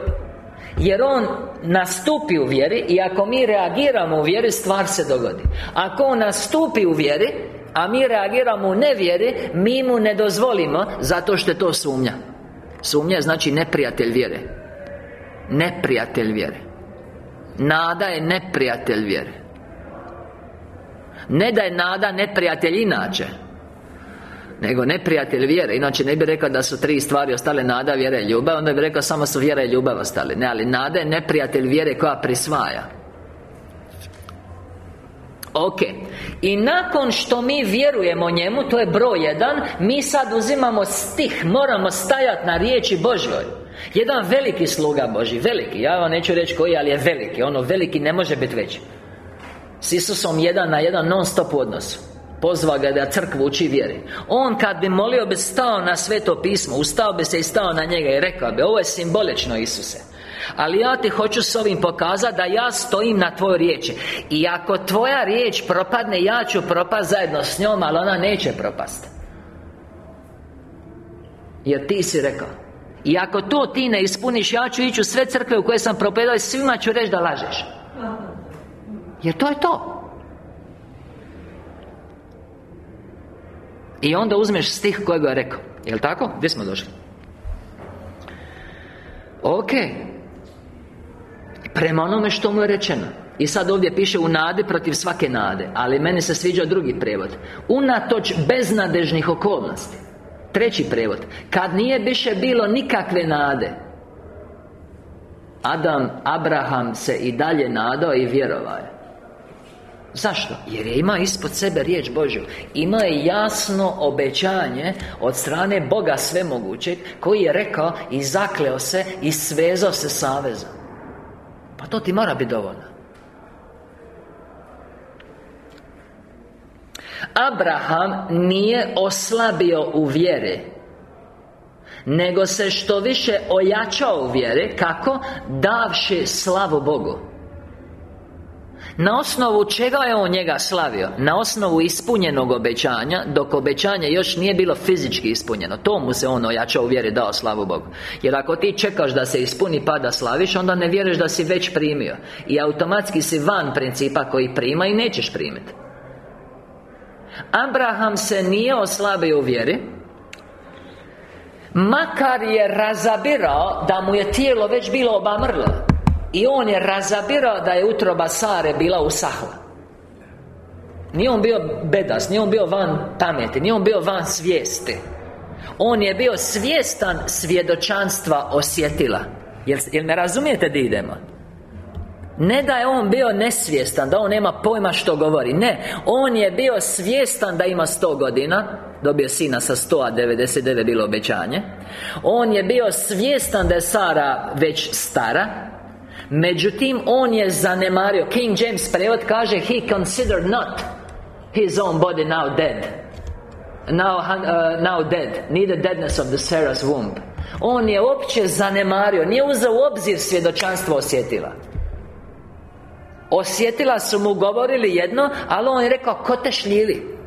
jer On nastupi u vjeri I ako mi reagiramo u vjeri Stvar se dogodi. Ako On nastupi u vjeri A mi reagiramo u nevjeri Mi mu ne dozvolimo Zato što je to sumnja. Sumnja znači neprijatelj vjere. Neprijatelj vjere. Nada je neprijatelj vjere. Ne da je nada neprijatelj inače nego neprijatelj vjere. Inače ne bi rekao da su tri stvari ostale Nada, vjera i ljubav Onda bi rekao samo su vjera i ljubav ostale. Ne, ali nada je neprijatelj vjere koja prisvaja. Ok. I nakon što mi vjerujemo njemu To je broj jedan Mi sad uzimamo stih Moramo stajati na riječi Božjoj. Jedan veliki sluga Boži Veliki, ja vam neću reći koji Ali je veliki. Ono veliki ne može biti veći. S Isusom jedan na jedan non stop u odnosu Pozva ga da crkvu uči vjeri. On kad bi molio bi stao na sveto pismo Ustao bi se i stao na njega i rekao bi Ovo je simbolično Isuse. Ali ja ti hoću s ovim pokazati da ja stojim na tvojoj riječi. I ako tvoja riječ propadne Ja ću propast zajedno s njom Ali ona neće propast. Jer ti si rekao. I ako to ti ne ispuniš Ja ću ići u sve crkve u koje sam propedao I svima ću reći da lažeš. Jer to je to I onda uzmeš stih kojega je rekao. Jel' tako? Gdje smo došli? Ok. Prema onome što mu je rečeno. I sad ovdje piše u nade protiv svake nade Ali meni se sviđa drugi prijevod Unatoč beznadežnih okolnosti. Treći prijevod Kad nije više bilo nikakve nade Adam, Abraham se i dalje nadao i vjerovao je Zašto? Jer je ima ispod sebe riječ Božju Ima je jasno obećanje Od strane Boga svemogućeg Koji je rekao i zakleo se I svezao se savezom Pa to ti mora biti dovoljno Abraham nije oslabio u vjere Nego se što više ojačao u vjere Kako? Davši slavu Bogu na osnovu čega je on njega slavio? Na osnovu ispunjenog obećanja Dok obećanje još nije bilo fizički ispunjeno. To mu se on ojačao u vjeri dao slavu Bogu. Jer ako ti čekaš da se ispuni pa da slaviš Onda ne vjeruješ da si već primio. I automatski si van principa koji prima i nećeš primiti Abraham se nije oslabio u vjeri Makar je razabirao da mu je tijelo već bilo obamrlo I on je razabirao da je utroba Sare bila usahla Nije on bio bedas, nije on bio van pameti, nije on bio van svijesti. On je bio svjestan svjedočanstva osjetila. Jel, jel me razumijete di idemo? Ne da je on bio nesvjestan Da on nema pojma što govori. Ne On je bio svjestan da ima sto godina Dobio sina sa 100, a 99 bilo obećanje. On je bio svjestan da je Sara već stara Međutim, on je zanemario. King James prevod kaže He considered not His own body now dead. Now, uh, now dead. Neither deadness of the Sarah's womb. On je uopće zanemario. Nije uzeo u obzir svjedočanstvo osjetila. Osjetila su mu govorili jedno Ali on je rekao, ko te šljili?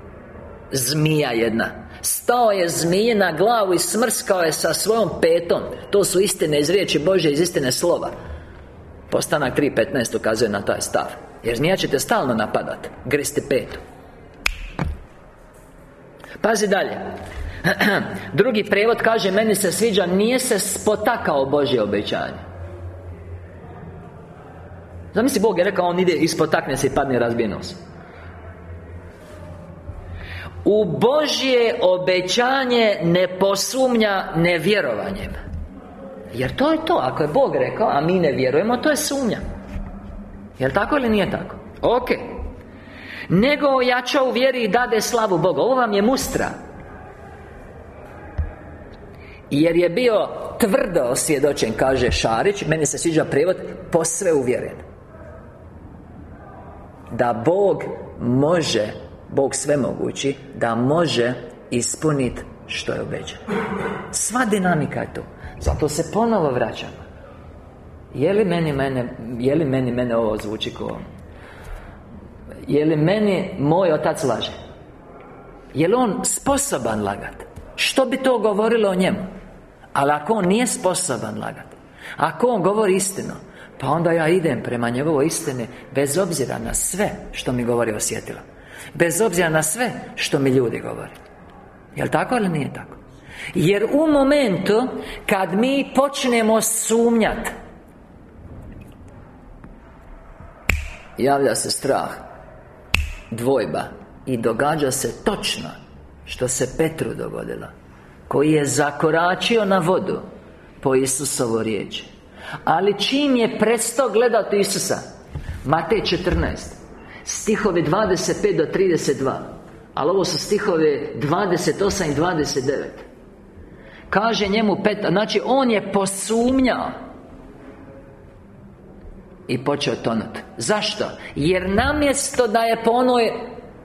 Zmija jedna. Stao je zmije na glavu i smrskao je sa svojom petom. To su istine iz riječi Bože, iz istine slova Postanak 3.15 ukazuje na taj stav. Jer zmija ćete stalno napadat Gristi petu. Pazi dalje. *clears throat* Drugi prevod kaže Meni se sviđa Nije se spotakao Božje obećanje. Zamisli Bog je rekao On ide ispotakne se i padne razbije nos. U Božje obećanje ne posumnja nevjerovanjem Jer to je to, ako je Bog rekao, a mi ne vjerujemo, to je sumnja. Jel' tako ili nije tako? Ok. Nego ojača u vjeri i dade slavu Boga Ovo vam je mustra. Jer je bio tvrdo osvjedočen, kaže Šarić. Meni se sviđa prijevod Posve uvjeren. Da Bog može Bog sve mogući Da može ispuniti što je obećano Sva dinamika je tu Zato se ponovo vraćamo Je li meni mene Je li meni mene ovo zvuči ko Je li meni moj otac laže? Je li on sposoban lagat? Što bi to govorilo o njemu? Ali ako on nije sposoban lagat Ako on govori istinu Pa onda ja idem prema njegovoj istini Bez obzira na sve što mi govori osjetila. Bez obzira na sve što mi ljudi govore. Jel' tako ili nije tako? Jer u momentu kad mi počnemo sumnjati Javlja se strah Dvojba I događa se točno Što se Petru dogodilo Koji je zakoračio na vodu Po Isusovo riječi. Ali čim je prestao gledati Isusa Matej 14 Stihovi 25 do 32 Ali ovo su stihove 28 i 29 Kaže njemu Petar Znači on je posumnjao. I počeo tonut. Zašto? Jer namjesto da je po onoj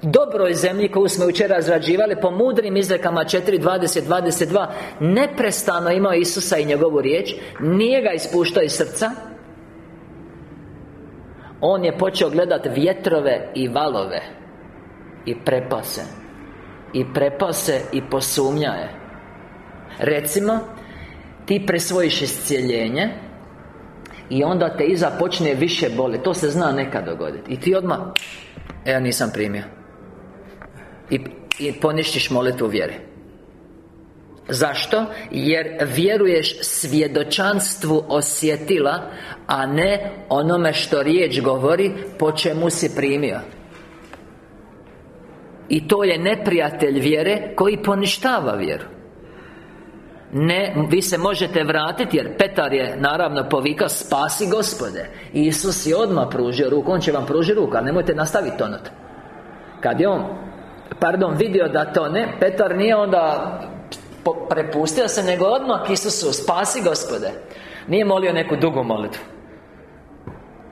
dobroj zemlji koju smo jučer razrađivali Po mudrim izrekama 4.20.22 Neprestano imao Isusa i njegovu riječ Nije ga ispuštao iz srca On je počeo gledati vjetrove i valove I prepao se. I prepao se i posumnjaje Recimo Ti presvojiš iscijeljenje I onda te iza počne više boli To se zna nekad dogoditi. I ti odmah E, ja nisam primio. I, i poništiš molitvu vjere. Zašto? Jer vjeruješ svjedočanstvu osjetila A ne onome što riječ govori Po čemu si primio. I to je neprijatelj vjere Koji poništava vjeru ne, vi se možete vratiti jer Petar je naravno povikao Spasi gospode. Isus je odmah pružio ruku On će vam pružiti ruku, ali nemojte nastaviti tonut. Kad je on Pardon, vidio da to ne Petar nije onda prepustio se Nego odmah Isusu Spasi gospode. Nije molio neku dugu molitvu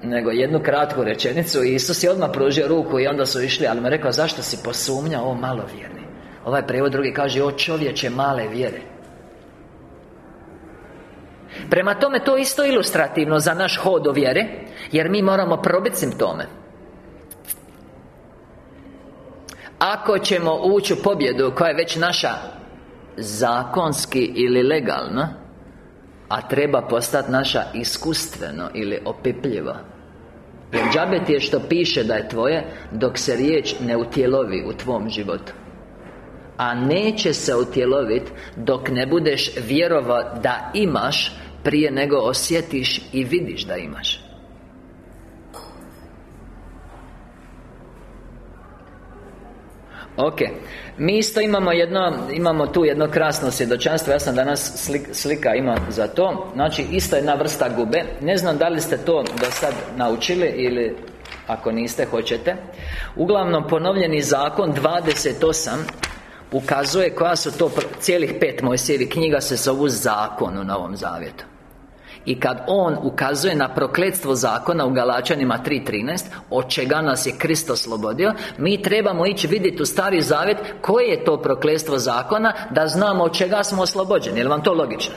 nego jednu kratku rečenicu Isus je odmah pružio ruku i onda su išli Ali me rekao zašto si posumnjao o malo vjerni Ovaj prevod drugi kaže O čovječe male vjere Prema tome, to isto ilustrativno za naš hod vjere Jer mi moramo probiti simptome. Ako ćemo ući u pobjedu koja je već naša Zakonski ili legalna A treba postati naša iskustveno ili opipljiva Jer džabe ti je što piše da je tvoje Dok se riječ ne utjelovi u tvom životu a neće se utjeloviti dok ne budeš vjerovao da imaš prije nego osjetiš i vidiš da imaš. Ok, mi isto imamo jedno, imamo tu jedno krasno svjedočanstvo Ja sam danas slika ima za to. Znači, isto jedna vrsta gube. Ne znam da li ste to do sad naučili ili Ako niste, hoćete. Uglavnom, ponovljeni zakon 28 Ukazuje koja su to Cijelih pet Mojsijevih knjiga se zovu zakon u Novom Zavjetu i kad On ukazuje na prokletstvo zakona u Galačanima 3.13 Od čega nas je Kristo oslobodio Mi trebamo ići vidjeti u Stari Zavjet Koje je to prokletstvo zakona Da znamo od čega smo oslobođeni Je vam to logično?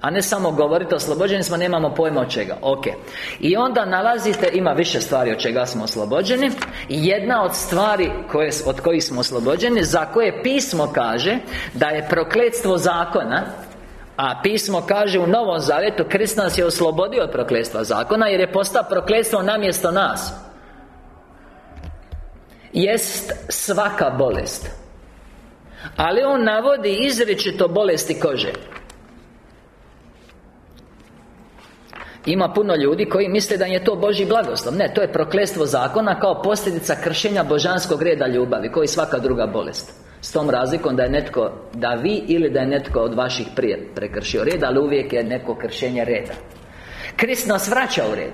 A ne samo govoriti oslobođeni smo, nemamo pojma od čega. Ok. I onda nalazite, ima više stvari od čega smo oslobođeni. Jedna od stvari koje, od kojih smo oslobođeni Za koje pismo kaže Da je prokletstvo zakona a pismo kaže u Novom Zavjetu Krist nas je oslobodio od prokletstva zakona Jer je postao prokletstvo namjesto nas. Jest svaka bolest. Ali on navodi izričito bolesti kože Ima puno ljudi koji misle da je to Boži blagoslov. Ne, to je prokletstvo zakona kao posljedica kršenja božanskog reda ljubavi Koji svaka druga bolest. S tom razlikom da je netko Da vi ili da je netko od vaših prije prekršio red Ali uvijek je neko kršenje reda. Krist nas vraća u red.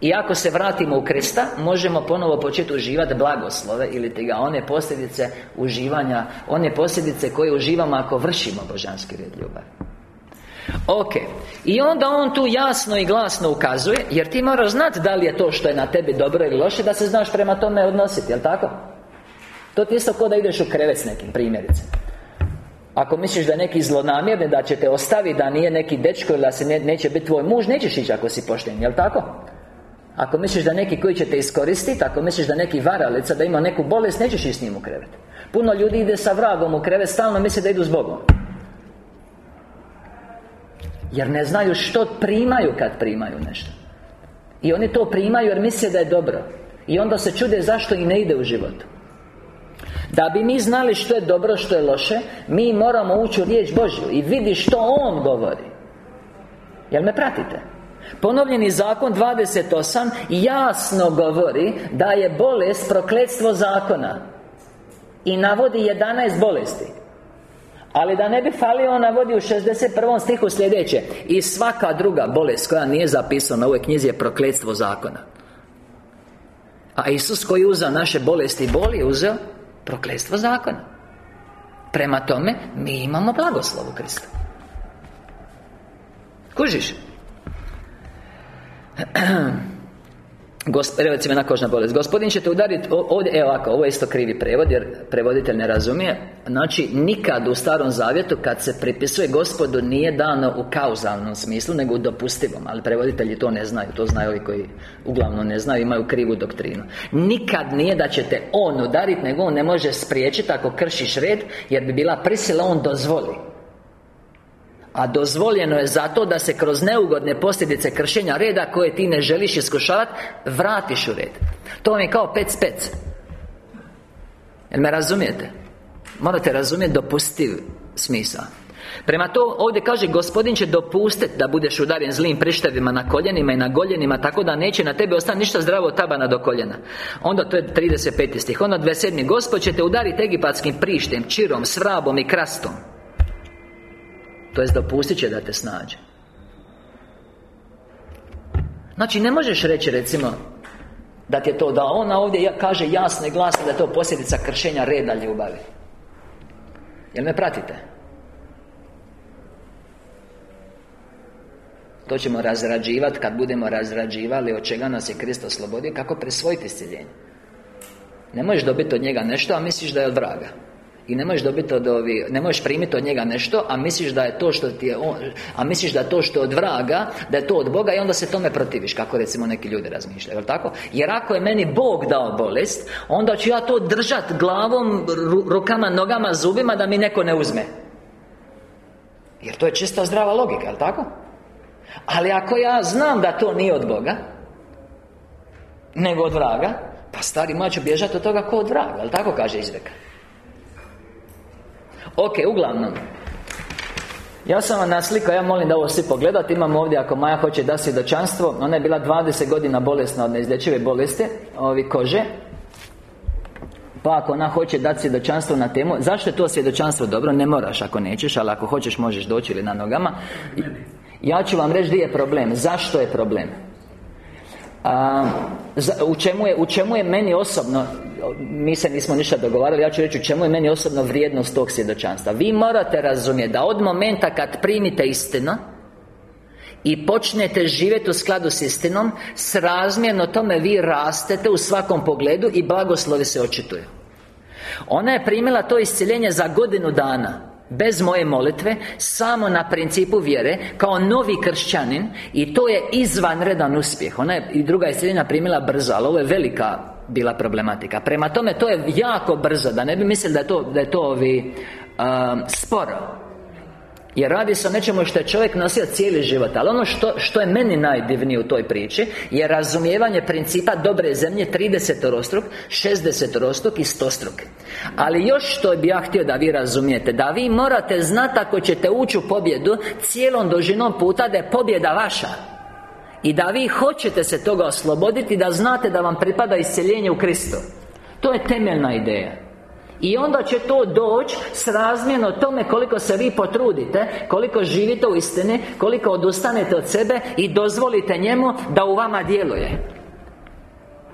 I ako se vratimo u Krista Možemo ponovo početi uživati blagoslove Ili ti ga one posljedice uživanja One posljedice koje uživamo ako vršimo božanski red ljubavi Ok I onda on tu jasno i glasno ukazuje Jer ti moraš znati da li je to što je na tebi dobro ili loše Da se znaš prema tome odnositi, jel tako? To ti isto kao da ideš u krevet s nekim, primjerice Ako misliš da je neki zlonamjerni Da će te ostaviti, da nije neki dečko Ili da se neće biti tvoj muž Nećeš ići ako si pošten, jel tako? Ako misliš da neki koji će te iskoristiti Ako misliš da neki varalica Da ima neku bolest Nećeš ići s njim u krevet Puno ljudi ide sa vragom u krevet Stalno misle da idu s Bogom Jer ne znaju što primaju kad primaju nešto. I oni to primaju jer misle da je dobro. I onda se čude zašto i ne ide u životu da bi mi znali što je dobro, što je loše Mi moramo ući u riječ Božju I vidi što On govori. Jel me pratite? Ponovljeni zakon 28 jasno govori Da je bolest prokletstvo zakona I navodi 11 bolesti ali da ne bi falio, on navodi u 61. stihu sljedeće I svaka druga bolest koja nije zapisana u ovoj knjizi je prokletstvo zakona A Isus koji uzeo naše bolesti i boli je uzeo prokletstvo zakona Prema tome, mi imamo blagoslovu Krista Kužiš? *clears throat* Recimo na kožna bolest. Gospodin će te udariti ovdje, evo ovako, ovo je isto krivi prevod jer prevoditelj ne razumije. Znači, nikad u starom zavjetu kad se pripisuje gospodu nije dano u kauzalnom smislu nego u dopustivom Ali prevoditelji to ne znaju, to znaju ovi koji uglavnom ne znaju, imaju krivu doktrinu. Nikad nije da će te on udariti, nego on ne može spriječiti ako kršiš red Jer bi bila prisila, on dozvoli a dozvoljeno je zato da se kroz neugodne posljedice kršenja reda Koje ti ne želiš iskušavati Vratiš u red To vam je kao pec pec Jel me razumijete? Morate razumjeti dopustiv smisao Prema to ovdje kaže Gospodin će dopustiti da budeš udaren zlim prištevima na koljenima i na goljenima Tako da neće na tebi ostati ništa zdravo tabana do koljena Onda to je 35. stih Onda 27. Gospod će te udariti egipatskim prištem, čirom, svrabom i krastom To jest dopustit će da te snađe. Znači ne možeš reći recimo Da ti je to da ona ovdje kaže jasno i glasno da je to posljedica kršenja reda ljubavi. Jel me pratite? To ćemo razrađivati kad budemo razrađivali od čega nas je Krist oslobodio Kako presvojiti isciljenje. Ne možeš dobiti od njega nešto, a misliš da je od vraga i ne možeš dobiti od ovi, ne možeš primiti od njega nešto A misliš da je to što ti je on, A misliš da je to što je od vraga Da je to od Boga i onda se tome protiviš Kako recimo neki ljudi razmišljaju, jel tako? Jer ako je meni Bog dao bolest Onda ću ja to držati glavom, rukama, nogama, zubima Da mi neko ne uzme Jer to je čista zdrava logika, jel tako? Ali ako ja znam da to nije od Boga Nego od vraga Pa stari moj ću bježati od toga ko od vraga Ali tako kaže izreka Ok, uglavnom. Ja sam vam naslikao, ja molim da ovo svi pogledate. Imamo ovdje, ako Maja hoće da svjedočanstvo Ona je bila 20 godina bolesna od neizlječive bolesti Ovi kože. Pa ako ona hoće dati svjedočanstvo na temu Zašto je to svjedočanstvo dobro? Ne moraš ako nećeš Ali ako hoćeš možeš doći ili na nogama. Ja ću vam reći gdje je problem. Zašto je problem? A, u, čemu je, u čemu je meni osobno Mi se nismo ništa dogovarali Ja ću reći u čemu je meni osobno vrijednost tog svjedočanstva. Vi morate razumjeti da od momenta kad primite istinu i počnete živjeti u skladu s istinom Srazmjerno tome vi rastete u svakom pogledu I blagoslovi se očituju. Ona je primila to isciljenje za godinu dana Bez moje molitve Samo na principu vjere Kao novi kršćanin I to je izvanredan uspjeh. Ona je i druga iscijeljenja primila brzo Ali ovo je velika bila problematika. Prema tome to je jako brzo Da ne bi mislili da je to, da je to ovi, um, sporo jer radi se o nečemu što je čovjek nosio cijeli život. Ali ono što, što je meni najdivnije u toj priči Je razumijevanje principa dobre zemlje 30 rostruk 60 rostruk i 100 struk Ali još što bi ja htio da vi razumijete Da vi morate znati ako ćete ući u pobjedu Cijelom dužinom puta da je pobjeda vaša I da vi hoćete se toga osloboditi Da znate da vam pripada isceljenje u Kristu To je temeljna ideja. I onda će to doći s razmjerno tome koliko se vi potrudite Koliko živite u istini Koliko odustanete od sebe I dozvolite njemu da u vama djeluje.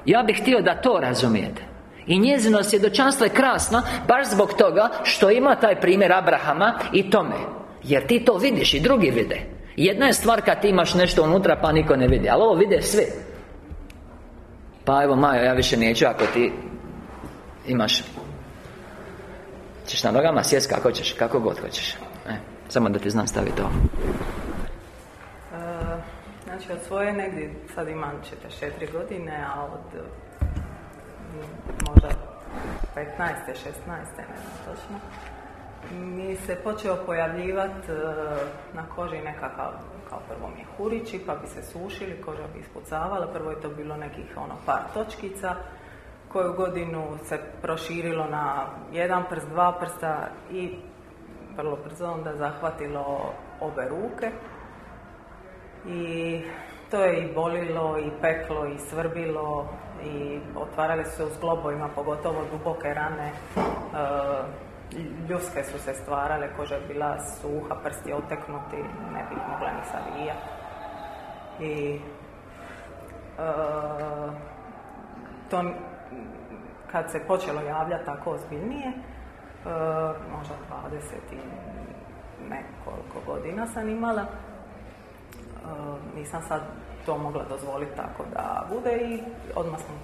Ja bih htio da to razumijete. I njezino svjedočanstvo je krasno Baš zbog toga što ima taj primjer Abrahama i tome. Jer ti to vidiš i drugi vide Jedna je stvar kad ti imaš nešto unutra pa niko ne vidi Ali ovo vide sve Pa evo Majo, ja više neću ako ti imaš Češ na nogama sjest kako ćeš, kako god hoćeš e, Samo da ti znam staviti ovo e, Znači od svoje negdje, sad imam četiri godine, a od možda 15. 16. ne znam točno mi se počeo pojavljivati e, na koži nekakav kao prvo mi je hurići, pa bi se sušili, koža bi ispucavala, prvo je to bilo nekih ono par točkica, koju godinu se proširilo na jedan prst, dva prsta i vrlo brzo onda zahvatilo obe ruke. I to je i bolilo i peklo i svrbilo i otvarali su se u zglobovima, pogotovo duboke rane e, ljuske su se stvarale, koža je bila suha, prsti oteknuti, ne bih mogla ni savijati. I e, to kad se počelo javljati tako ozbiljnije, e, možda 20 i nekoliko godina sam imala, e, nisam sad to mogla dozvoliti tako da bude i odmah sam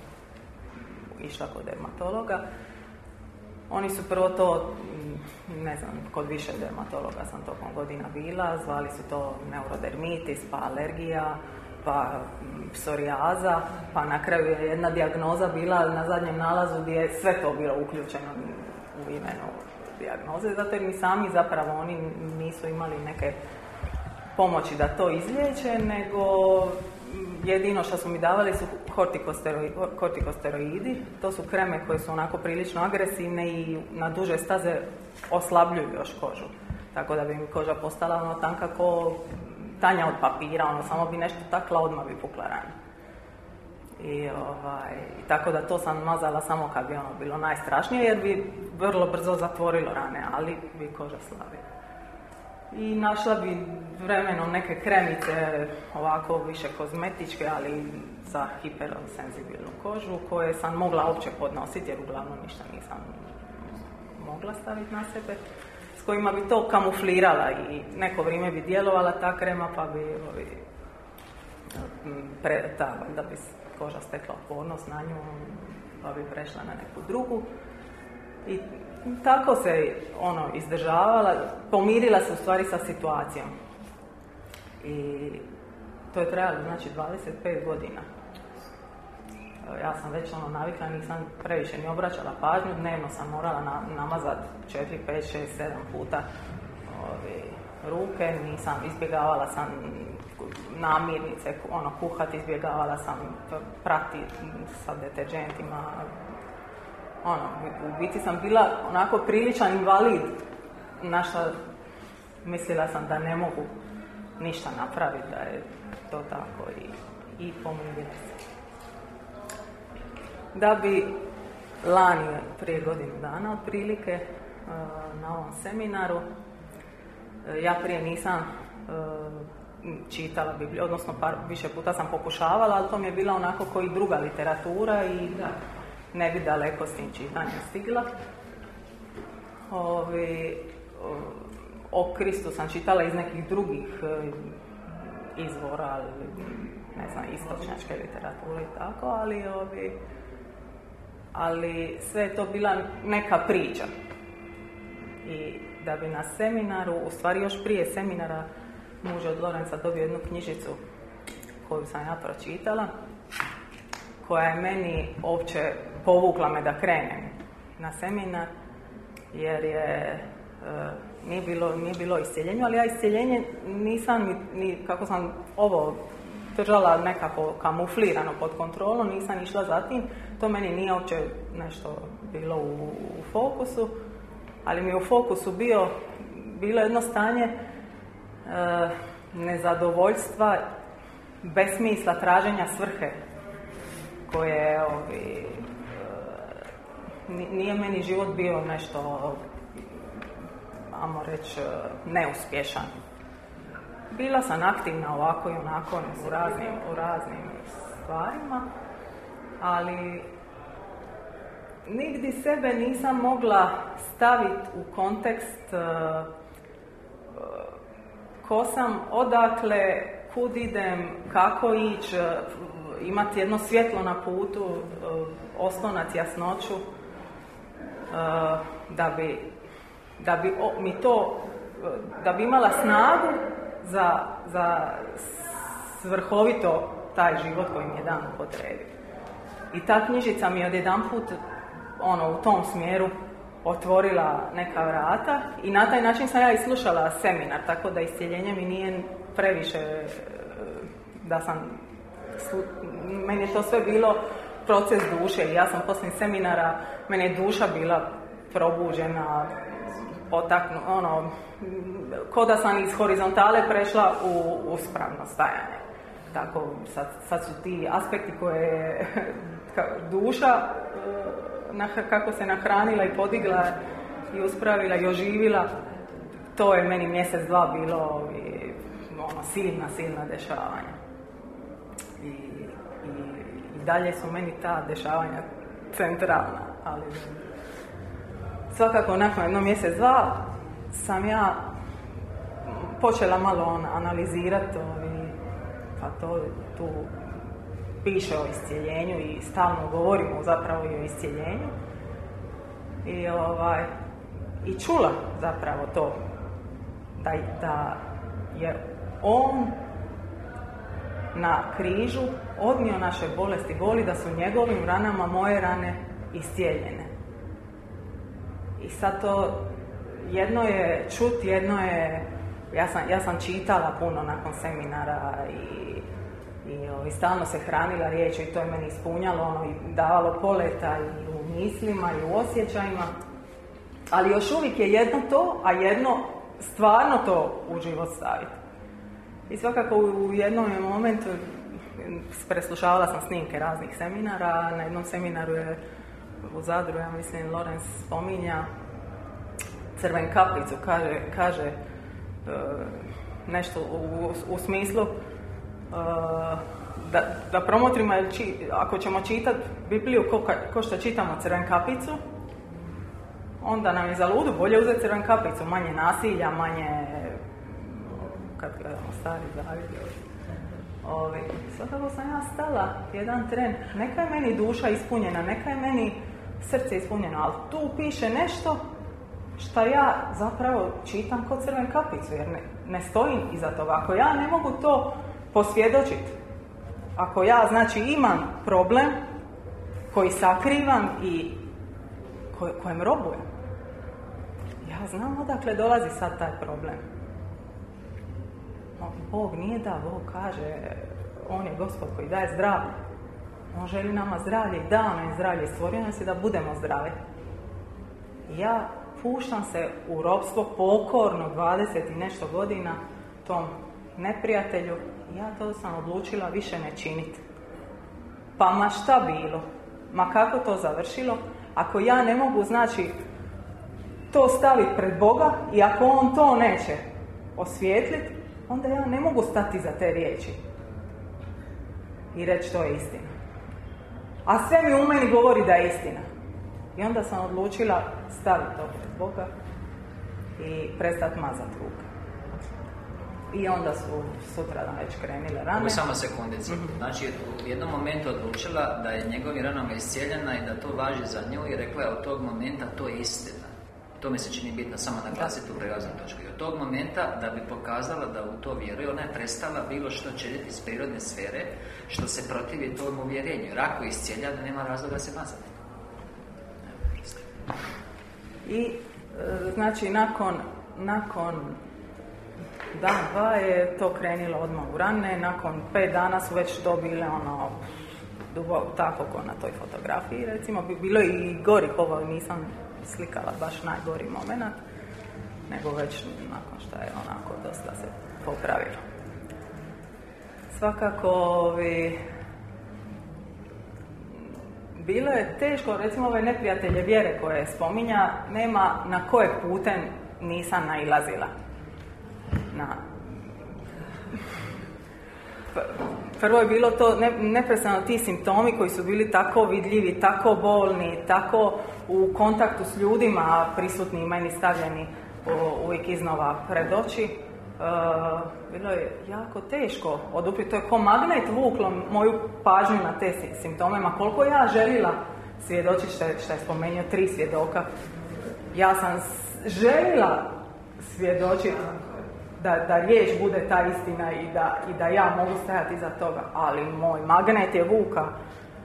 išla kod dermatologa. Oni su prvo to, ne znam, kod više dermatologa sam tokom godina bila, zvali su to neurodermitis, pa alergija, pa psorijaza, pa na kraju je jedna dijagnoza bila na zadnjem nalazu gdje je sve to bilo uključeno u imenu dijagnoze, zato jer mi sami zapravo oni nisu imali neke pomoći da to izliječe, nego jedino što su mi davali su kortikosteroidi. To su kreme koje su onako prilično agresivne i na duže staze oslabljuju još kožu. Tako da bi mi koža postala ono tanka ko tanja od papira, ono samo bi nešto takla, odmah bi pukla rana. I, ovaj, tako da to sam mazala samo kad bi ono bilo najstrašnije jer bi vrlo brzo zatvorilo rane, ali bi koža slavila. I našla bi vremenom neke kremice, ovako više kozmetičke, ali za hipersenzibilnu kožu, koje sam mogla uopće podnositi jer uglavnom ništa nisam mogla staviti na sebe s kojima bi to kamuflirala i neko vrijeme bi djelovala ta krema pa bi pre, da bi koža stekla otpornost na nju pa bi prešla na neku drugu. I tako se ono izdržavala, pomirila se u stvari sa situacijom. I to je trajalo znači 25 godina. Ja sam već ono navikla, nisam previše ni obraćala pažnju, dnevno sam morala na, namazat 4, 5, 6, 7 puta ovi, ruke, nisam, izbjegavala sam namirnice, ono, kuhat, izbjegavala sam prati sa deterđentima, ono, u biti sam bila onako priličan invalid, našla, mislila sam da ne mogu ništa napraviti, da je to tako i, i pomirila se da bi lani prije godinu dana otprilike e, na ovom seminaru e, ja prije nisam e, čitala Bibliju, odnosno par, više puta sam pokušavala, ali to mi je bila onako koji druga literatura i da ne bi daleko s tim čitanjem stigla. Ovi, o Kristu sam čitala iz nekih drugih izvora, ne znam, istočnjačke literature i tako, ali ovi, ali sve je to bila neka priča. I da bi na seminaru, u stvari još prije seminara, muž od Lorenca dobio jednu knjižicu koju sam ja pročitala, koja je meni uopće povukla me da krenem na seminar, jer je e, nije bilo, nije bilo iscijeljenja, ali ja iscijeljenje nisam ni, kako sam ovo držala nekako kamuflirano pod kontrolom, nisam išla za tim, to meni nije uopće nešto bilo u, u fokusu, ali mi je u fokusu bio, bilo jedno stanje e, nezadovoljstva, besmisla traženja svrhe koje ovi, nije meni život bio nešto, ajmo reći, neuspješan. Bila sam aktivna ovako i onako u raznim, u raznim stvarima, ali nigdje sebe nisam mogla staviti u kontekst uh, ko sam, odakle, kud idem, kako ići, imati jedno svjetlo na putu, oslonac jasnoću, da bi, da bi mi to, da bi imala snagu za, za svrhovito taj život koji mi je dan potrebi. I ta knjižica mi je odjedanput ono, u tom smjeru otvorila neka vrata i na taj način sam ja i slušala seminar, tako da iscijeljenje mi nije previše e, da sam meni je to sve bilo proces duše ja sam poslije seminara, meni je duša bila probuđena, potaknu, ono, ko da sam iz horizontale prešla u uspravno stajanje. Tako, sad, sad su ti aspekti koje *laughs* duša e, kako se nahranila i podigla i uspravila i oživila, to je meni mjesec, dva bilo i, ono, silna, silna dešavanja. I, i, I dalje su meni ta dešavanja centralna, ali svakako nakon jedno mjesec, dva sam ja počela malo on, analizirati pa to tu piše o iscijeljenju i stalno govorimo zapravo i o iscijeljenju. I, ovaj, i čula zapravo to da, da je on na križu odnio naše bolesti, boli da su njegovim ranama moje rane iscijeljene. I sad to jedno je čut, jedno je ja sam, ja sam čitala puno nakon seminara i, i ovi, stalno se hranila riječi i to je meni ispunjalo ono, i davalo poleta i u mislima i u osjećajima. Ali još uvijek je jedno to, a jedno stvarno to u život staviti. I svakako u jednom momentu preslušavala sam snimke raznih seminara, na jednom seminaru je u Zadru, ja mislim, Lorenz spominja crven kaplicu, kaže, kaže e, nešto u, smislu e, da, da promotrimo, ako ćemo čitati Bibliju ko, ko što čitamo crven kapicu, onda nam je za ludu bolje uzeti crven kapicu, manje nasilja, manje kad gledamo stari zavid. Ovi, svakako sam ja stala jedan tren, neka je meni duša ispunjena, neka je meni srce ispunjeno, ali tu piše nešto što ja zapravo čitam kod crven kapicu, jer ne, ne stojim iza toga. Ako ja ne mogu to posvjedočiti, ako ja znači imam problem koji sakrivam i kojem robujem, ja znam odakle dolazi sad taj problem. Bog nije da, Bog kaže, On je gospod koji daje zdravlje. On želi nama zdravlje i dao nam zdravlje. Stvorio nas je da budemo zdravi. Ja puštam se u robstvo pokorno 20 i nešto godina tom neprijatelju ja to sam odlučila više ne činiti. Pa ma šta bilo? Ma kako to završilo? Ako ja ne mogu, znači, to staviti pred Boga i ako On to neće osvijetliti, onda ja ne mogu stati za te riječi i reći to je istina. A sve mi u meni govori da je istina. I onda sam odlučila staviti to pred Boga i prestati mazati ruke. I onda su sutra dan već krenile rane. Ovo samo sekundicu. Mm-hmm. Znači, u jednom momentu odlučila da je njegovi ranama iscijeljena i da to važi za nju i rekla je od tog momenta to je istina. To mi se čini bitno samo naglasiti u prelaznoj točki. Od tog momenta da bi pokazala da u to vjeruje, ona je prestala bilo što činiti iz prirodne sfere, što se protivi tom uvjerenju. Jer ako iscijelja, da nema razloga se mazati. I, e, znači, nakon, nakon dan, dva je to krenilo odmah u rane, nakon pet dana su već dobile ono dugo, tako ko na toj fotografiji recimo, bilo je i gori ovo nisam slikala baš najgori moment, nego već nakon što je onako dosta se popravilo. Svakako, ovi, bilo je teško, recimo ove neprijatelje vjere koje spominja, nema na kojeg putem nisam nailazila. Na... Prvo je bilo to ne, neprestano ti simptomi koji su bili tako vidljivi, tako bolni, tako u kontaktu s ljudima prisutni i meni stavljeni uvijek iznova pred oči. E, bilo je jako teško odupiti. To je ko magnet vuklo moju pažnju na te simptome. Ma koliko ja želila svjedočiti što je, je spomenuo tri svjedoka. Ja sam želila svjedočiti da, da riječ bude ta istina i da, i da ja mogu stajati iza toga. Ali moj magnet je vuka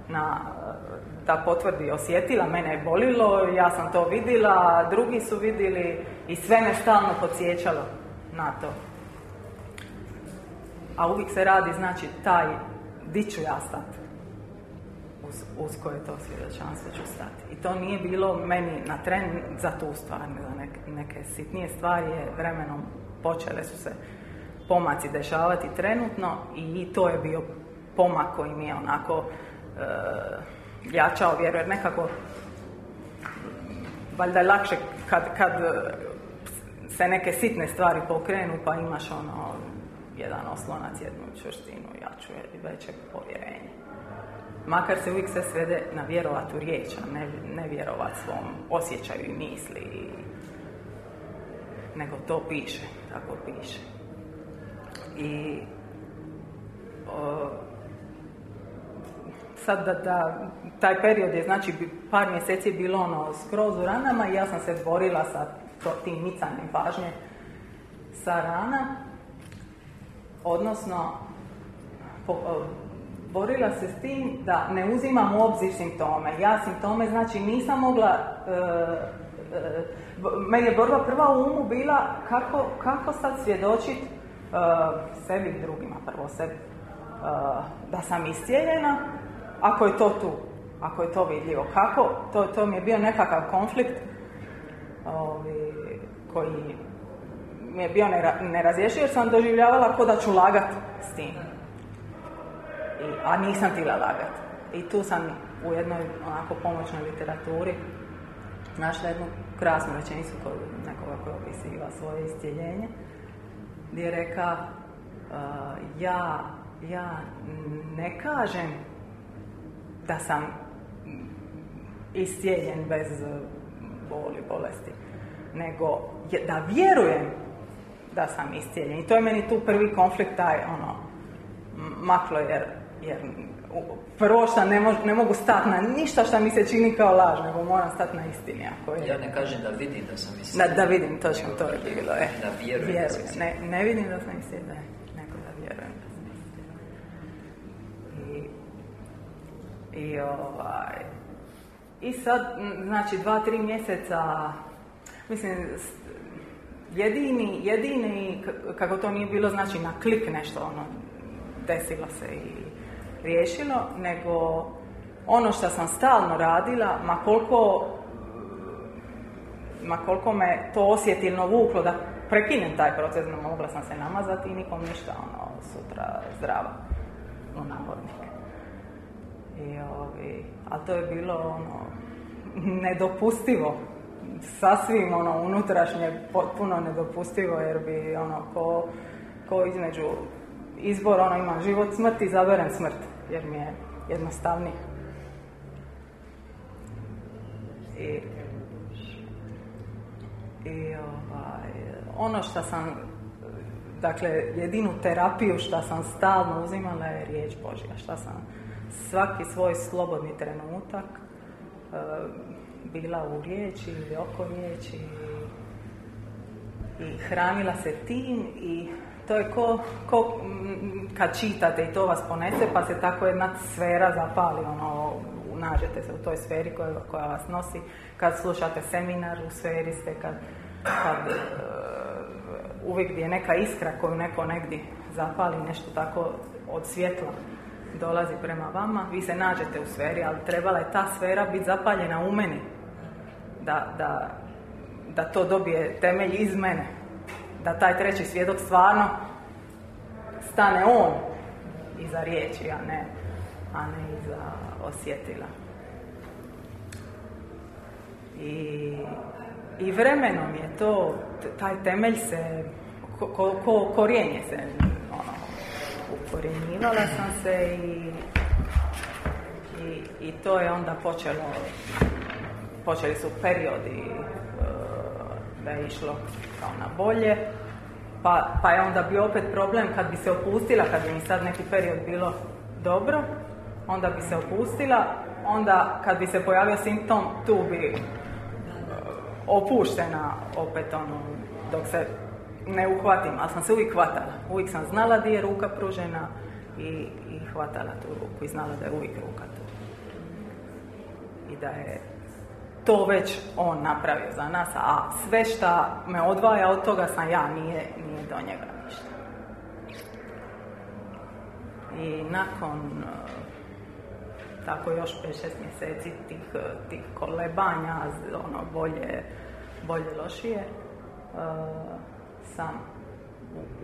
na da potvrdi osjetila, mene je bolilo, ja sam to vidjela, drugi su vidjeli i sve me stalno podsjećalo na to. A uvijek se radi, znači, taj, di ću ja stati? Uz, uz koje to svjedočanstvo ću stati. I to nije bilo meni na tren za tu stvar, za neke, neke sitnije stvari je vremenom počele su se pomaci dešavati trenutno i to je bio pomak koji mi je onako e, jačao vjeru, jer nekako valjda je lakše kad, kad se neke sitne stvari pokrenu pa imaš ono jedan oslonac, jednu čvrstinu, jaču i veće povjerenje. Makar se uvijek sve svede na vjerovat u riječ, a ne, ne vjerovat svom osjećaju i misli. Nego to piše, tako piše. I o, sad da, da, taj period je, znači, par mjeseci bilo ono skroz u ranama i ja sam se borila sa tim micanjem pažnje sa rana. Odnosno, po, borila se s tim da ne uzimam u obzir simptome. Ja simptome, znači, nisam mogla e, meni je borba prva u umu bila kako, kako sad svjedočit sebi i drugima, prvo sebi, da sam iscijeljena, ako je to tu, ako je to vidljivo. Kako? To, to mi je bio nekakav konflikt ovi, koji mi je bio nerazješiv jer sam doživljavala ko da ću lagat s tim. I, a nisam htjela lagat. I tu sam u jednoj onako pomoćnoj literaturi našla jednu krasnu rečenicu koju nekoga koji opisiva svoje istjeljenje gdje je reka uh, ja, ja ne kažem da sam iscijeljen bez boli, bolesti, nego da vjerujem da sam iscijeljen. I to je meni tu prvi konflikt, taj ono, maklo, jer, jer prvo što ne, ne mogu stati na ništa što mi se čini kao laž, nego moram stati na istini. Ako je... Ja ne kažem da vidim da sam iscijeljen. Da, da vidim, točno to je bilo. E. Da vjerujem. vjerujem. Ne, ne vidim da sam iscijeljen, nego da vjerujem da sam iscijeljen. I, i ovaj, i sad, znači, dva, tri mjeseca, mislim, jedini, jedini, kako to nije bilo, znači, na klik nešto, ono, desilo se i riješilo, nego ono što sam stalno radila, ma koliko, ma koliko me to osjetilno vuklo da prekinem taj proces, no mogla sam se namazati i nikom ništa, ono, sutra zdrava u navodnike. I, ovi, ali to je bilo ono, nedopustivo. Sasvim ono unutrašnje potpuno nedopustivo jer bi ono ko, ko između izbor ono ima život smrt i zaberem smrt jer mi je jednostavnije. I, i ovaj, ono što sam dakle jedinu terapiju što sam stalno uzimala je riječ Božja što sam svaki svoj slobodni trenutak e, bila u riječi ili oko riječi i hranila se tim i to je ko, ko kad čitate i to vas ponese pa se tako jedna sfera zapali ono, nađete se u toj sferi koja, koja vas nosi kad slušate seminar u sferi ste kad, kad uh, uvijek gdje je neka iskra koju neko negdje zapali nešto tako od svjetla dolazi prema vama, vi se nađete u sferi, ali trebala je ta sfera biti zapaljena u meni. Da, da, da to dobije temelj iz mene. Da taj treći svjedok stvarno stane on iza riječi, a ne, a ne iza osjetila. I, I vremenom je to, taj temelj se, ko, ko, korijenje se ukorjenjivala sam se i, i, i to je onda počelo, počeli su periodi da je išlo kao na bolje, pa, pa je onda bio opet problem kad bi se opustila, kad bi mi sad neki period bilo dobro, onda bi se opustila, onda kad bi se pojavio simptom, tu bi e, opuštena opet ono, dok se ne uhvatim, ali sam se uvijek hvatala. Uvijek sam znala gdje je ruka pružena i, i hvatala tu ruku i znala da je uvijek ruka tu. I da je to već on napravio za nas, a sve što me odvaja od toga sam ja, nije, nije do njega ništa. I nakon e, tako još 5-6 mjeseci tih, tih kolebanja, ono bolje, bolje lošije, uh, sam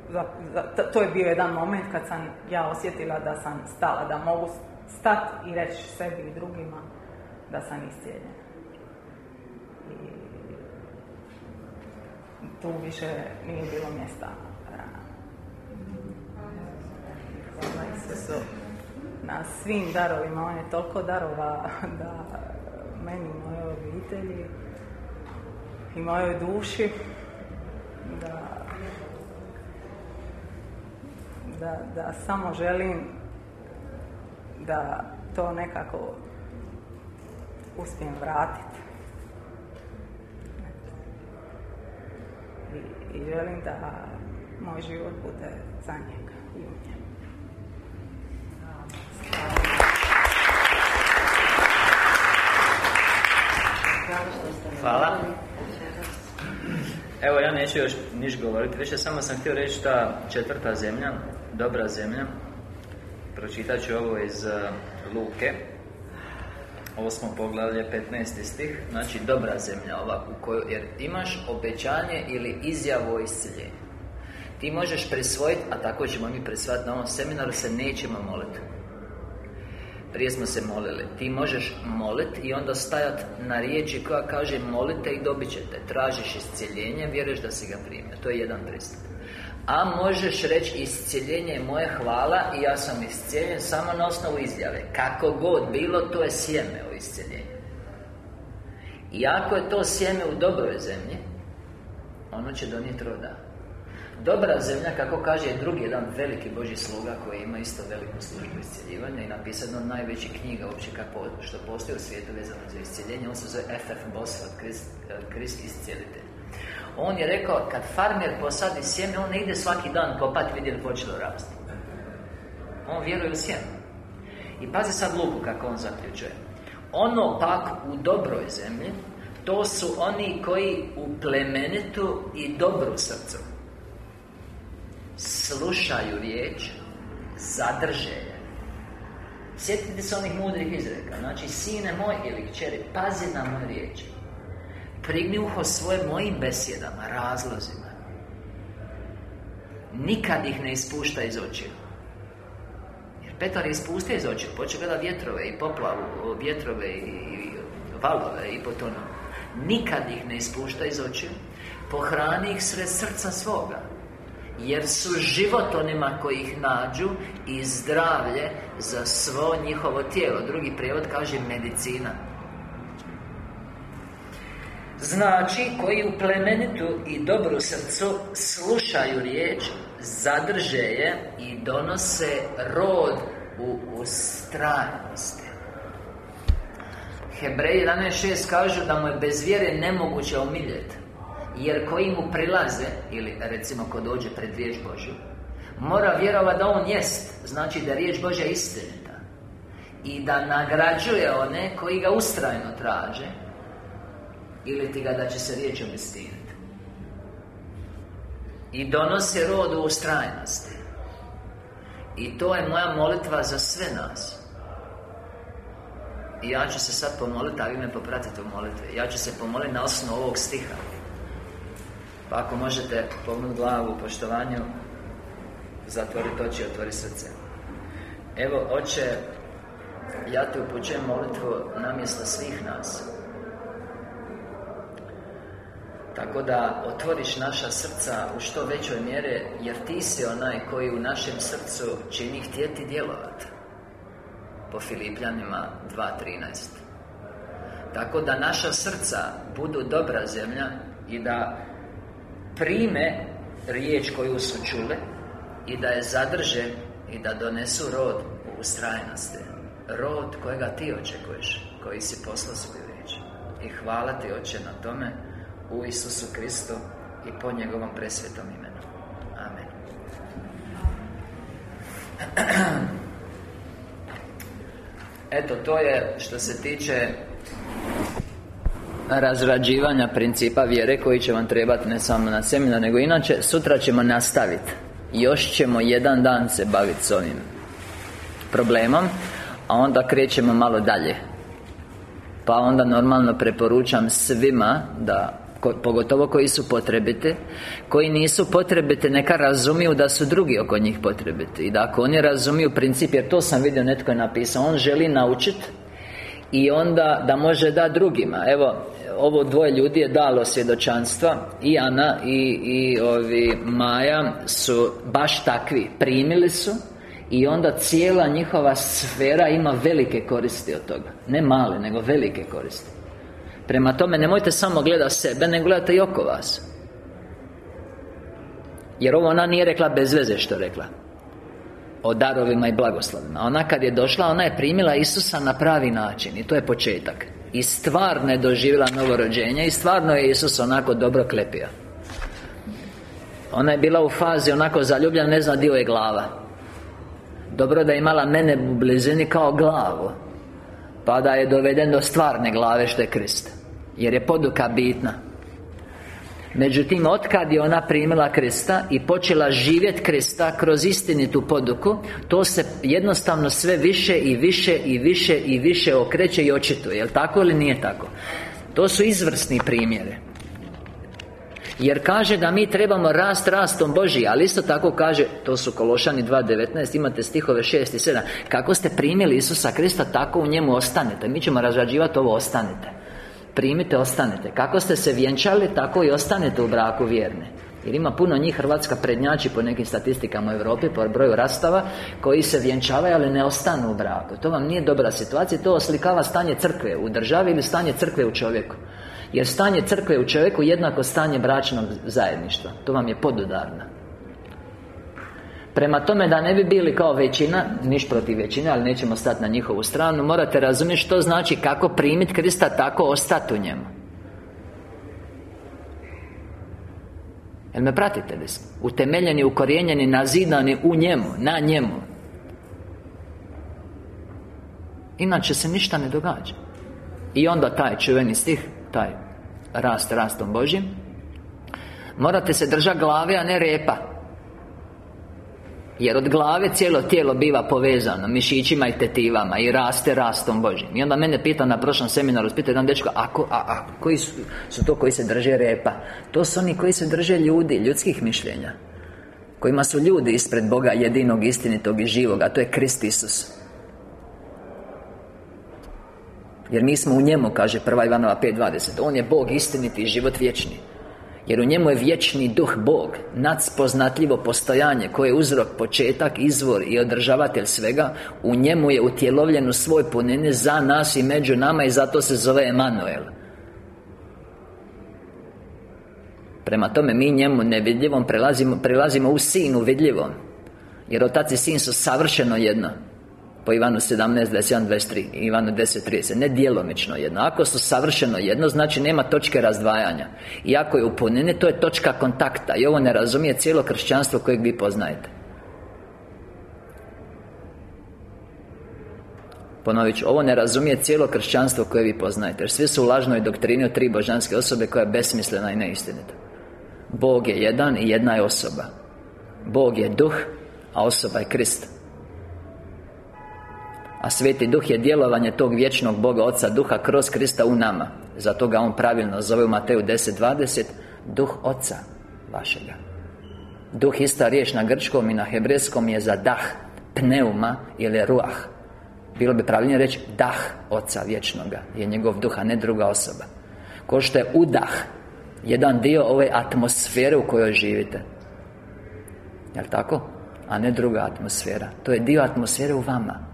za, to je bio jedan moment kad sam ja osjetila da sam stala, da mogu stati i reći sebi i drugima da sam iscijeljena. Tu više nije bilo mjesta na svim darovima, on je toliko darova *laughs* da meni mojoj obitelji i mojoj duši da da, da samo želim da to nekako uspijem vratiti. I, želim da moj život bude za njega i u njemu. Hvala. neću još niš govoriti, više samo sam htio reći ta četvrta zemlja, dobra zemlja. Pročitat ću ovo iz uh, Luke, osmo poglavlje, 15. stih, znači dobra zemlja ova u kojoj, jer imaš obećanje ili izjavu o isciljenju. Ti možeš presvojiti, a tako ćemo mi presvojiti na ovom seminaru, se nećemo moliti. Prije smo se molili Ti možeš moliti i onda stajati na riječi koja kaže molite i dobit ćete Tražiš iscijeljenje, vjeruješ da si ga primio To je jedan pristup A možeš reći iscijeljenje je moje hvala i ja sam iscijeljen samo na osnovu izjave Kako god bilo, to je sjeme o iscijeljenju I ako je to sjeme u dobroj zemlji Ono će donijeti roda Dobra zemlja, kako kaže drugi jedan veliki Boži sluga koji ima isto veliku službu iscjeljivanja i napisano najveći knjiga uopće kako, što postoji u svijetu vezano za iscjeljenje, on se zove F.F. Bosford, Krist, Krist iscijelitelj. On je rekao, kad farmer posadi sjeme, on ne ide svaki dan kopati vidjeti počelo rasti. On vjeruje u sjeme. I pazi sad luku kako on zaključuje. Ono pak u dobroj zemlji, to su oni koji u plemenitu i dobru srcu slušaju riječ zadrže je Sjetite se onih mudrih izreka Znači, sine moj ili kćeri Pazi na moje riječi Prigni uho svoje mojim besjedama Razlozima. Nikad ih ne ispušta iz očiju. Jer Petar je ispustio iz očiju Počeo gleda vjetrove i poplavu Vjetrove i valove i potonu Nikad ih ne ispušta iz očiju. Pohrani ih sred srca svoga jer su život onima koji ih nađu i zdravlje za svo njihovo tijelo. Drugi prijevod kaže medicina Znači, koji u plemenitu i dobru srcu slušaju riječ Zadrže je i donose rod u ustrajnosti. Hebreji 11.6 kažu da mu je bez vjere nemoguće omiljeti jer koji mu prilaze Ili recimo ko dođe pred riječ Božju Mora vjerovati da on jest Znači da riječ Božja istinita I da nagrađuje one koji ga ustrajno traže Ili ti ga da će se riječ obistiniti. I donosi rod u ustrajnosti. I to je moja molitva za sve nas. I ja ću se sad pomoliti, a vi me popratite u molitvi. Ja ću se pomoliti na osnovu ovog stiha. Pa ako možete pognuti glavu u poštovanju. Zatvoriti oči i otvori srce. Evo, oče Ja te upućujem molitvu namjesto svih nas Tako da otvoriš naša srca u što većoj mjere Jer ti si onaj koji u našem srcu čini htjeti djelovati Po Filipljanima 2.13 Tako da naša srca budu dobra zemlja I da prime riječ koju su čule i da je zadrže i da donesu rod u ustrajnosti. Rod kojega ti očekuješ koji si poslao svoju riječ. I hvala ti oče na tome u Isusu Kristu i po njegovom presvetom imenu. Amen. *clears throat* Eto, to je što se tiče razrađivanja principa vjere koji će vam trebati ne samo na seminar nego inače sutra ćemo nastaviti još ćemo jedan dan se baviti s ovim problemom a onda krećemo malo dalje. Pa onda normalno preporučam svima da pogotovo koji su potrebiti koji nisu potrebiti neka razumiju da su drugi oko njih potrebiti. I da ako oni razumiju princip jer to sam vidio netko je napisao on želi naučiti i onda da može da drugima. Evo ovo dvoje ljudi je dalo svjedočanstva I Ana i, i ovi Maja su baš takvi Primili su I onda cijela njihova sfera ima velike koristi od toga. Ne male, nego velike koristi Prema tome, nemojte samo gledati sebe, nego gledate i oko vas. Jer ovo ona nije rekla bez veze što rekla. O darovima i blagoslovima. Ona kad je došla, ona je primila Isusa na pravi način. I to je početak. I stvarno je doživjela novorođenje I stvarno je Isus onako dobro klepio. Ona je bila u fazi onako zaljubljena Ne zna dio je glava. Dobro da je imala mene u blizini kao glavu Pa da je doveden do stvarne glave što je Krist Jer je poduka bitna. Međutim, otkad je ona primila Krista I počela živjeti Krista Kroz istinitu poduku To se jednostavno sve više i više i više i više okreće i očituje Jel tako ili nije tako? To su izvrsni primjere jer kaže da mi trebamo rast rastom Boži Ali isto tako kaže To su Kološani 2.19 Imate stihove 6 i 7 Kako ste primili Isusa Krista Tako u njemu ostanete. Mi ćemo razrađivati ovo ostanete Primite, ostanete. Kako ste se vjenčali Tako i ostanete u braku vjerne. Jer ima puno njih Hrvatska prednjači po nekim statistikama u Europi Po broju rastava Koji se vjenčavaju, ali ne ostanu u braku. To vam nije dobra situacija To oslikava stanje crkve u državi Ili stanje crkve u čovjeku. Jer stanje crkve u čovjeku jednako stanje bračnog zajedništva. To vam je podudarna Prema tome da ne bi bili kao većina Niš protiv većine, ali nećemo stati na njihovu stranu Morate razumjeti što znači kako primiti Krista Tako ostati u njemu. Jel me pratite li Utemeljeni, ukorijenjeni, nazidani u njemu Na njemu. Inače se ništa ne događa. I onda taj čuveni stih Taj rast rastom Božim Morate se držati glave, a ne repa jer od glave cijelo tijelo biva povezano Mišićima i tetivama I raste rastom Božim I onda mene pita na prošlom seminaru Spita jedan dečko a, a, a koji su, su to koji se drže repa? To su oni koji se drže ljudi Ljudskih mišljenja Kojima su ljudi ispred Boga Jedinog, istinitog i živog A to je Krist Isus jer mi smo u njemu, kaže 1. Ivanova 5.20 On je Bog istiniti i život vječni jer u njemu je vječni duh Bog Nadspoznatljivo postojanje Koje je uzrok, početak, izvor i održavatelj svega. U njemu je utjelovljen u svoj punini Za nas i među nama I zato se zove Emanuel. Prema tome mi njemu nevidljivom prelazimo, prelazimo u sinu vidljivom. Jer otac i sin su savršeno jedno po Ivanu 17, 21, 23 Ivanu 10, 30 Ne djelomično jedno Ako su savršeno jedno Znači nema točke razdvajanja. I ako je upunjene To je točka kontakta I ovo ne razumije cijelo kršćanstvo kojeg vi poznajete. Ponovit ću, ovo ne razumije cijelo kršćanstvo koje vi poznajete Jer svi su u lažnoj doktrini od tri božanske osobe Koja je besmislena i neistinita. Bog je jedan i jedna je osoba. Bog je duh A osoba je Krist a Sveti Duh je djelovanje tog vječnog Boga Oca Duha kroz Krista u nama. Zato ga On pravilno zove u Mateju 10.20 Duh Oca vašega. Duh ista riječ na grčkom i na hebrejskom je za dah Pneuma ili ruah. Bilo bi pravilnije reći dah Oca vječnoga Je njegov duh, a ne druga osoba. Ko što je udah Jedan dio ove atmosfere u kojoj živite. Jel' tako? A ne druga atmosfera. To je dio atmosfere u vama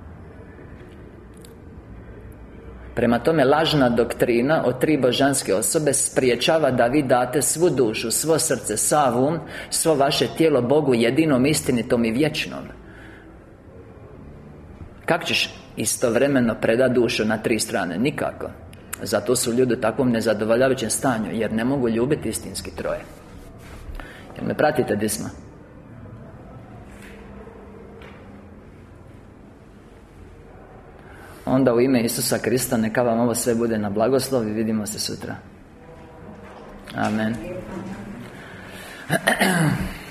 Prema tome, lažna doktrina o tri božanske osobe Spriječava da vi date svu dušu, svo srce, sav um Svo vaše tijelo Bogu jedinom, istinitom i vječnom Kako ćeš istovremeno predati dušu na tri strane? Nikako Zato su ljudi u takvom nezadovoljavajućem stanju Jer ne mogu ljubiti istinski troje Jer me pratite gdje smo? Onda u ime Isusa Krista neka vam ovo sve bude na blagoslov i vidimo se sutra. Amen *clears throat*